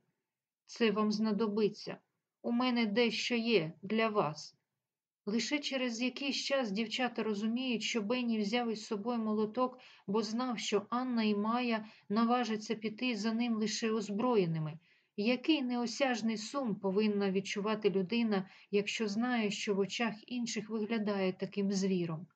Це вам знадобиться. У мене дещо є для вас. Лише через якийсь час дівчата розуміють, що Бенні взяв із собою молоток, бо знав, що Анна і Майя наважаться піти за ним лише озброєними. Який неосяжний сум повинна відчувати людина, якщо знає, що в очах інших виглядає таким звіром?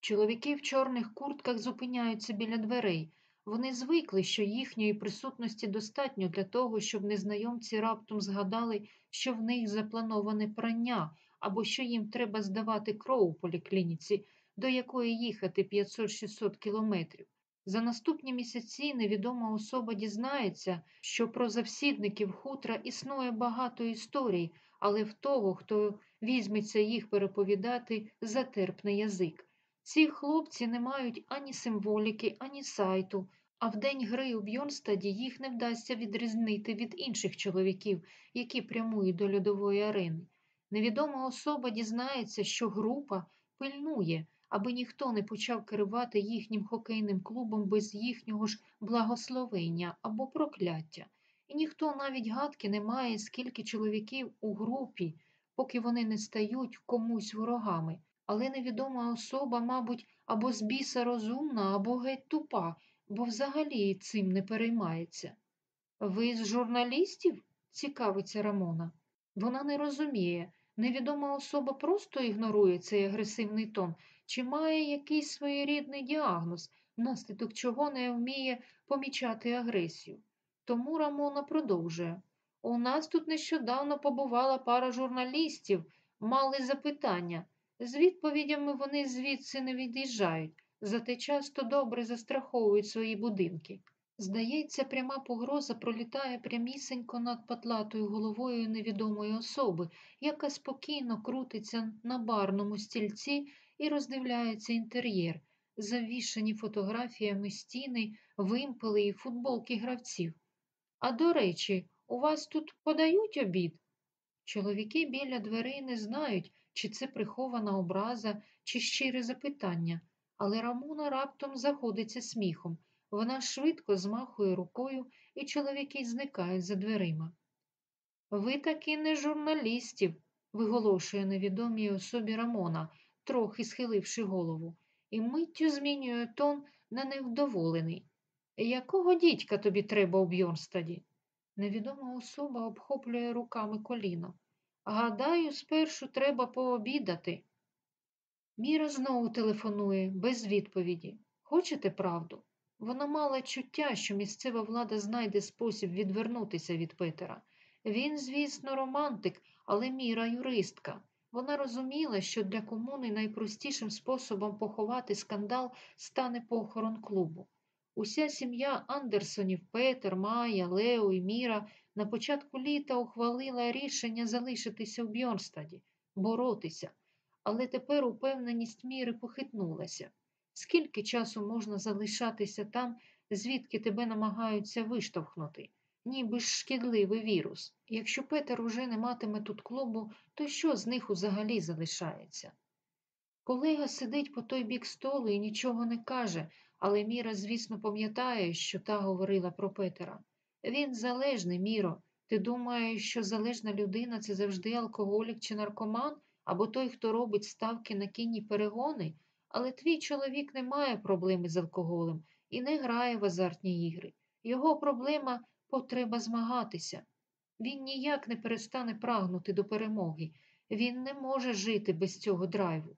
Чоловіки в чорних куртках зупиняються біля дверей. Вони звикли, що їхньої присутності достатньо для того, щоб незнайомці раптом згадали, що в них заплановане прання, або що їм треба здавати кров у поліклініці, до якої їхати 500-600 кілометрів. За наступні місяці невідома особа дізнається, що про завсідників хутра існує багато історій, але в того, хто візьметься їх переповідати, затерпне язик. Ці хлопці не мають ані символіки, ані сайту, а в день гри у Бьонстаді їх не вдасться відрізнити від інших чоловіків, які прямують до льодової арени. Невідома особа дізнається, що група пильнує, аби ніхто не почав керувати їхнім хокейним клубом без їхнього ж благословення або прокляття. І ніхто навіть гадки не має, скільки чоловіків у групі, поки вони не стають комусь ворогами. Але невідома особа, мабуть, або з біса розумна, або геть тупа, бо взагалі цим не переймається. Ви з журналістів? цікавиться Рамона. Вона не розуміє. Невідома особа просто ігнорує цей агресивний тон, чи має якийсь своєрідний діагноз, внаслідок чого не вміє помічати агресію. Тому Рамона продовжує. У нас тут нещодавно побувала пара журналістів, мали запитання. З відповідями вони звідси не від'їжджають, зате часто добре застраховують свої будинки. Здається, пряма погроза пролітає прямісенько над патлатою головою невідомої особи, яка спокійно крутиться на барному стільці і роздивляється інтер'єр, завішані фотографіями стіни, вимпели і футболки гравців. А до речі, у вас тут подають обід? Чоловіки біля дверей не знають, чи це прихована образа, чи щире запитання, але Рамуна раптом заходиться сміхом. Вона швидко змахує рукою, і чоловіки зникають за дверима. Ви таки не журналістів, виголошує невідомій особі Рамона, трохи схиливши голову, і миттю змінює тон на невдоволений. Якого дідька тобі треба у Бьорнстаді? Невідома особа обхоплює руками коліно. Гадаю, спершу треба пообідати. Міра знову телефонує, без відповіді. Хочете правду? Вона мала чуття, що місцева влада знайде спосіб відвернутися від Петера. Він, звісно, романтик, але Міра юристка. Вона розуміла, що для комуни найпростішим способом поховати скандал стане похорон клубу. Уся сім'я Андерсонів, Петер, Майя, Лео і Міра на початку літа ухвалила рішення залишитися в Бьорнстаді, боротися, але тепер упевненість міри похитнулася. Скільки часу можна залишатися там, звідки тебе намагаються виштовхнути, ніби ж шкідливий вірус. Якщо Петер уже не матиме тут клубу, то що з них взагалі залишається? Колега сидить по той бік столу і нічого не каже, але Міра, звісно, пам'ятає, що та говорила про Петера. Він залежний, Міро. Ти думаєш, що залежна людина це завжди алкоголік чи наркоман, або той, хто робить ставки на кінні перегони, але твій чоловік не має проблеми з алкоголем і не грає в азартні ігри. Його проблема потреба змагатися. Він ніяк не перестане прагнути до перемоги. Він не може жити без цього драйву.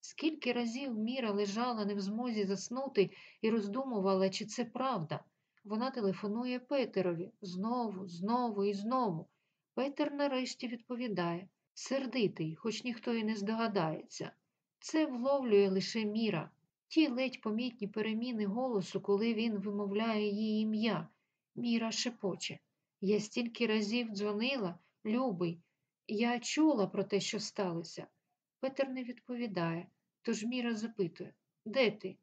Скільки разів Міра лежала не в змозі заснути і роздумувала, чи це правда. Вона телефонує Петерові знову, знову і знову. Петер нарешті відповідає сердитий, хоч ніхто і не здогадається. Це вловлює лише Міра, ті ледь помітні переміни голосу, коли він вимовляє її ім'я. Міра шепоче. Я стільки разів дзвонила, любий, я чула про те, що сталося. Петер не відповідає, тож Міра запитує Де ти?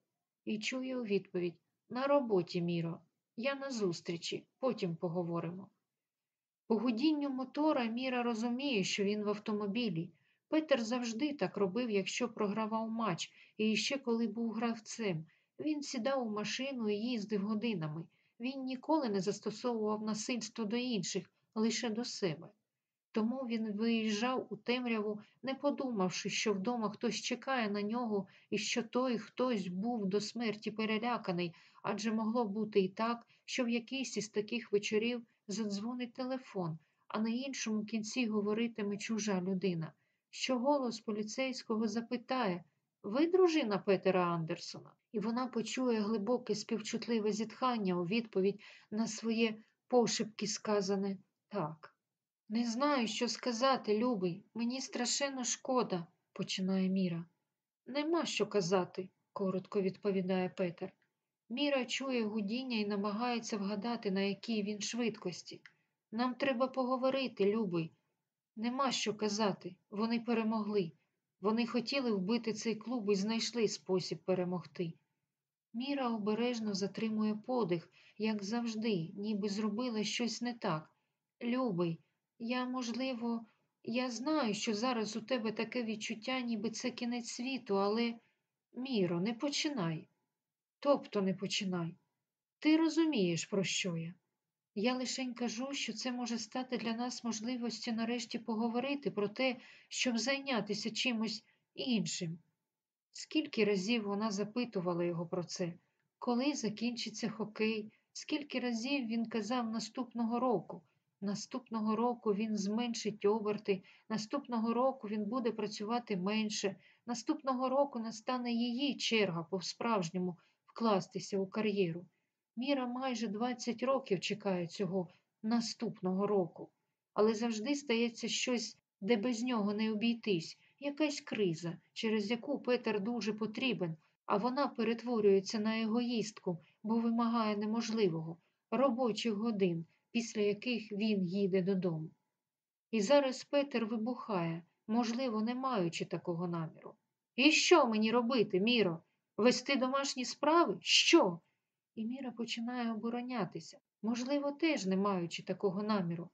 І чує у відповідь На роботі, Міро. Я на зустрічі, потім поговоримо. По гудінню мотора Міра розуміє, що він в автомобілі. Петер завжди так робив, якщо програвав матч, і ще коли був гравцем. Він сідав у машину і їздив годинами. Він ніколи не застосовував насильство до інших, лише до себе. Тому він виїжджав у темряву, не подумавши, що вдома хтось чекає на нього і що той хтось був до смерті переляканий, адже могло бути і так, що в якийсь із таких вечорів задзвонить телефон, а на іншому кінці говоритиме чужа людина, що голос поліцейського запитає Ви дружина Петера Андерсона? І вона почує глибоке співчутливе зітхання у відповідь на своє пошепки сказане так. Не знаю, що сказати, любий. Мені страшенно шкода, починає Міра. Нема що казати, коротко відповідає Петер. Міра чує гудіння і намагається вгадати, на якій він швидкості. Нам треба поговорити, любий. Нема що казати. Вони перемогли. Вони хотіли вбити цей клуб і знайшли спосіб перемогти. Міра обережно затримує подих, як завжди, ніби зробила щось не так. Любий, я, можливо, я знаю, що зараз у тебе таке відчуття, ніби це кінець світу, але, Міро, не починай. Тобто не починай. Ти розумієш, про що я. Я лишень кажу, що це може стати для нас можливістю нарешті поговорити про те, щоб зайнятися чимось іншим. Скільки разів вона запитувала його про це, коли закінчиться хокей, скільки разів він казав наступного року. Наступного року він зменшить оберти, наступного року він буде працювати менше, наступного року настане її черга по-справжньому вкластися у кар'єру. Міра майже 20 років чекає цього наступного року, але завжди стається щось, де без нього не обійтись, якась криза, через яку Петер дуже потрібен, а вона перетворюється на егоїстку, бо вимагає неможливого, робочих годин, після яких він їде додому. І зараз Петер вибухає, можливо, не маючи такого наміру. І що мені робити, Міро? Вести домашні справи? Що? І Міра починає оборонятися, можливо, теж не маючи такого наміру.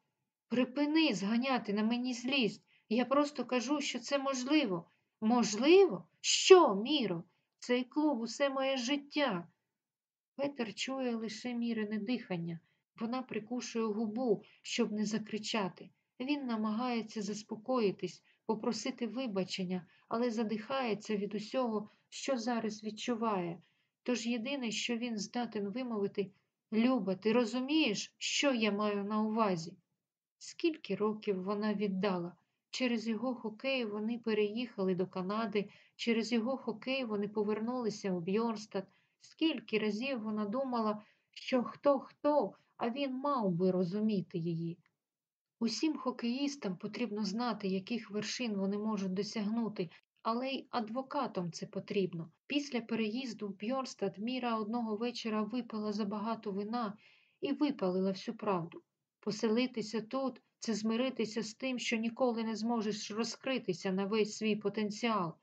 Припини зганяти на мені злість. Я просто кажу, що це можливо. Можливо? Що, Міро? Цей клуб усе моє життя. Петер чує лише мірине дихання. Вона прикушує губу, щоб не закричати. Він намагається заспокоїтись, попросити вибачення, але задихається від усього, що зараз відчуває. Тож єдине, що він здатен вимовити Люба, ти розумієш, що я маю на увазі? Скільки років вона віддала? Через його хокей вони переїхали до Канади, через його хокей вони повернулися у Бьорстад. Скільки разів вона думала, що хто хто, а він мав би розуміти її. Усім хокеїстам потрібно знати, яких вершин вони можуть досягнути, але й адвокатам це потрібно. Після переїзду в Бьорстад Міра одного вечора випила забагато вина і випалила всю правду. Поселитися тут це змиритися з тим, що ніколи не зможеш розкритися на весь свій потенціал.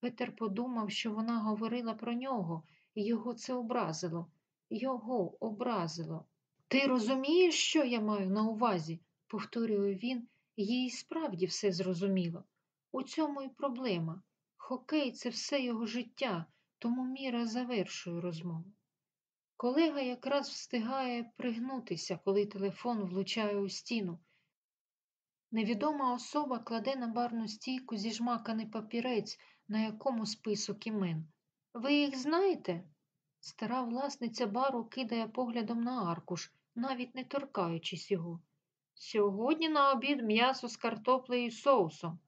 Петер подумав, що вона говорила про нього, і його це образило. Його образило. Ти розумієш, що я маю на увазі? повторює він, їй справді все зрозуміло. У цьому і проблема. Хокей це все його життя, тому Міра завершує розмову. Колега якраз встигає пригнутися, коли телефон влучає у стіну. Невідома особа кладе на барну стійку зіжмаканий папірець, на якому список імен. Ви їх знаєте? Стара власниця бару кидає поглядом на аркуш, навіть не торкаючись його. Сьогодні на обід м'ясо з картоплею і соусом.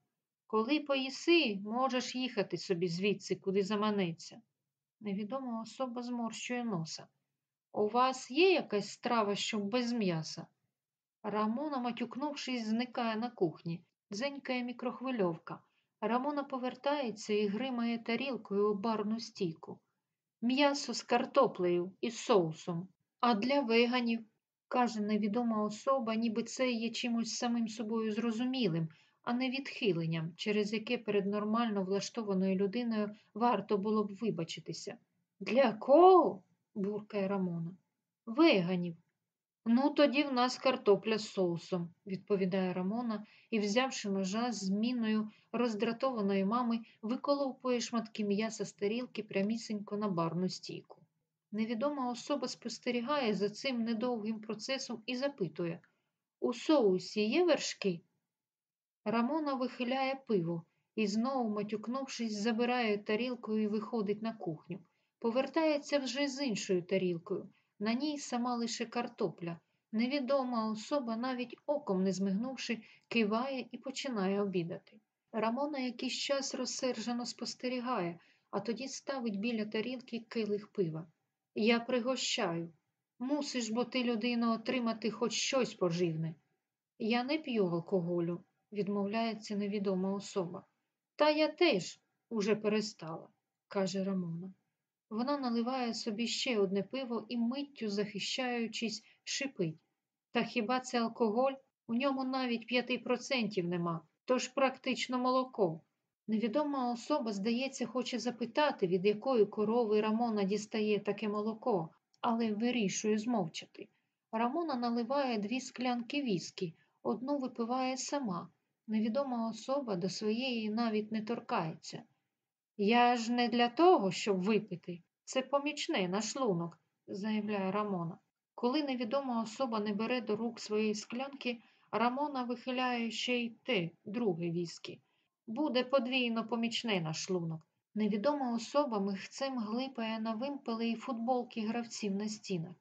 Коли поїси, можеш їхати собі звідси, куди заманеться. Невідома особа зморщує носа. У вас є якась страва, що без м'яса? Рамона, матюкнувшись, зникає на кухні, дзенькає мікрохвильовка. Рамона повертається і гримає тарілкою у барну стійку. М'ясо з картоплею і соусом. А для веганів, каже невідома особа, ніби це є чимось самим собою зрозумілим, а не відхиленням, через яке перед нормально влаштованою людиною варто було б вибачитися. Для кого? буркає Рамона. Веганів. Ну, тоді в нас картопля з соусом, відповідає Рамона і, взявши ножа з зміною роздратованої мами, виколовує шматки м'яса з тарілки прямісінько на барну стійку. Невідома особа спостерігає за цим недовгим процесом і запитує У соусі є вершки? Рамона вихиляє пиво і, знову матюкнувшись, забирає тарілку і виходить на кухню. Повертається вже з іншою тарілкою. На ній сама лише картопля. Невідома особа, навіть оком не змигнувши, киває і починає обідати. Рамона якийсь час розсержено спостерігає, а тоді ставить біля тарілки килих пива. Я пригощаю. Мусиш, бо ти, людино, отримати хоч щось поживне. Я не п'ю алкоголю, відмовляється невідома особа. Та я теж уже перестала, каже Рамона. Вона наливає собі ще одне пиво і миттю, захищаючись, шипить. Та хіба це алкоголь? У ньому навіть п'яти процентів нема, тож практично молоко. Невідома особа, здається, хоче запитати, від якої корови Рамона дістає таке молоко, але вирішує змовчати. Рамона наливає дві склянки віскі, одну випиває сама. Невідома особа до своєї навіть не торкається. Я ж не для того, щоб випити. Це помічне на шлунок, заявляє Рамона. Коли невідома особа не бере до рук своєї склянки, Рамона вихиляє ще й те, друге віскі. Буде подвійно помічне на шлунок. Невідома особа михцем глипає на вимпели і футболки гравців на стінах.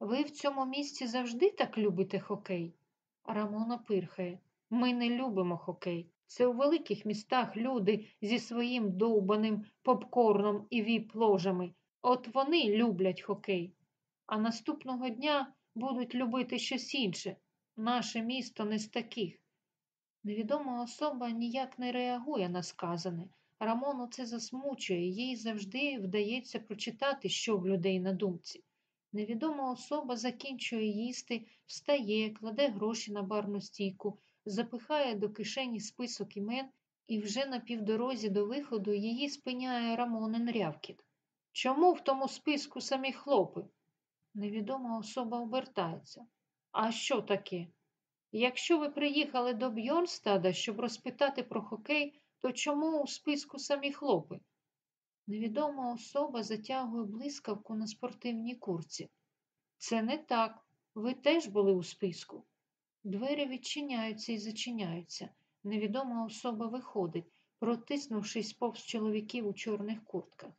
Ви в цьому місці завжди так любите хокей? Рамона пирхає. Ми не любимо хокей. Це у великих містах люди зі своїм довбаним попкорном і віп-ложами. От вони люблять хокей. А наступного дня будуть любити щось інше. Наше місто не з таких. Невідома особа ніяк не реагує на сказане. Рамону це засмучує, їй завжди вдається прочитати, що в людей на думці. Невідома особа закінчує їсти, встає, кладе гроші на барну стійку, запихає до кишені список імен, і вже на півдорозі до виходу її спиняє Рамонин рявкіт. Чому в тому списку самі хлопи? Невідома особа обертається. А що таке? Якщо ви приїхали до Бьорнстада, щоб розпитати про хокей, то чому у списку самі хлопи? Невідома особа затягує блискавку на спортивній курці. Це не так. Ви теж були у списку. Двері відчиняються і зачиняються. Невідома особа виходить, протиснувшись повз чоловіків у чорних куртках.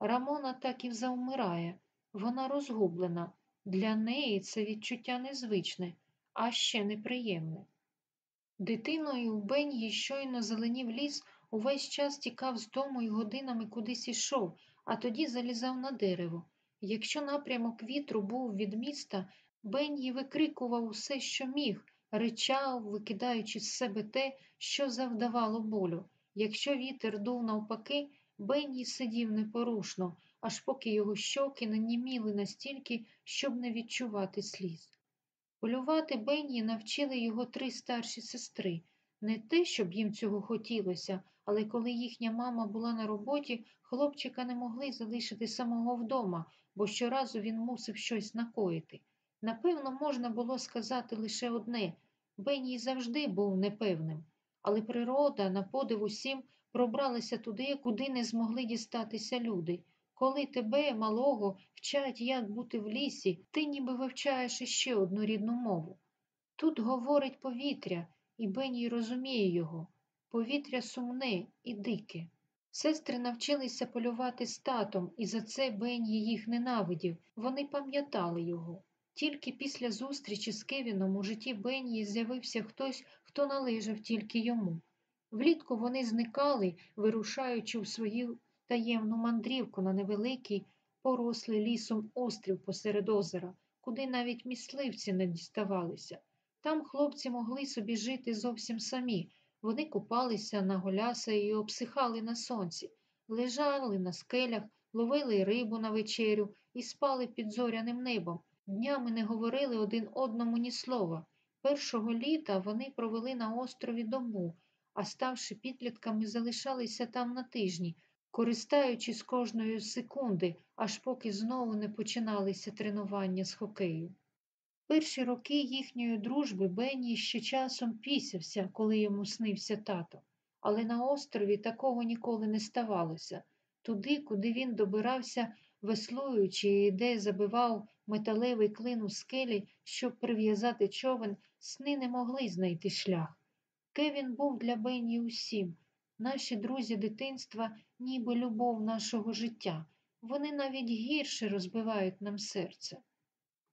Рамона так і завмирає. Вона розгублена. Для неї це відчуття незвичне, а ще неприємне. Дитиною в Беньї щойно зеленів ліс, увесь час тікав з дому і годинами кудись ішов, а тоді залізав на дерево. Якщо напрямок вітру був від міста, Беньї викрикував усе, що міг, ричав, викидаючи з себе те, що завдавало болю. Якщо вітер дув навпаки, Бенні сидів непорушно, аж поки його щоки наніміли настільки, щоб не відчувати сліз. Полювати Бенні навчили його три старші сестри. Не те, щоб їм цього хотілося, але коли їхня мама була на роботі, хлопчика не могли залишити самого вдома, бо щоразу він мусив щось накоїти. Напевно, можна було сказати лише одне Бенні завжди був непевним, але природа, на подив усім, пробралася туди, куди не змогли дістатися люди. Коли тебе, малого, вчать, як бути в лісі, ти ніби вивчаєш іще одну рідну мову. Тут говорить повітря, і Беній розуміє його. Повітря сумне і дике. Сестри навчилися полювати з татом, і за це Бенні їх ненавидів. Вони пам'ятали його. Тільки після зустрічі з Кевіном у житті Бенні з'явився хтось, хто належав тільки йому. Влітку вони зникали, вирушаючи в свою таємну мандрівку на невеликий, порослий лісом острів посеред озера, куди навіть мисливці не діставалися. Там хлопці могли собі жити зовсім самі. Вони купалися на голяса і обсихали на сонці, лежали на скелях, ловили рибу на вечерю і спали під зоряним небом. Днями не говорили один одному ні слова. Першого літа вони провели на острові дому, а ставши підлітками, залишалися там на тижні, користаючись кожної секунди, аж поки знову не починалися тренування з хокею. Перші роки їхньої дружби Бенні ще часом пісявся, коли йому снився тато, але на острові такого ніколи не ставалося. Туди, куди він добирався, веслуючи і де забивав металевий клин у скелі, щоб прив'язати човен, сни не могли знайти шлях. Кевін був для Бенні усім. Наші друзі дитинства, ніби любов нашого життя. Вони навіть гірше розбивають нам серце.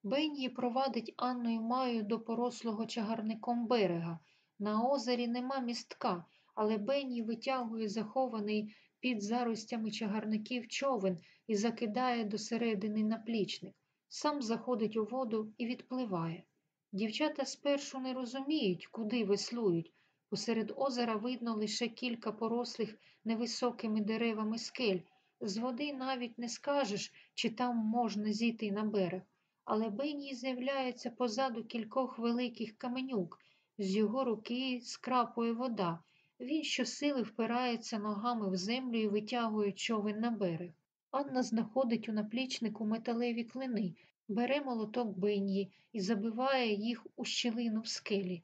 Бенні провадить Анну і Маю до порослого чагарником берега. На озері нема містка, але Бенні витягує захований під заростями чагарників човен і закидає до середини наплічник. Сам заходить у воду і відпливає. Дівчата спершу не розуміють, куди веслують. Посеред озера видно лише кілька порослих невисокими деревами скель. З води навіть не скажеш, чи там можна зійти на берег. Але Бенні з'являється позаду кількох великих каменюк. З його руки скрапує вода. Він щосили впирається ногами в землю і витягує човен на берег. Анна знаходить у наплічнику металеві клини, бере молоток Бенні і забиває їх у щілину в скелі,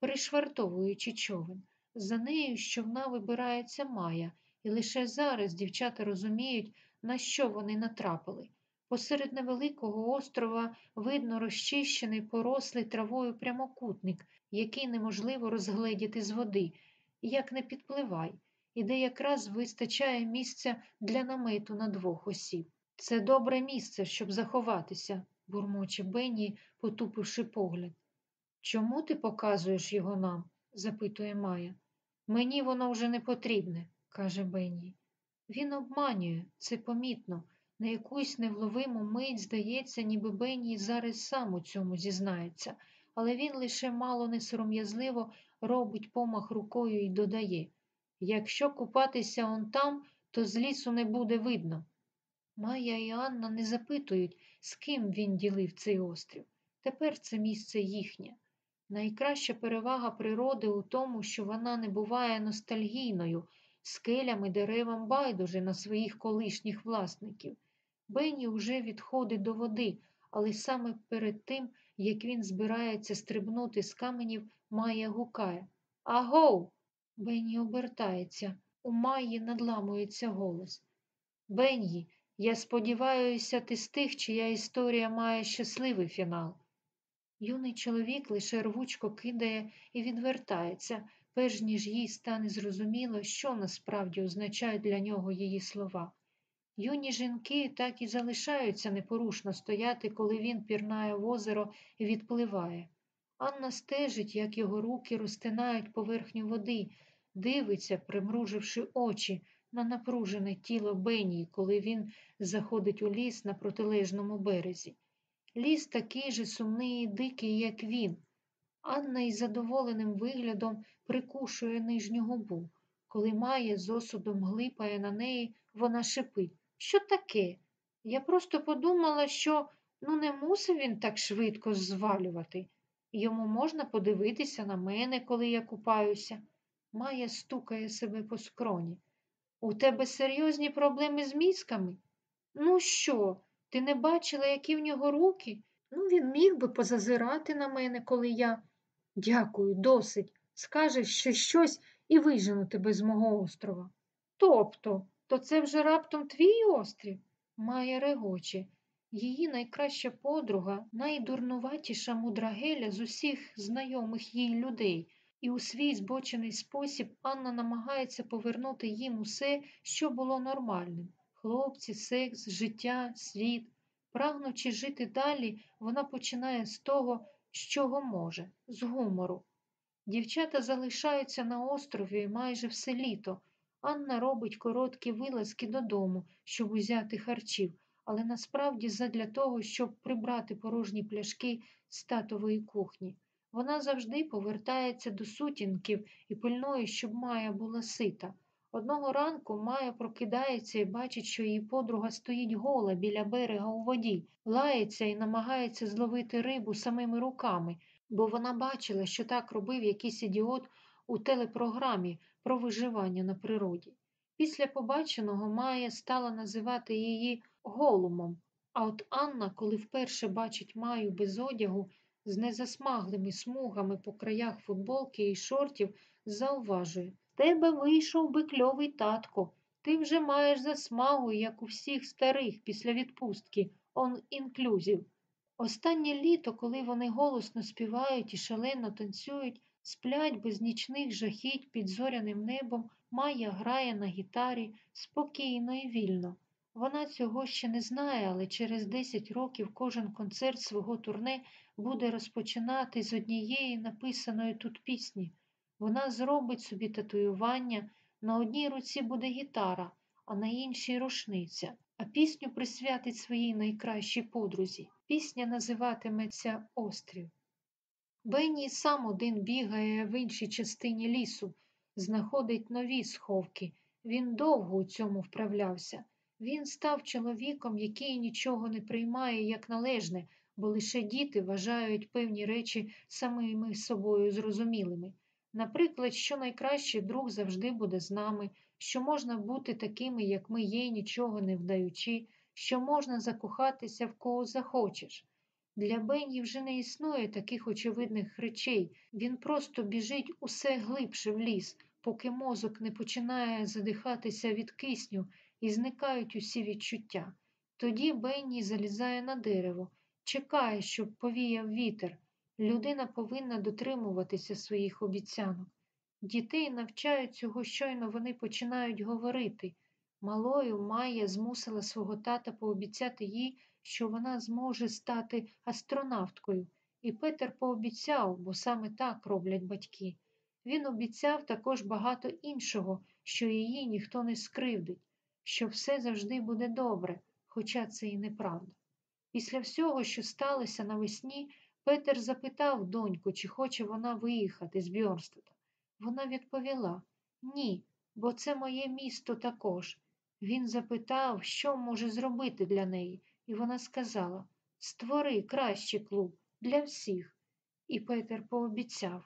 пришвартовуючи човен. За нею з човна вибирається Майя, і лише зараз дівчата розуміють, на що вони натрапили. Посеред невеликого острова видно розчищений порослий травою прямокутник, який неможливо розгледіти з води, як не підпливай, і де якраз вистачає місця для намету на двох осіб. Це добре місце, щоб заховатися, бурмоче Бенні, потупивши погляд. Чому ти показуєш його нам? запитує Майя. Мені воно вже не потрібне, каже Бенні. Він обманює, це помітно. На якусь невловиму мить здається, ніби Бенні зараз сам у цьому зізнається, але він лише мало несором'язливо робить помах рукою і додає якщо купатися он там, то з лісу не буде видно. Майя і Анна не запитують, з ким він ділив цей острів. Тепер це місце їхнє. Найкраща перевага природи у тому, що вона не буває ностальгійною, скелями деревам байдуже на своїх колишніх власників. Бенні вже відходить до води, але саме перед тим, як він збирається стрибнути з каменів, Майя гукає Агоу! Бенні обертається. У Майї надламується голос. Бенні, я сподіваюся, ти з тих, чия історія має щасливий фінал. Юний чоловік лише рвучко кидає і відвертається, перш ніж їй стане зрозуміло, що насправді означають для нього її слова. Юні жінки так і залишаються непорушно стояти, коли він пірнає в озеро і відпливає. Анна стежить, як його руки розтинають поверхню води, дивиться, примруживши очі на напружене тіло Бенії, коли він заходить у ліс на протилежному березі. Ліс такий же сумний і дикий, як він. Анна із задоволеним виглядом прикушує нижню губу. Коли має з осудом глипає на неї, вона шипить. Що таке? Я просто подумала, що ну не мусив він так швидко звалювати. Йому можна подивитися на мене, коли я купаюся. Майя стукає себе по скроні. У тебе серйозні проблеми з мізками? Ну що, ти не бачила, які в нього руки? Ну, він міг би позазирати на мене, коли я. Дякую, досить. Скажеш, що щось і вижену тебе з мого острова. Тобто, то це вже раптом твій острів? Майя регоче. Її найкраща подруга, найдурнуватіша мудра геля з усіх знайомих їй людей, і у свій збочений спосіб Анна намагається повернути їм усе, що було нормальним хлопці, секс, життя, світ. Прагнучи жити далі, вона починає з того, з чого може, з гумору. Дівчата залишаються на острові майже все літо. Анна робить короткі вилазки додому, щоб узяти харчів, але насправді задля того, щоб прибрати порожні пляшки з татової кухні. Вона завжди повертається до сутінків і пильнує, щоб Майя була сита. Одного ранку Майя прокидається і бачить, що її подруга стоїть гола біля берега у воді, лається і намагається зловити рибу самими руками, бо вона бачила, що так робив якийсь ідіот у телепрограмі про виживання на природі. Після побаченого Майя стала називати її голумом, а от Анна, коли вперше бачить Маю без одягу, з незасмаглими смугами по краях футболки і шортів, зауважує тебе вийшов би кльовий татко. Ти вже маєш засмагу, як у всіх старих після відпустки, он інклюзів. Останнє літо, коли вони голосно співають і шалено танцюють, сплять без нічних жахіть під зоряним небом, Майя грає на гітарі спокійно і вільно. Вона цього ще не знає, але через 10 років кожен концерт свого турне буде розпочинати з однієї написаної тут пісні. Вона зробить собі татуювання, на одній руці буде гітара, а на іншій рушниця, а пісню присвятить своїй найкращій подрузі. Пісня називатиметься Острів. Бенні сам один бігає в іншій частині лісу, знаходить нові сховки. Він довго у цьому вправлявся. Він став чоловіком, який нічого не приймає як належне, бо лише діти вважають певні речі самими собою зрозумілими. Наприклад, що найкращий друг завжди буде з нами, що можна бути такими, як ми є, нічого не вдаючи, що можна закохатися в кого захочеш. Для Бенні вже не існує таких очевидних речей, він просто біжить усе глибше в ліс, поки мозок не починає задихатися від кисню і зникають усі відчуття. Тоді Бенні залізає на дерево, чекає, щоб повіяв вітер. Людина повинна дотримуватися своїх обіцянок. Дітей навчають цього щойно вони починають говорити. Малою Майя змусила свого тата пообіцяти їй, що вона зможе стати астронавткою, і Петер пообіцяв, бо саме так роблять батьки. Він обіцяв також багато іншого, що її ніхто не скривдить, що все завжди буде добре, хоча це і неправда. Після всього, що сталося навесні, Петер запитав доньку, чи хоче вона виїхати з Бьорнстата. Вона відповіла ні, бо це моє місто також. Він запитав, що може зробити для неї, і вона сказала Створи кращий клуб для всіх. І Петер пообіцяв.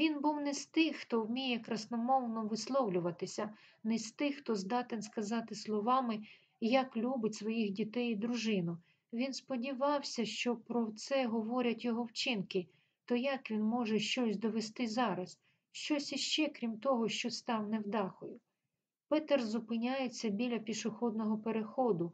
Він був не з тих, хто вміє красномовно висловлюватися, не з тих, хто здатен сказати словами, як любить своїх дітей і дружину. Він сподівався, що про це говорять його вчинки, то як він може щось довести зараз, щось іще, крім того, що став невдахою. Петер зупиняється біля пішохідного переходу.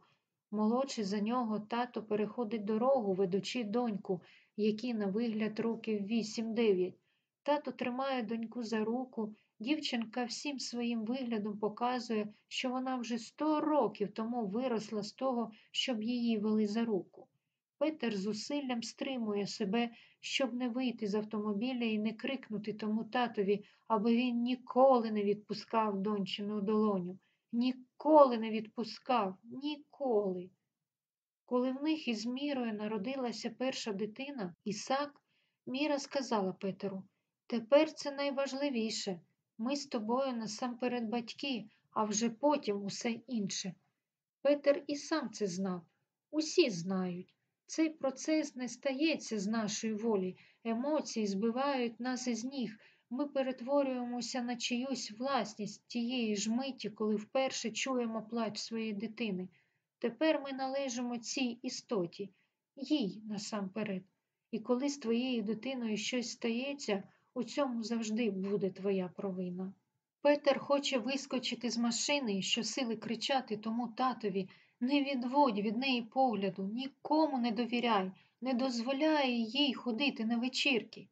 Молодший за нього тато переходить дорогу, ведучи доньку, якій на вигляд років вісім-дев'ять. Тато тримає доньку за руку, дівчинка всім своїм виглядом показує, що вона вже сто років тому виросла з того, щоб її вели за руку. Петер зусиллям стримує себе, щоб не вийти з автомобіля і не крикнути тому татові, аби він ніколи не відпускав дончину долоню. Ніколи не відпускав, ніколи. Коли в них із Мірою народилася перша дитина, Ісак, Міра сказала Петеру, тепер це найважливіше. Ми з тобою насамперед батьки, а вже потім усе інше. Петер і сам це знав. Усі знають. Цей процес не стається з нашої волі, емоції збивають нас із ніг. Ми перетворюємося на чиюсь власність тієї ж миті, коли вперше чуємо плач своєї дитини. Тепер ми належимо цій істоті, їй насамперед. І коли з твоєю дитиною щось стається, у цьому завжди буде твоя провина. Петер хоче вискочити з машини і щосили кричати тому татові не відводь від неї погляду, нікому не довіряй, не дозволяй їй ходити на вечірки.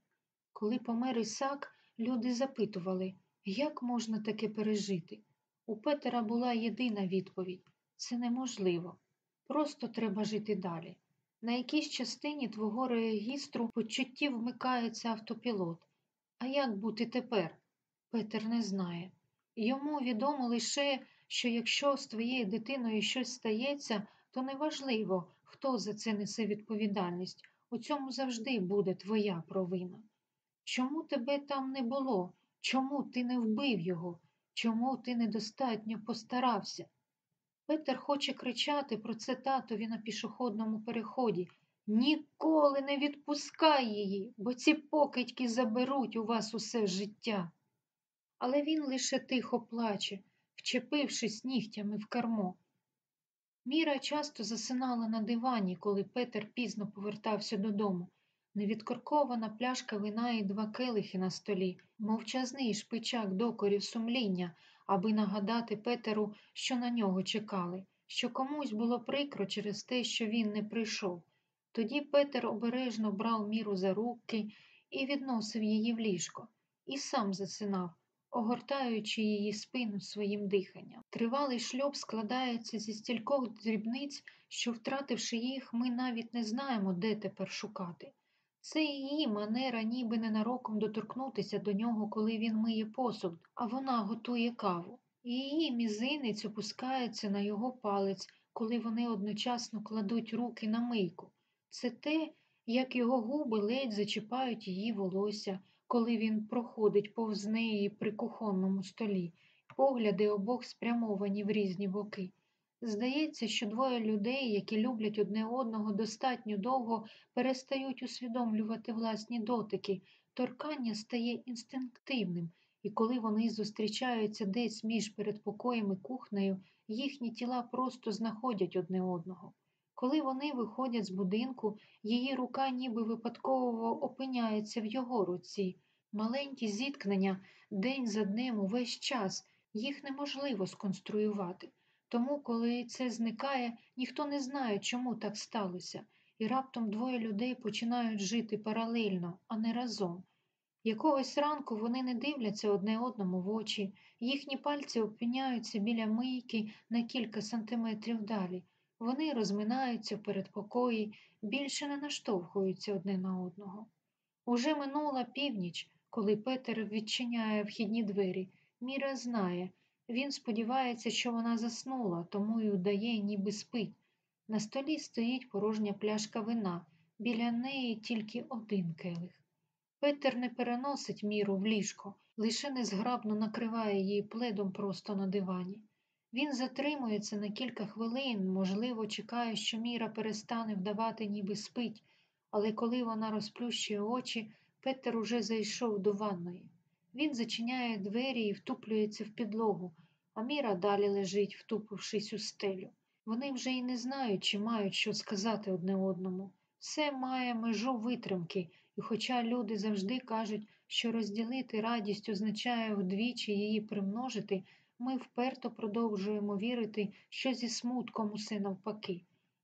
Коли помер Ісак, люди запитували, як можна таке пережити. У Петера була єдина відповідь це неможливо. Просто треба жити далі. На якійсь частині твого регістру почуттів вмикається автопілот. А як бути тепер? Петер не знає. Йому відомо лише, що якщо з твоєю дитиною щось стається, то неважливо, хто за це несе відповідальність. У цьому завжди буде твоя провина. Чому тебе там не було? Чому ти не вбив його? Чому ти недостатньо постарався? Петер хоче кричати про це татові на пішохідному переході. Ніколи не відпускай її, бо ці покидьки заберуть у вас усе життя. Але він лише тихо плаче. вчепившись нігтями в кермо. Міра часто засинала на дивані, коли Петер пізно повертався додому. Невідкоркована пляшка вина і два келихи на столі, мовчазний шпичак докорів сумління, аби нагадати Петеру, що на нього чекали, що комусь було прикро через те, що він не прийшов. Тоді Петер обережно брав міру за руки і відносив її в ліжко, і сам засинав, огортаючи її спину своїм диханням. Тривалий шльоп складається зі стількох дрібниць, що, втративши їх, ми навіть не знаємо, де тепер шукати. Це її манера ніби ненароком доторкнутися до нього, коли він миє посуд, а вона готує каву. Її мізинець опускається на його палець, коли вони одночасно кладуть руки на мийку. Це те, як його губи ледь зачіпають її волосся, коли він проходить повз неї при кухонному столі, погляди обох спрямовані в різні боки. Здається, що двоє людей, які люблять одне одного достатньо довго, перестають усвідомлювати власні дотики, торкання стає інстинктивним, і коли вони зустрічаються десь між передпокоєм і кухнею, їхні тіла просто знаходять одне одного. Коли вони виходять з будинку, її рука ніби випадково опиняється в його руці. Маленькі зіткнення день за днем увесь час, їх неможливо сконструювати. Тому, коли це зникає, ніхто не знає, чому так сталося, і раптом двоє людей починають жити паралельно, а не разом. Якогось ранку вони не дивляться одне одному в очі, їхні пальці опиняються біля мийки на кілька сантиметрів далі. Вони розминаються в передпокої, більше не наштовхуються одне на одного. Уже минула північ, коли Петер відчиняє вхідні двері. Міра знає, він сподівається, що вона заснула, тому й удає, ніби спить. На столі стоїть порожня пляшка вина, біля неї тільки один келих. Петер не переносить міру в ліжко, лише незграбно накриває її пледом просто на дивані. Він затримується на кілька хвилин, можливо, чекає, що Міра перестане вдавати, ніби спить, але коли вона розплющує очі, Петер уже зайшов до ванної. Він зачиняє двері і втуплюється в підлогу, а Міра далі лежить, втупившись у стелю. Вони вже й не знають, чи мають що сказати одне одному. Все має межу витримки, і хоча люди завжди кажуть, що розділити радість означає вдвічі її примножити, ми вперто продовжуємо вірити, що зі смутком усе навпаки.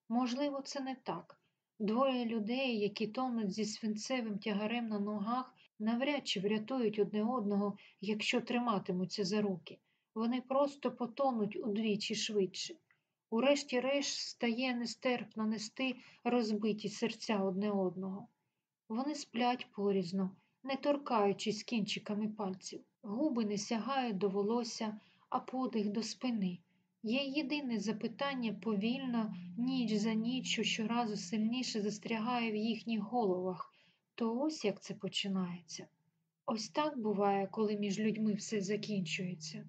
Можливо, це не так. Двоє людей, які тонуть зі свинцевим тягарем на ногах, навряд чи врятують одне одного, якщо триматимуться за руки. Вони просто потонуть удвічі швидше. Урешті-решт стає нестерпно нести розбиті серця одне одного. Вони сплять порізно, не торкаючись кінчиками пальців. Губи не сягають до волосся, а подих до спини. Є єдине запитання повільно, ніч за ніччю щоразу сильніше застрягає в їхніх головах. То ось як це починається. Ось так буває, коли між людьми все закінчується.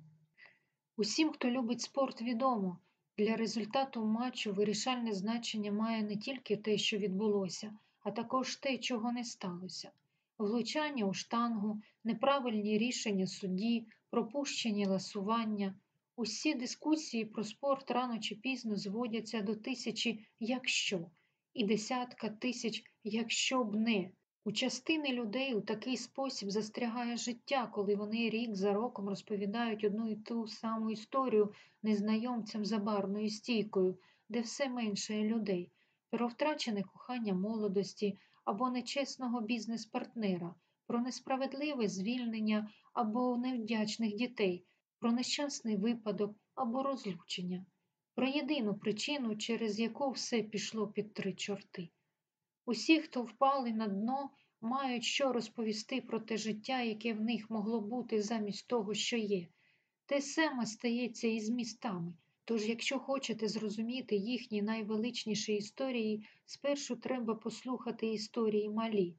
Усім, хто любить спорт, відомо, для результату матчу вирішальне значення має не тільки те, що відбулося, а також те, чого не сталося. Влучання у штангу, неправильні рішення судді, пропущені ласування. Усі дискусії про спорт рано чи пізно зводяться до тисячі якщо і десятка тисяч якщо б не. У частини людей у такий спосіб застрягає життя, коли вони рік за роком розповідають одну і ту саму історію незнайомцям за барною стійкою, де все менше людей, про втрачене кохання молодості або нечесного бізнес-партнера, про несправедливе звільнення або невдячних дітей, про нещасний випадок або розлучення, про єдину причину, через яку все пішло під три чорти. Усі, хто впали на дно, мають що розповісти про те життя, яке в них могло бути замість того, що є. Те саме стається і з містами. Тож, якщо хочете зрозуміти їхні найвеличніші історії, спершу треба послухати історії малі.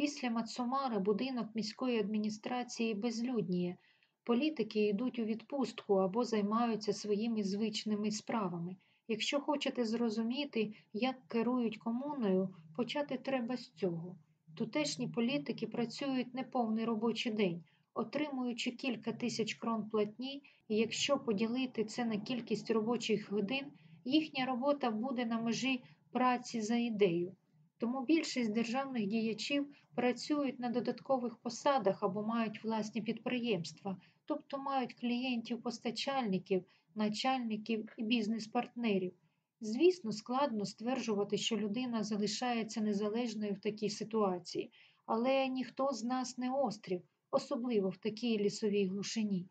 Після Мацумара будинок міської адміністрації безлюдніє, політики йдуть у відпустку або займаються своїми звичними справами. Якщо хочете зрозуміти, як керують комуною, почати треба з цього. Тутешні політики працюють неповний робочий день, отримуючи кілька тисяч крон платні, і якщо поділити це на кількість робочих годин, їхня робота буде на межі праці за ідею. Тому більшість державних діячів працюють на додаткових посадах або мають власні підприємства, тобто мають клієнтів-постачальників, начальників і бізнес-партнерів. Звісно, складно стверджувати, що людина залишається незалежною в такій ситуації, але ніхто з нас не острів, особливо в такій лісовій глушині.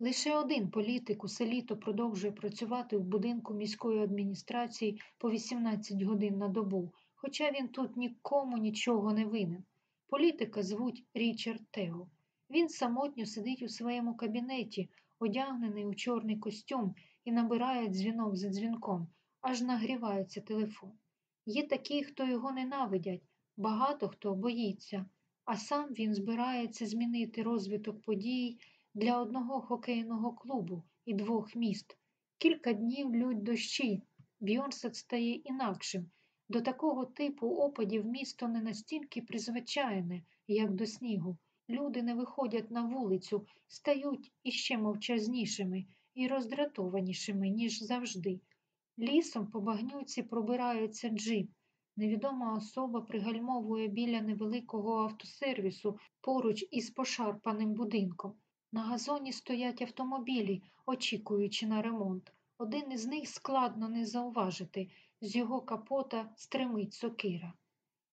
Лише один політик усе літо продовжує працювати в будинку міської адміністрації по 18 годин на добу, хоча він тут нікому нічого не винен. Політика звуть Річард Тео. Він самотньо сидить у своєму кабінеті, одягнений у чорний костюм, і набирає дзвінок за дзвінком, аж нагрівається телефон. Є такі, хто його ненавидять, багато хто боїться, а сам він збирається змінити розвиток подій для одного хокейного клубу і двох міст. Кілька днів лють дощі. Бьорнсет стає інакшим. До такого типу опадів місто не настільки призвичайне, як до снігу. Люди не виходять на вулицю, стають іще мовчазнішими і роздратованішими, ніж завжди. Лісом по багнюці пробирається джип. Невідома особа пригальмовує біля невеликого автосервісу поруч із пошарпаним будинком. На газоні стоять автомобілі, очікуючи на ремонт. Один із них складно не зауважити, з його капота стримить сокира.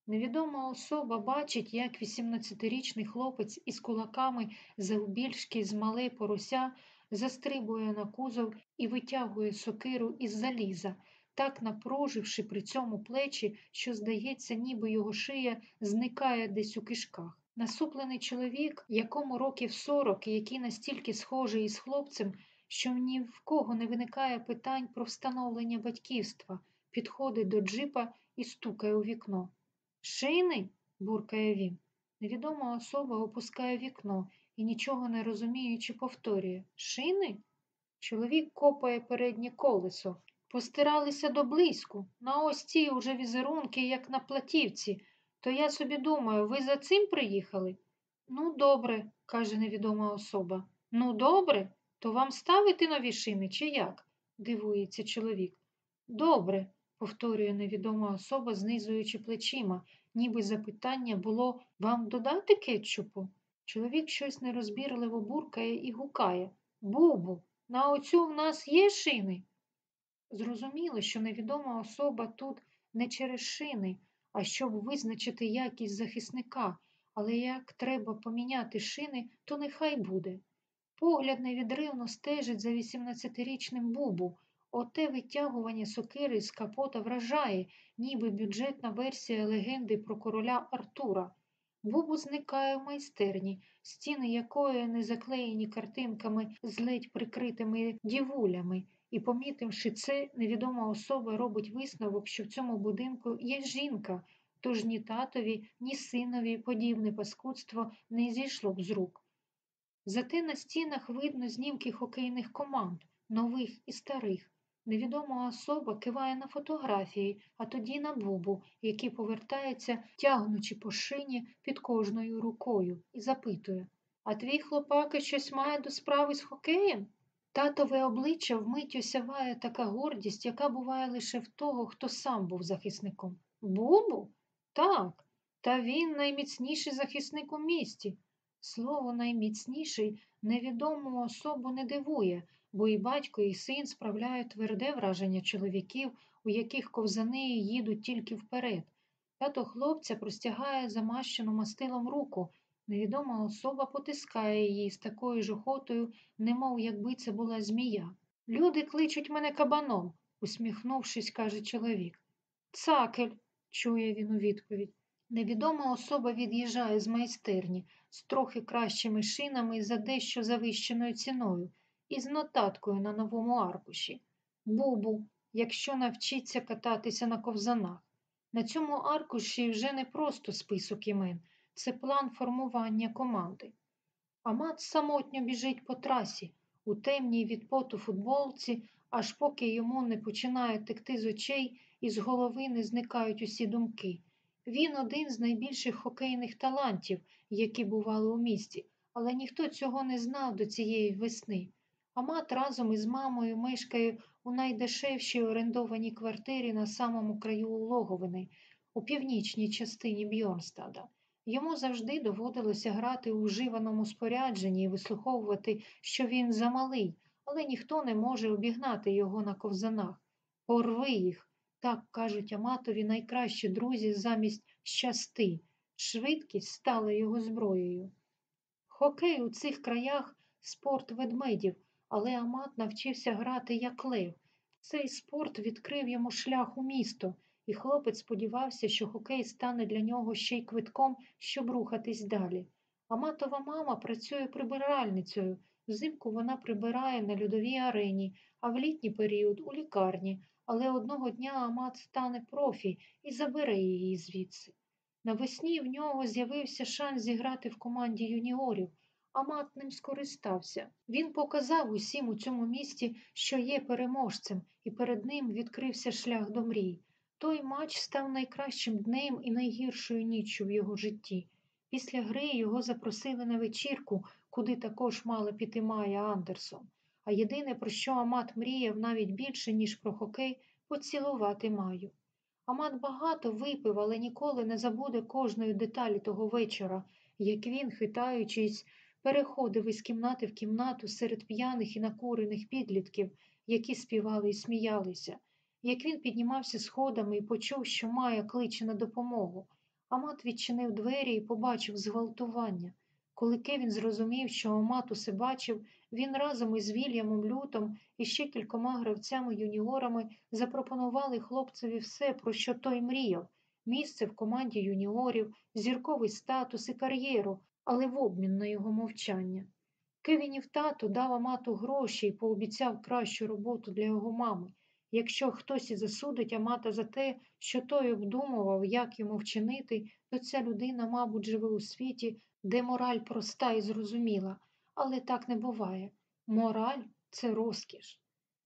Невідома особа бачить, як 18-річний хлопець із кулаками завбільшки з мале порося застрибує на кузов і витягує сокиру із заліза, так напруживши при цьому плечі, що, здається, ніби його шия зникає десь у кишках. Насуплений чоловік, якому років 40 і який настільки схожий із хлопцем, що ні в кого не виникає питань про встановлення батьківства, підходить до джипа і стукає у вікно. Шини? буркає він. Невідома особа опускає вікно і, нічого не розуміючи, повторює Шини? Чоловік копає переднє колесо. Постиралися до блиску. На ось ці уже візерунки, як на платівці. То я собі думаю, ви за цим приїхали? Ну, добре, каже невідома особа. Ну, добре, то вам ставити нові шини чи як? дивується чоловік. Добре, повторює невідома особа, знизуючи плечима, ніби запитання було вам додати кетчупу? Чоловік щось нерозбірливо буркає і гукає. Бубу, на оцю в нас є шини? Зрозуміло, що невідома особа тут не через шини, а щоб визначити якість захисника, але як треба поміняти шини, то нехай буде. Погляд невідривно стежить за 18-річним бубу. Оте витягування сокири з капота вражає, ніби бюджетна версія легенди про короля Артура. Бубу зникає в майстерні, стіни якої не заклеєні картинками з ледь прикритими дівулями, і, помітивши це, невідома особа робить висновок, що в цьому будинку є жінка, тож ні татові, ні синові подібне паскудство не зійшло б з рук. Зате на стінах видно знімки хокейних команд, нових і старих. Невідома особа киває на фотографії, а тоді на бубу, який повертається, тягнучи по шині під кожною рукою, і запитує А твій хлопака щось має до справи з хокеєм? Татове обличчя вмить осяває така гордість, яка буває лише в того, хто сам був захисником. Бубу? Так, та він найміцніший захисник у місті. Слово найміцніший невідому особу не дивує, бо і батько, і син справляють тверде враження чоловіків, у яких ковзани їдуть тільки вперед. Тато хлопця простягає замащену мастилом руку. Невідома особа потискає її з такою ж охотою, немов якби це була змія. Люди кличуть мене кабаном, усміхнувшись, каже чоловік. Цакель, чує він у відповідь. Невідома особа від'їжджає з майстерні з трохи кращими шинами за дещо завищеною ціною і з нотаткою на новому аркуші. Бубу, якщо навчиться кататися на ковзанах. На цьому аркуші вже не просто список імен, це план формування команди. Амат самотньо біжить по трасі, у темній від поту футболці, аж поки йому не починає текти з очей і з голови не зникають усі думки. Він один з найбільших хокейних талантів, які бували у місті, але ніхто цього не знав до цієї весни. Амат разом із мамою мешкає у найдешевшій орендованій квартирі на самому краю Логовини, у північній частині Бьорнстада. Йому завжди доводилося грати у вживаному спорядженні і вислуховувати, що він замалий, але ніхто не може обігнати його на ковзанах. Порви їх, так кажуть Аматові найкращі друзі замість щасти. Швидкість стала його зброєю. Хокей у цих краях спорт ведмедів, але Амат навчився грати як лев. Цей спорт відкрив йому шлях у місто, і хлопець сподівався, що хокей стане для нього ще й квитком, щоб рухатись далі. Аматова мама працює прибиральницею. Взимку вона прибирає на льодовій арені, а в літній період у лікарні, але одного дня Амат стане профі і забере її звідси. Навесні в нього з'явився шанс зіграти в команді юніорів. Амат ним скористався. Він показав усім у цьому місті, що є переможцем, і перед ним відкрився шлях до мрій. Той матч став найкращим днем і найгіршою ніччю в його житті. Після гри його запросили на вечірку, куди також мала піти Майя Андерсон. А єдине, про що Амат мріяв навіть більше, ніж про хокей, поцілувати Маю. Амат багато випив, але ніколи не забуде кожної деталі того вечора, як він, хитаючись, переходив із кімнати в кімнату серед п'яних і накурених підлітків, які співали і сміялися, як він піднімався сходами і почув, що Майя кличе на допомогу. Амат відчинив двері і побачив зґвалтування. Коли Кевін зрозумів, що Амат усе бачив, він разом із Вільямом Лютом і ще кількома гравцями-юніорами запропонували хлопцеві все, про що той мріяв місце в команді юніорів, зірковий статус і кар'єру, але в обмін на його мовчання. Кевінів тато дав Амату гроші і пообіцяв кращу роботу для його мами. Якщо хтось і засудить Амата за те, що той обдумував, як йому вчинити, то ця людина, мабуть, живе у світі, де мораль проста і зрозуміла, але так не буває. Мораль це розкіш.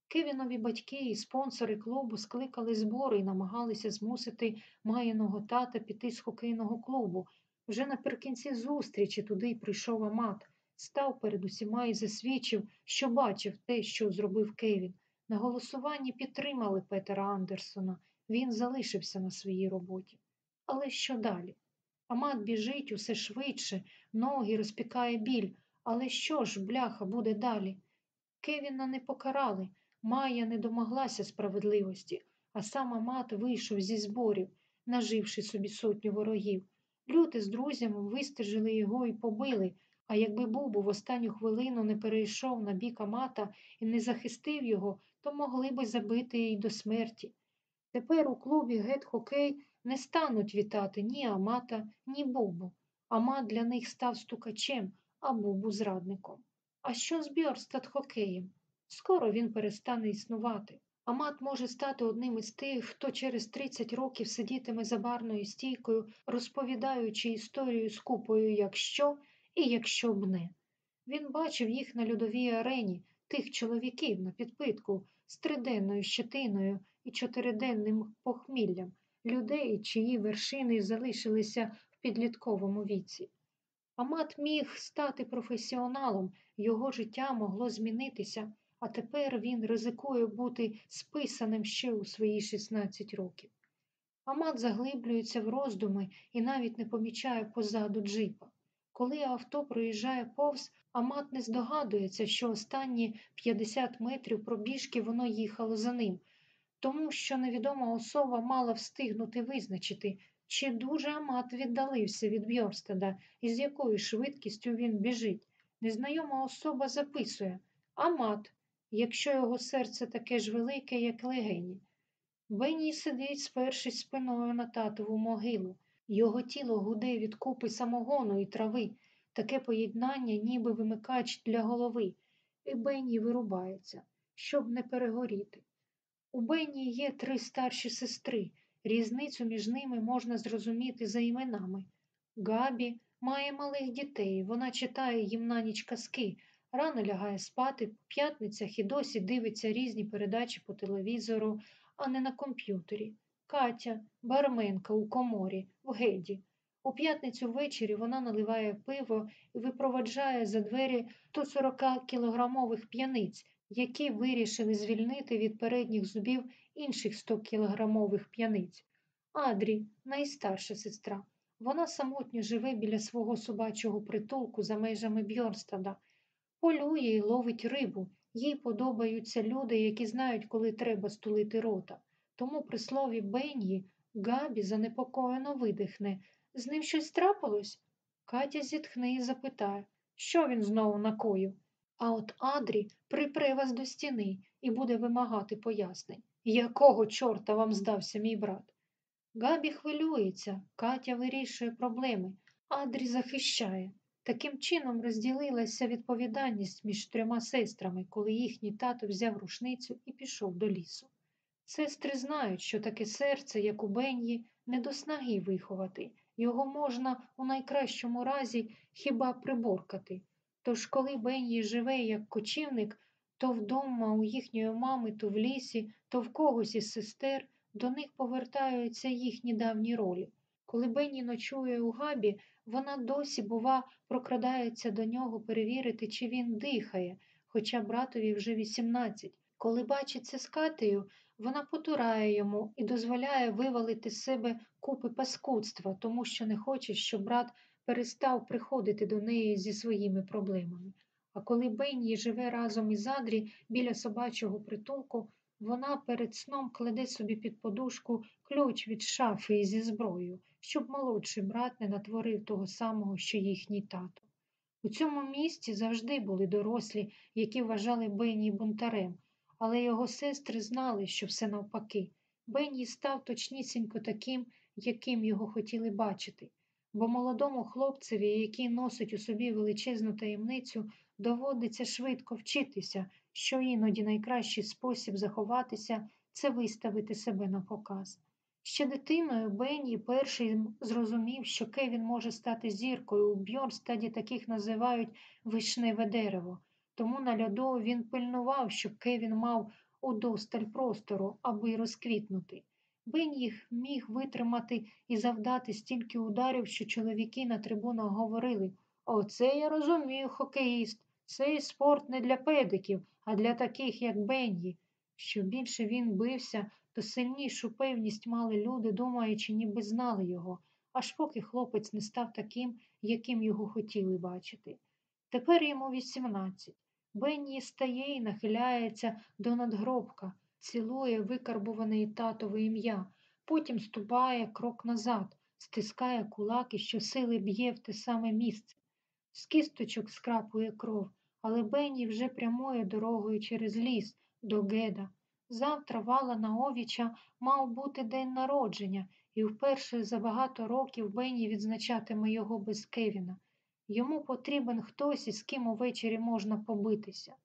Кевінові батьки і спонсори клубу скликали збори і намагалися змусити Маїного тата піти з хокейного клубу. Вже наприкінці зустрічі туди й прийшов Амат, став перед усіма і засвідчив, що бачив те, що зробив Кевін. На голосуванні підтримали Петера Андерсона. Він залишився на своїй роботі. Але що далі? Амат біжить усе швидше, ноги розпікає біль. Але що ж, бляха, буде далі? Кевіна не покарали, Майя не домоглася справедливості, а сам Амат вийшов зі зборів, наживши собі сотню ворогів. Люди з друзями вистежили його і побили, а якби Бубу в останню хвилину не перейшов на бік Амата і не захистив його, то могли би забити й до смерті. Тепер у клубі гет хокей не стануть вітати ні Амата, ні Бубу. Амат для них став стукачем, а Бубу зрадником. А що з Бьорстад хокеєм? Скоро він перестане існувати. Амат може стати одним із тих, хто через 30 років сидітиме за барною стійкою, розповідаючи історію з купою якщо і якщо б не. Він бачив їх на льодовій арені, тих чоловіків на підпитку з триденною щетиною і чотириденним похміллям, людей, чиї вершини залишилися в підлітковому віці. Амат міг стати професіоналом, його життя могло змінитися, а тепер він ризикує бути списаним ще у свої 16 років. Амат заглиблюється в роздуми і навіть не помічає позаду джипа. Коли авто проїжджає повз, Амат не здогадується, що останні 50 метрів пробіжки воно їхало за ним, тому що невідома особа мала встигнути визначити, чи дуже Амат віддалився від Бьорстеда і з якою швидкістю він біжить. Незнайома особа записує Амат, якщо його серце таке ж велике, як легені. Бенні сидить, спершись спиною на татову могилу. Його тіло гуде від купи самогону і трави, таке поєднання, ніби вимикач для голови, і Бенні вирубається, щоб не перегоріти. У Бенні є три старші сестри. Різницю між ними можна зрозуміти за іменами. Габі має малих дітей, вона читає їм на ніч казки, рано лягає спати, по п'ятницях і досі дивиться різні передачі по телевізору, а не на комп'ютері. Катя, барменка у коморі, в геді. У п'ятницю ввечері вона наливає пиво і випроваджає за двері 140-кілограмових п'яниць, які вирішили звільнити від передніх зубів інших 100-кілограмових п'яниць. Адрі, найстарша сестра. Вона самотньо живе біля свого собачого притулку за межами Бьорстада, полює і ловить рибу. Їй подобаються люди, які знають, коли треба стулити рота. Тому при слові Бенні Габі занепокоєно видихне. З ним щось трапилось? Катя зітхне і запитає, що він знову накоїв. А от Адрі припре вас до стіни і буде вимагати пояснень. Якого чорта вам здався мій брат? Габі хвилюється, Катя вирішує проблеми, Адрі захищає. Таким чином розділилася відповідальність між трьома сестрами, коли їхній тато взяв рушницю і пішов до лісу. Сестри знають, що таке серце, як у Бенні, не до снаги виховати. Його можна у найкращому разі хіба приборкати. Тож, коли Бенні живе як кочівник, то вдома у їхньої мами, то в лісі, то в когось із сестер, до них повертаються їхні давні ролі. Коли Бенні ночує у габі, вона досі, бува, прокрадається до нього перевірити, чи він дихає, хоча братові вже 18. Коли бачиться з Катею, вона потурає йому і дозволяє вивалити з себе купи паскудства, тому що не хоче, щоб брат перестав приходити до неї зі своїми проблемами. А коли Бенні живе разом із Адрі біля собачого притулку, вона перед сном кладе собі під подушку ключ від шафи зі зброєю, щоб молодший брат не натворив того самого, що їхній тато. У цьому місті завжди були дорослі, які вважали Бенні бунтарем, але його сестри знали, що все навпаки. Бенні став точнісінько таким, яким його хотіли бачити, бо молодому хлопцеві, який носить у собі величезну таємницю, доводиться швидко вчитися, що іноді найкращий спосіб заховатися це виставити себе на показ. Ще дитиною Бенні перший зрозумів, що Кевін може стати зіркою. У Бьорстаді таких називають вишневе дерево. Тому на льоду він пильнував, щоб Кевін мав удосталь простору, аби розквітнути. Бенні міг витримати і завдати стільки ударів, що чоловіки на трибунах говорили Оце я розумію, хокеїст. Цей спорт не для педиків, а для таких, як Бенні. Що більше він бився, то сильнішу певність мали люди, думаючи, ніби знали його, аж поки хлопець не став таким, яким його хотіли бачити. Тепер йому 18. Бенні стає і нахиляється до надгробка, цілує викарбуване татове ім'я, потім ступає крок назад, стискає кулак і щосили б'є в те саме місце. З кісточок скрапує кров, але Бенні вже прямує дорогою через ліс до Геда. Завтра вала на Овіча мав бути день народження, і вперше за багато років Бенні відзначатиме його без Кевіна. Йому потрібен хтось, із ким увечері можна побитися.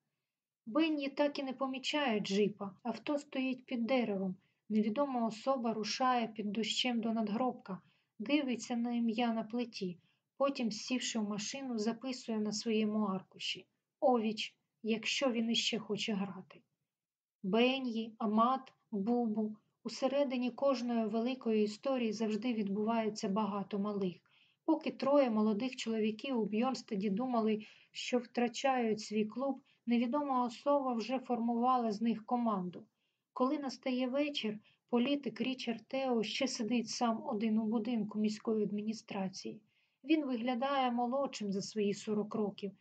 Бенні так і не помічає джипа, авто стоїть під деревом. Невідома особа рушає під дощем до надгробка, дивиться на ім'я на плиті, потім, сівши в машину, записує на своєму аркуші Овіч, якщо він іще хоче грати. Бен'ї, Амат, Бубу. Усередині кожної великої історії завжди відбувається багато малих. Поки троє молодих чоловіків у Бьорстаді думали, що втрачають свій клуб, невідома особа вже формувала з них команду. Коли настає вечір, політик Річард Тео ще сидить сам один у будинку міської адміністрації. Він виглядає молодшим за свої 40 років.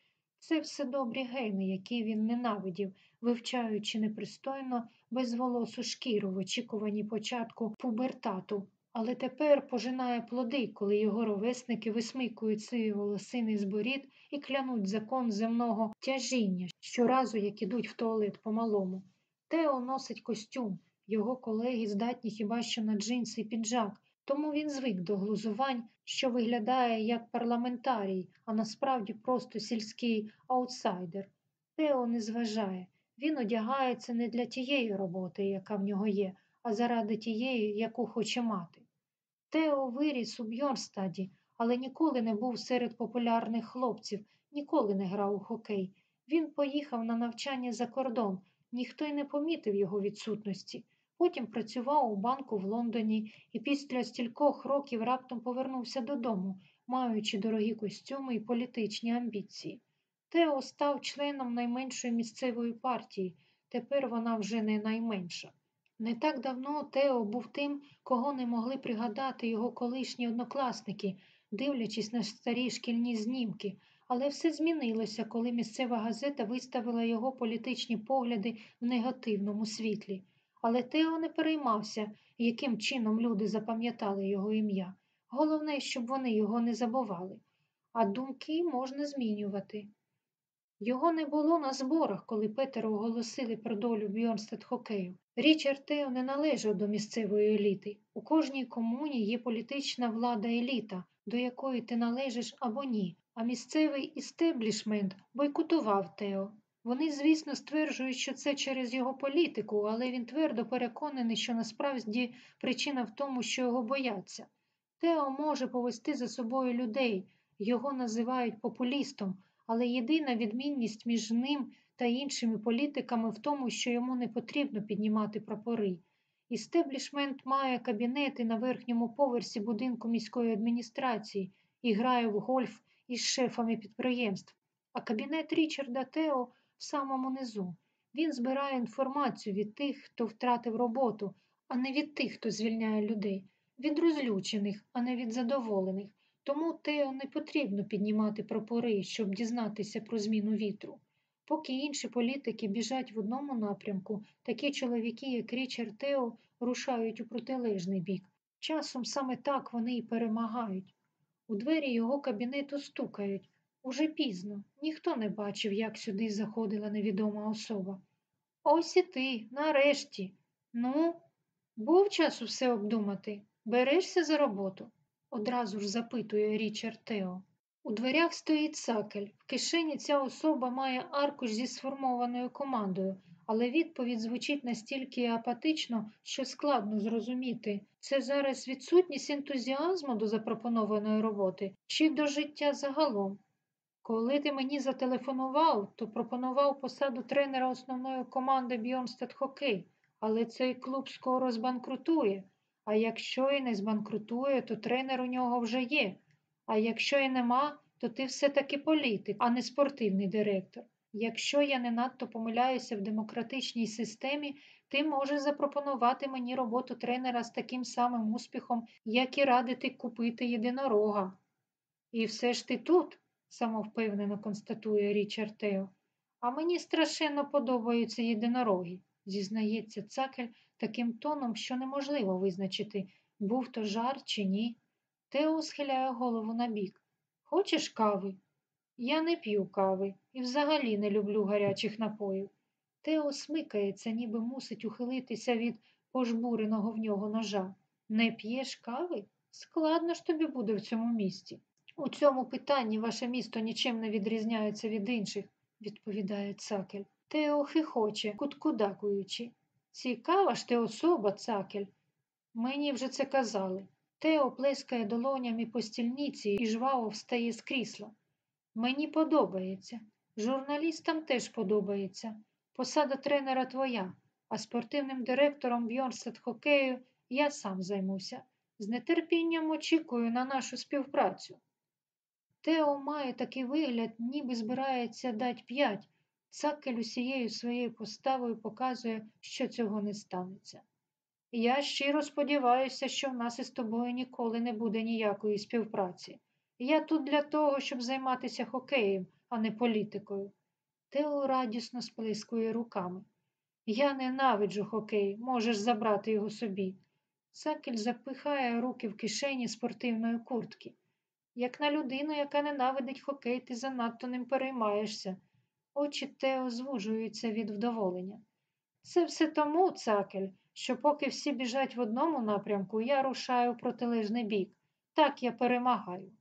Це все добрі гени, які він ненавидів, вивчаючи непристойно безволосу шкіру в очікуванні початку пубертату, але тепер пожинає плоди, коли його ровесники висмикують свої волосини з борід і клянуть закон земного тяжіння щоразу, як ідуть в туалет по-малому. Тео носить костюм, його колеги здатні хіба що на джинси і піджак, тому він звик до глузувань, що виглядає як парламентарій, а насправді просто сільський аутсайдер. Тео не зважає. Він одягається не для тієї роботи, яка в нього є, а заради тієї, яку хоче мати. Тео виріс у Бьорстаді, але ніколи не був серед популярних хлопців, ніколи не грав у хокей. Він поїхав на навчання за кордон, ніхто й не помітив його відсутності. Потім працював у банку в Лондоні і після стількох років раптом повернувся додому, маючи дорогі костюми і політичні амбіції. Тео став членом найменшої місцевої партії, тепер вона вже не найменша. Не так давно Тео був тим, кого не могли пригадати його колишні однокласники, дивлячись на старі шкільні знімки, але все змінилося, коли місцева газета виставила його політичні погляди в негативному світлі. Але Тео не переймався, яким чином люди запам'ятали його ім'я. Головне, щоб вони його не забували. А думки можна змінювати. Його не було на зборах, коли Петер оголосили про долю Бьорнстед хокею. Річард Тео не належав до місцевої еліти. У кожній комуні є політична влада еліта, до якої ти належиш або ні, а місцевий істеблішмент бойкотував Тео. Вони, звісно, стверджують, що це через його політику, але він твердо переконаний, що насправді причина в тому, що його бояться. Тео може повести за собою людей, його називають популістом, але єдина відмінність між ним та іншими політиками в тому, що йому не потрібно піднімати прапори. Істеблішмент має кабінети на верхньому поверсі будинку міської адміністрації і грає в гольф із шефами підприємств. А кабінет Річарда Тео в самому низу. Він збирає інформацію від тих, хто втратив роботу, а не від тих, хто звільняє людей, від розлючених, а не від задоволених. Тому Тео не потрібно піднімати прапори, щоб дізнатися про зміну вітру. Поки інші політики біжать в одному напрямку, такі чоловіки, як Річард Тео, рушають у протилежний бік. Часом саме так вони і перемагають. У двері його кабінету стукають. Уже пізно, ніхто не бачив, як сюди заходила невідома особа. Ось і ти, нарешті. Ну, був час усе обдумати. Берешся за роботу? одразу ж запитує Річард Тео. У дверях стоїть сакель. В кишені ця особа має аркуш зі сформованою командою, але відповідь звучить настільки апатично, що складно зрозуміти, це зараз відсутність ентузіазму до запропонованої роботи чи до життя загалом. Коли ти мені зателефонував, то пропонував посаду тренера основної команди Бьорнстед Хокей, але цей клуб скоро збанкрутує. А якщо і не збанкрутує, то тренер у нього вже є. А якщо і нема, то ти все-таки політик, а не спортивний директор. Якщо я не надто помиляюся в демократичній системі, ти можеш запропонувати мені роботу тренера з таким самим успіхом, як і радити купити єдинорога. І все ж ти тут, самовпевнено констатує Річард Тео. А мені страшенно подобаються єдинороги, зізнається цакель таким тоном, що неможливо визначити, був то жар чи ні. Тео схиляє голову набік. Хочеш кави? Я не п'ю кави і взагалі не люблю гарячих напоїв. Тео смикається, ніби мусить ухилитися від пожбуреного в нього ножа. Не п'єш кави? Складно ж тобі буде в цьому місті. У цьому питанні ваше місто нічим не відрізняється від інших, відповідає цакель. Тео хихоче, куткудакуючи. Цікава ж ти особа, цакель. Мені вже це казали. Тео плескає долонями по стільниці і жваво встає з крісла. Мені подобається. Журналістам теж подобається. Посада тренера твоя, а спортивним директором Бьорнстед хокею я сам займуся. З нетерпінням очікую на нашу співпрацю. Тео має такий вигляд, ніби збирається дать п'ять. Цакель усією своєю поставою показує, що цього не станеться. Я щиро сподіваюся, що в нас із тобою ніколи не буде ніякої співпраці. Я тут для того, щоб займатися хокеєм, а не політикою. Тео радісно сплескує руками. Я ненавиджу хокей, можеш забрати його собі. Цакель запихає руки в кишені спортивної куртки. Як на людину, яка ненавидить хокей, ти занадто ним переймаєшся. Очі Тео звужуються від вдоволення. Це все тому, цакель, що поки всі біжать в одному напрямку, я рушаю в протилежний бік. Так я перемагаю.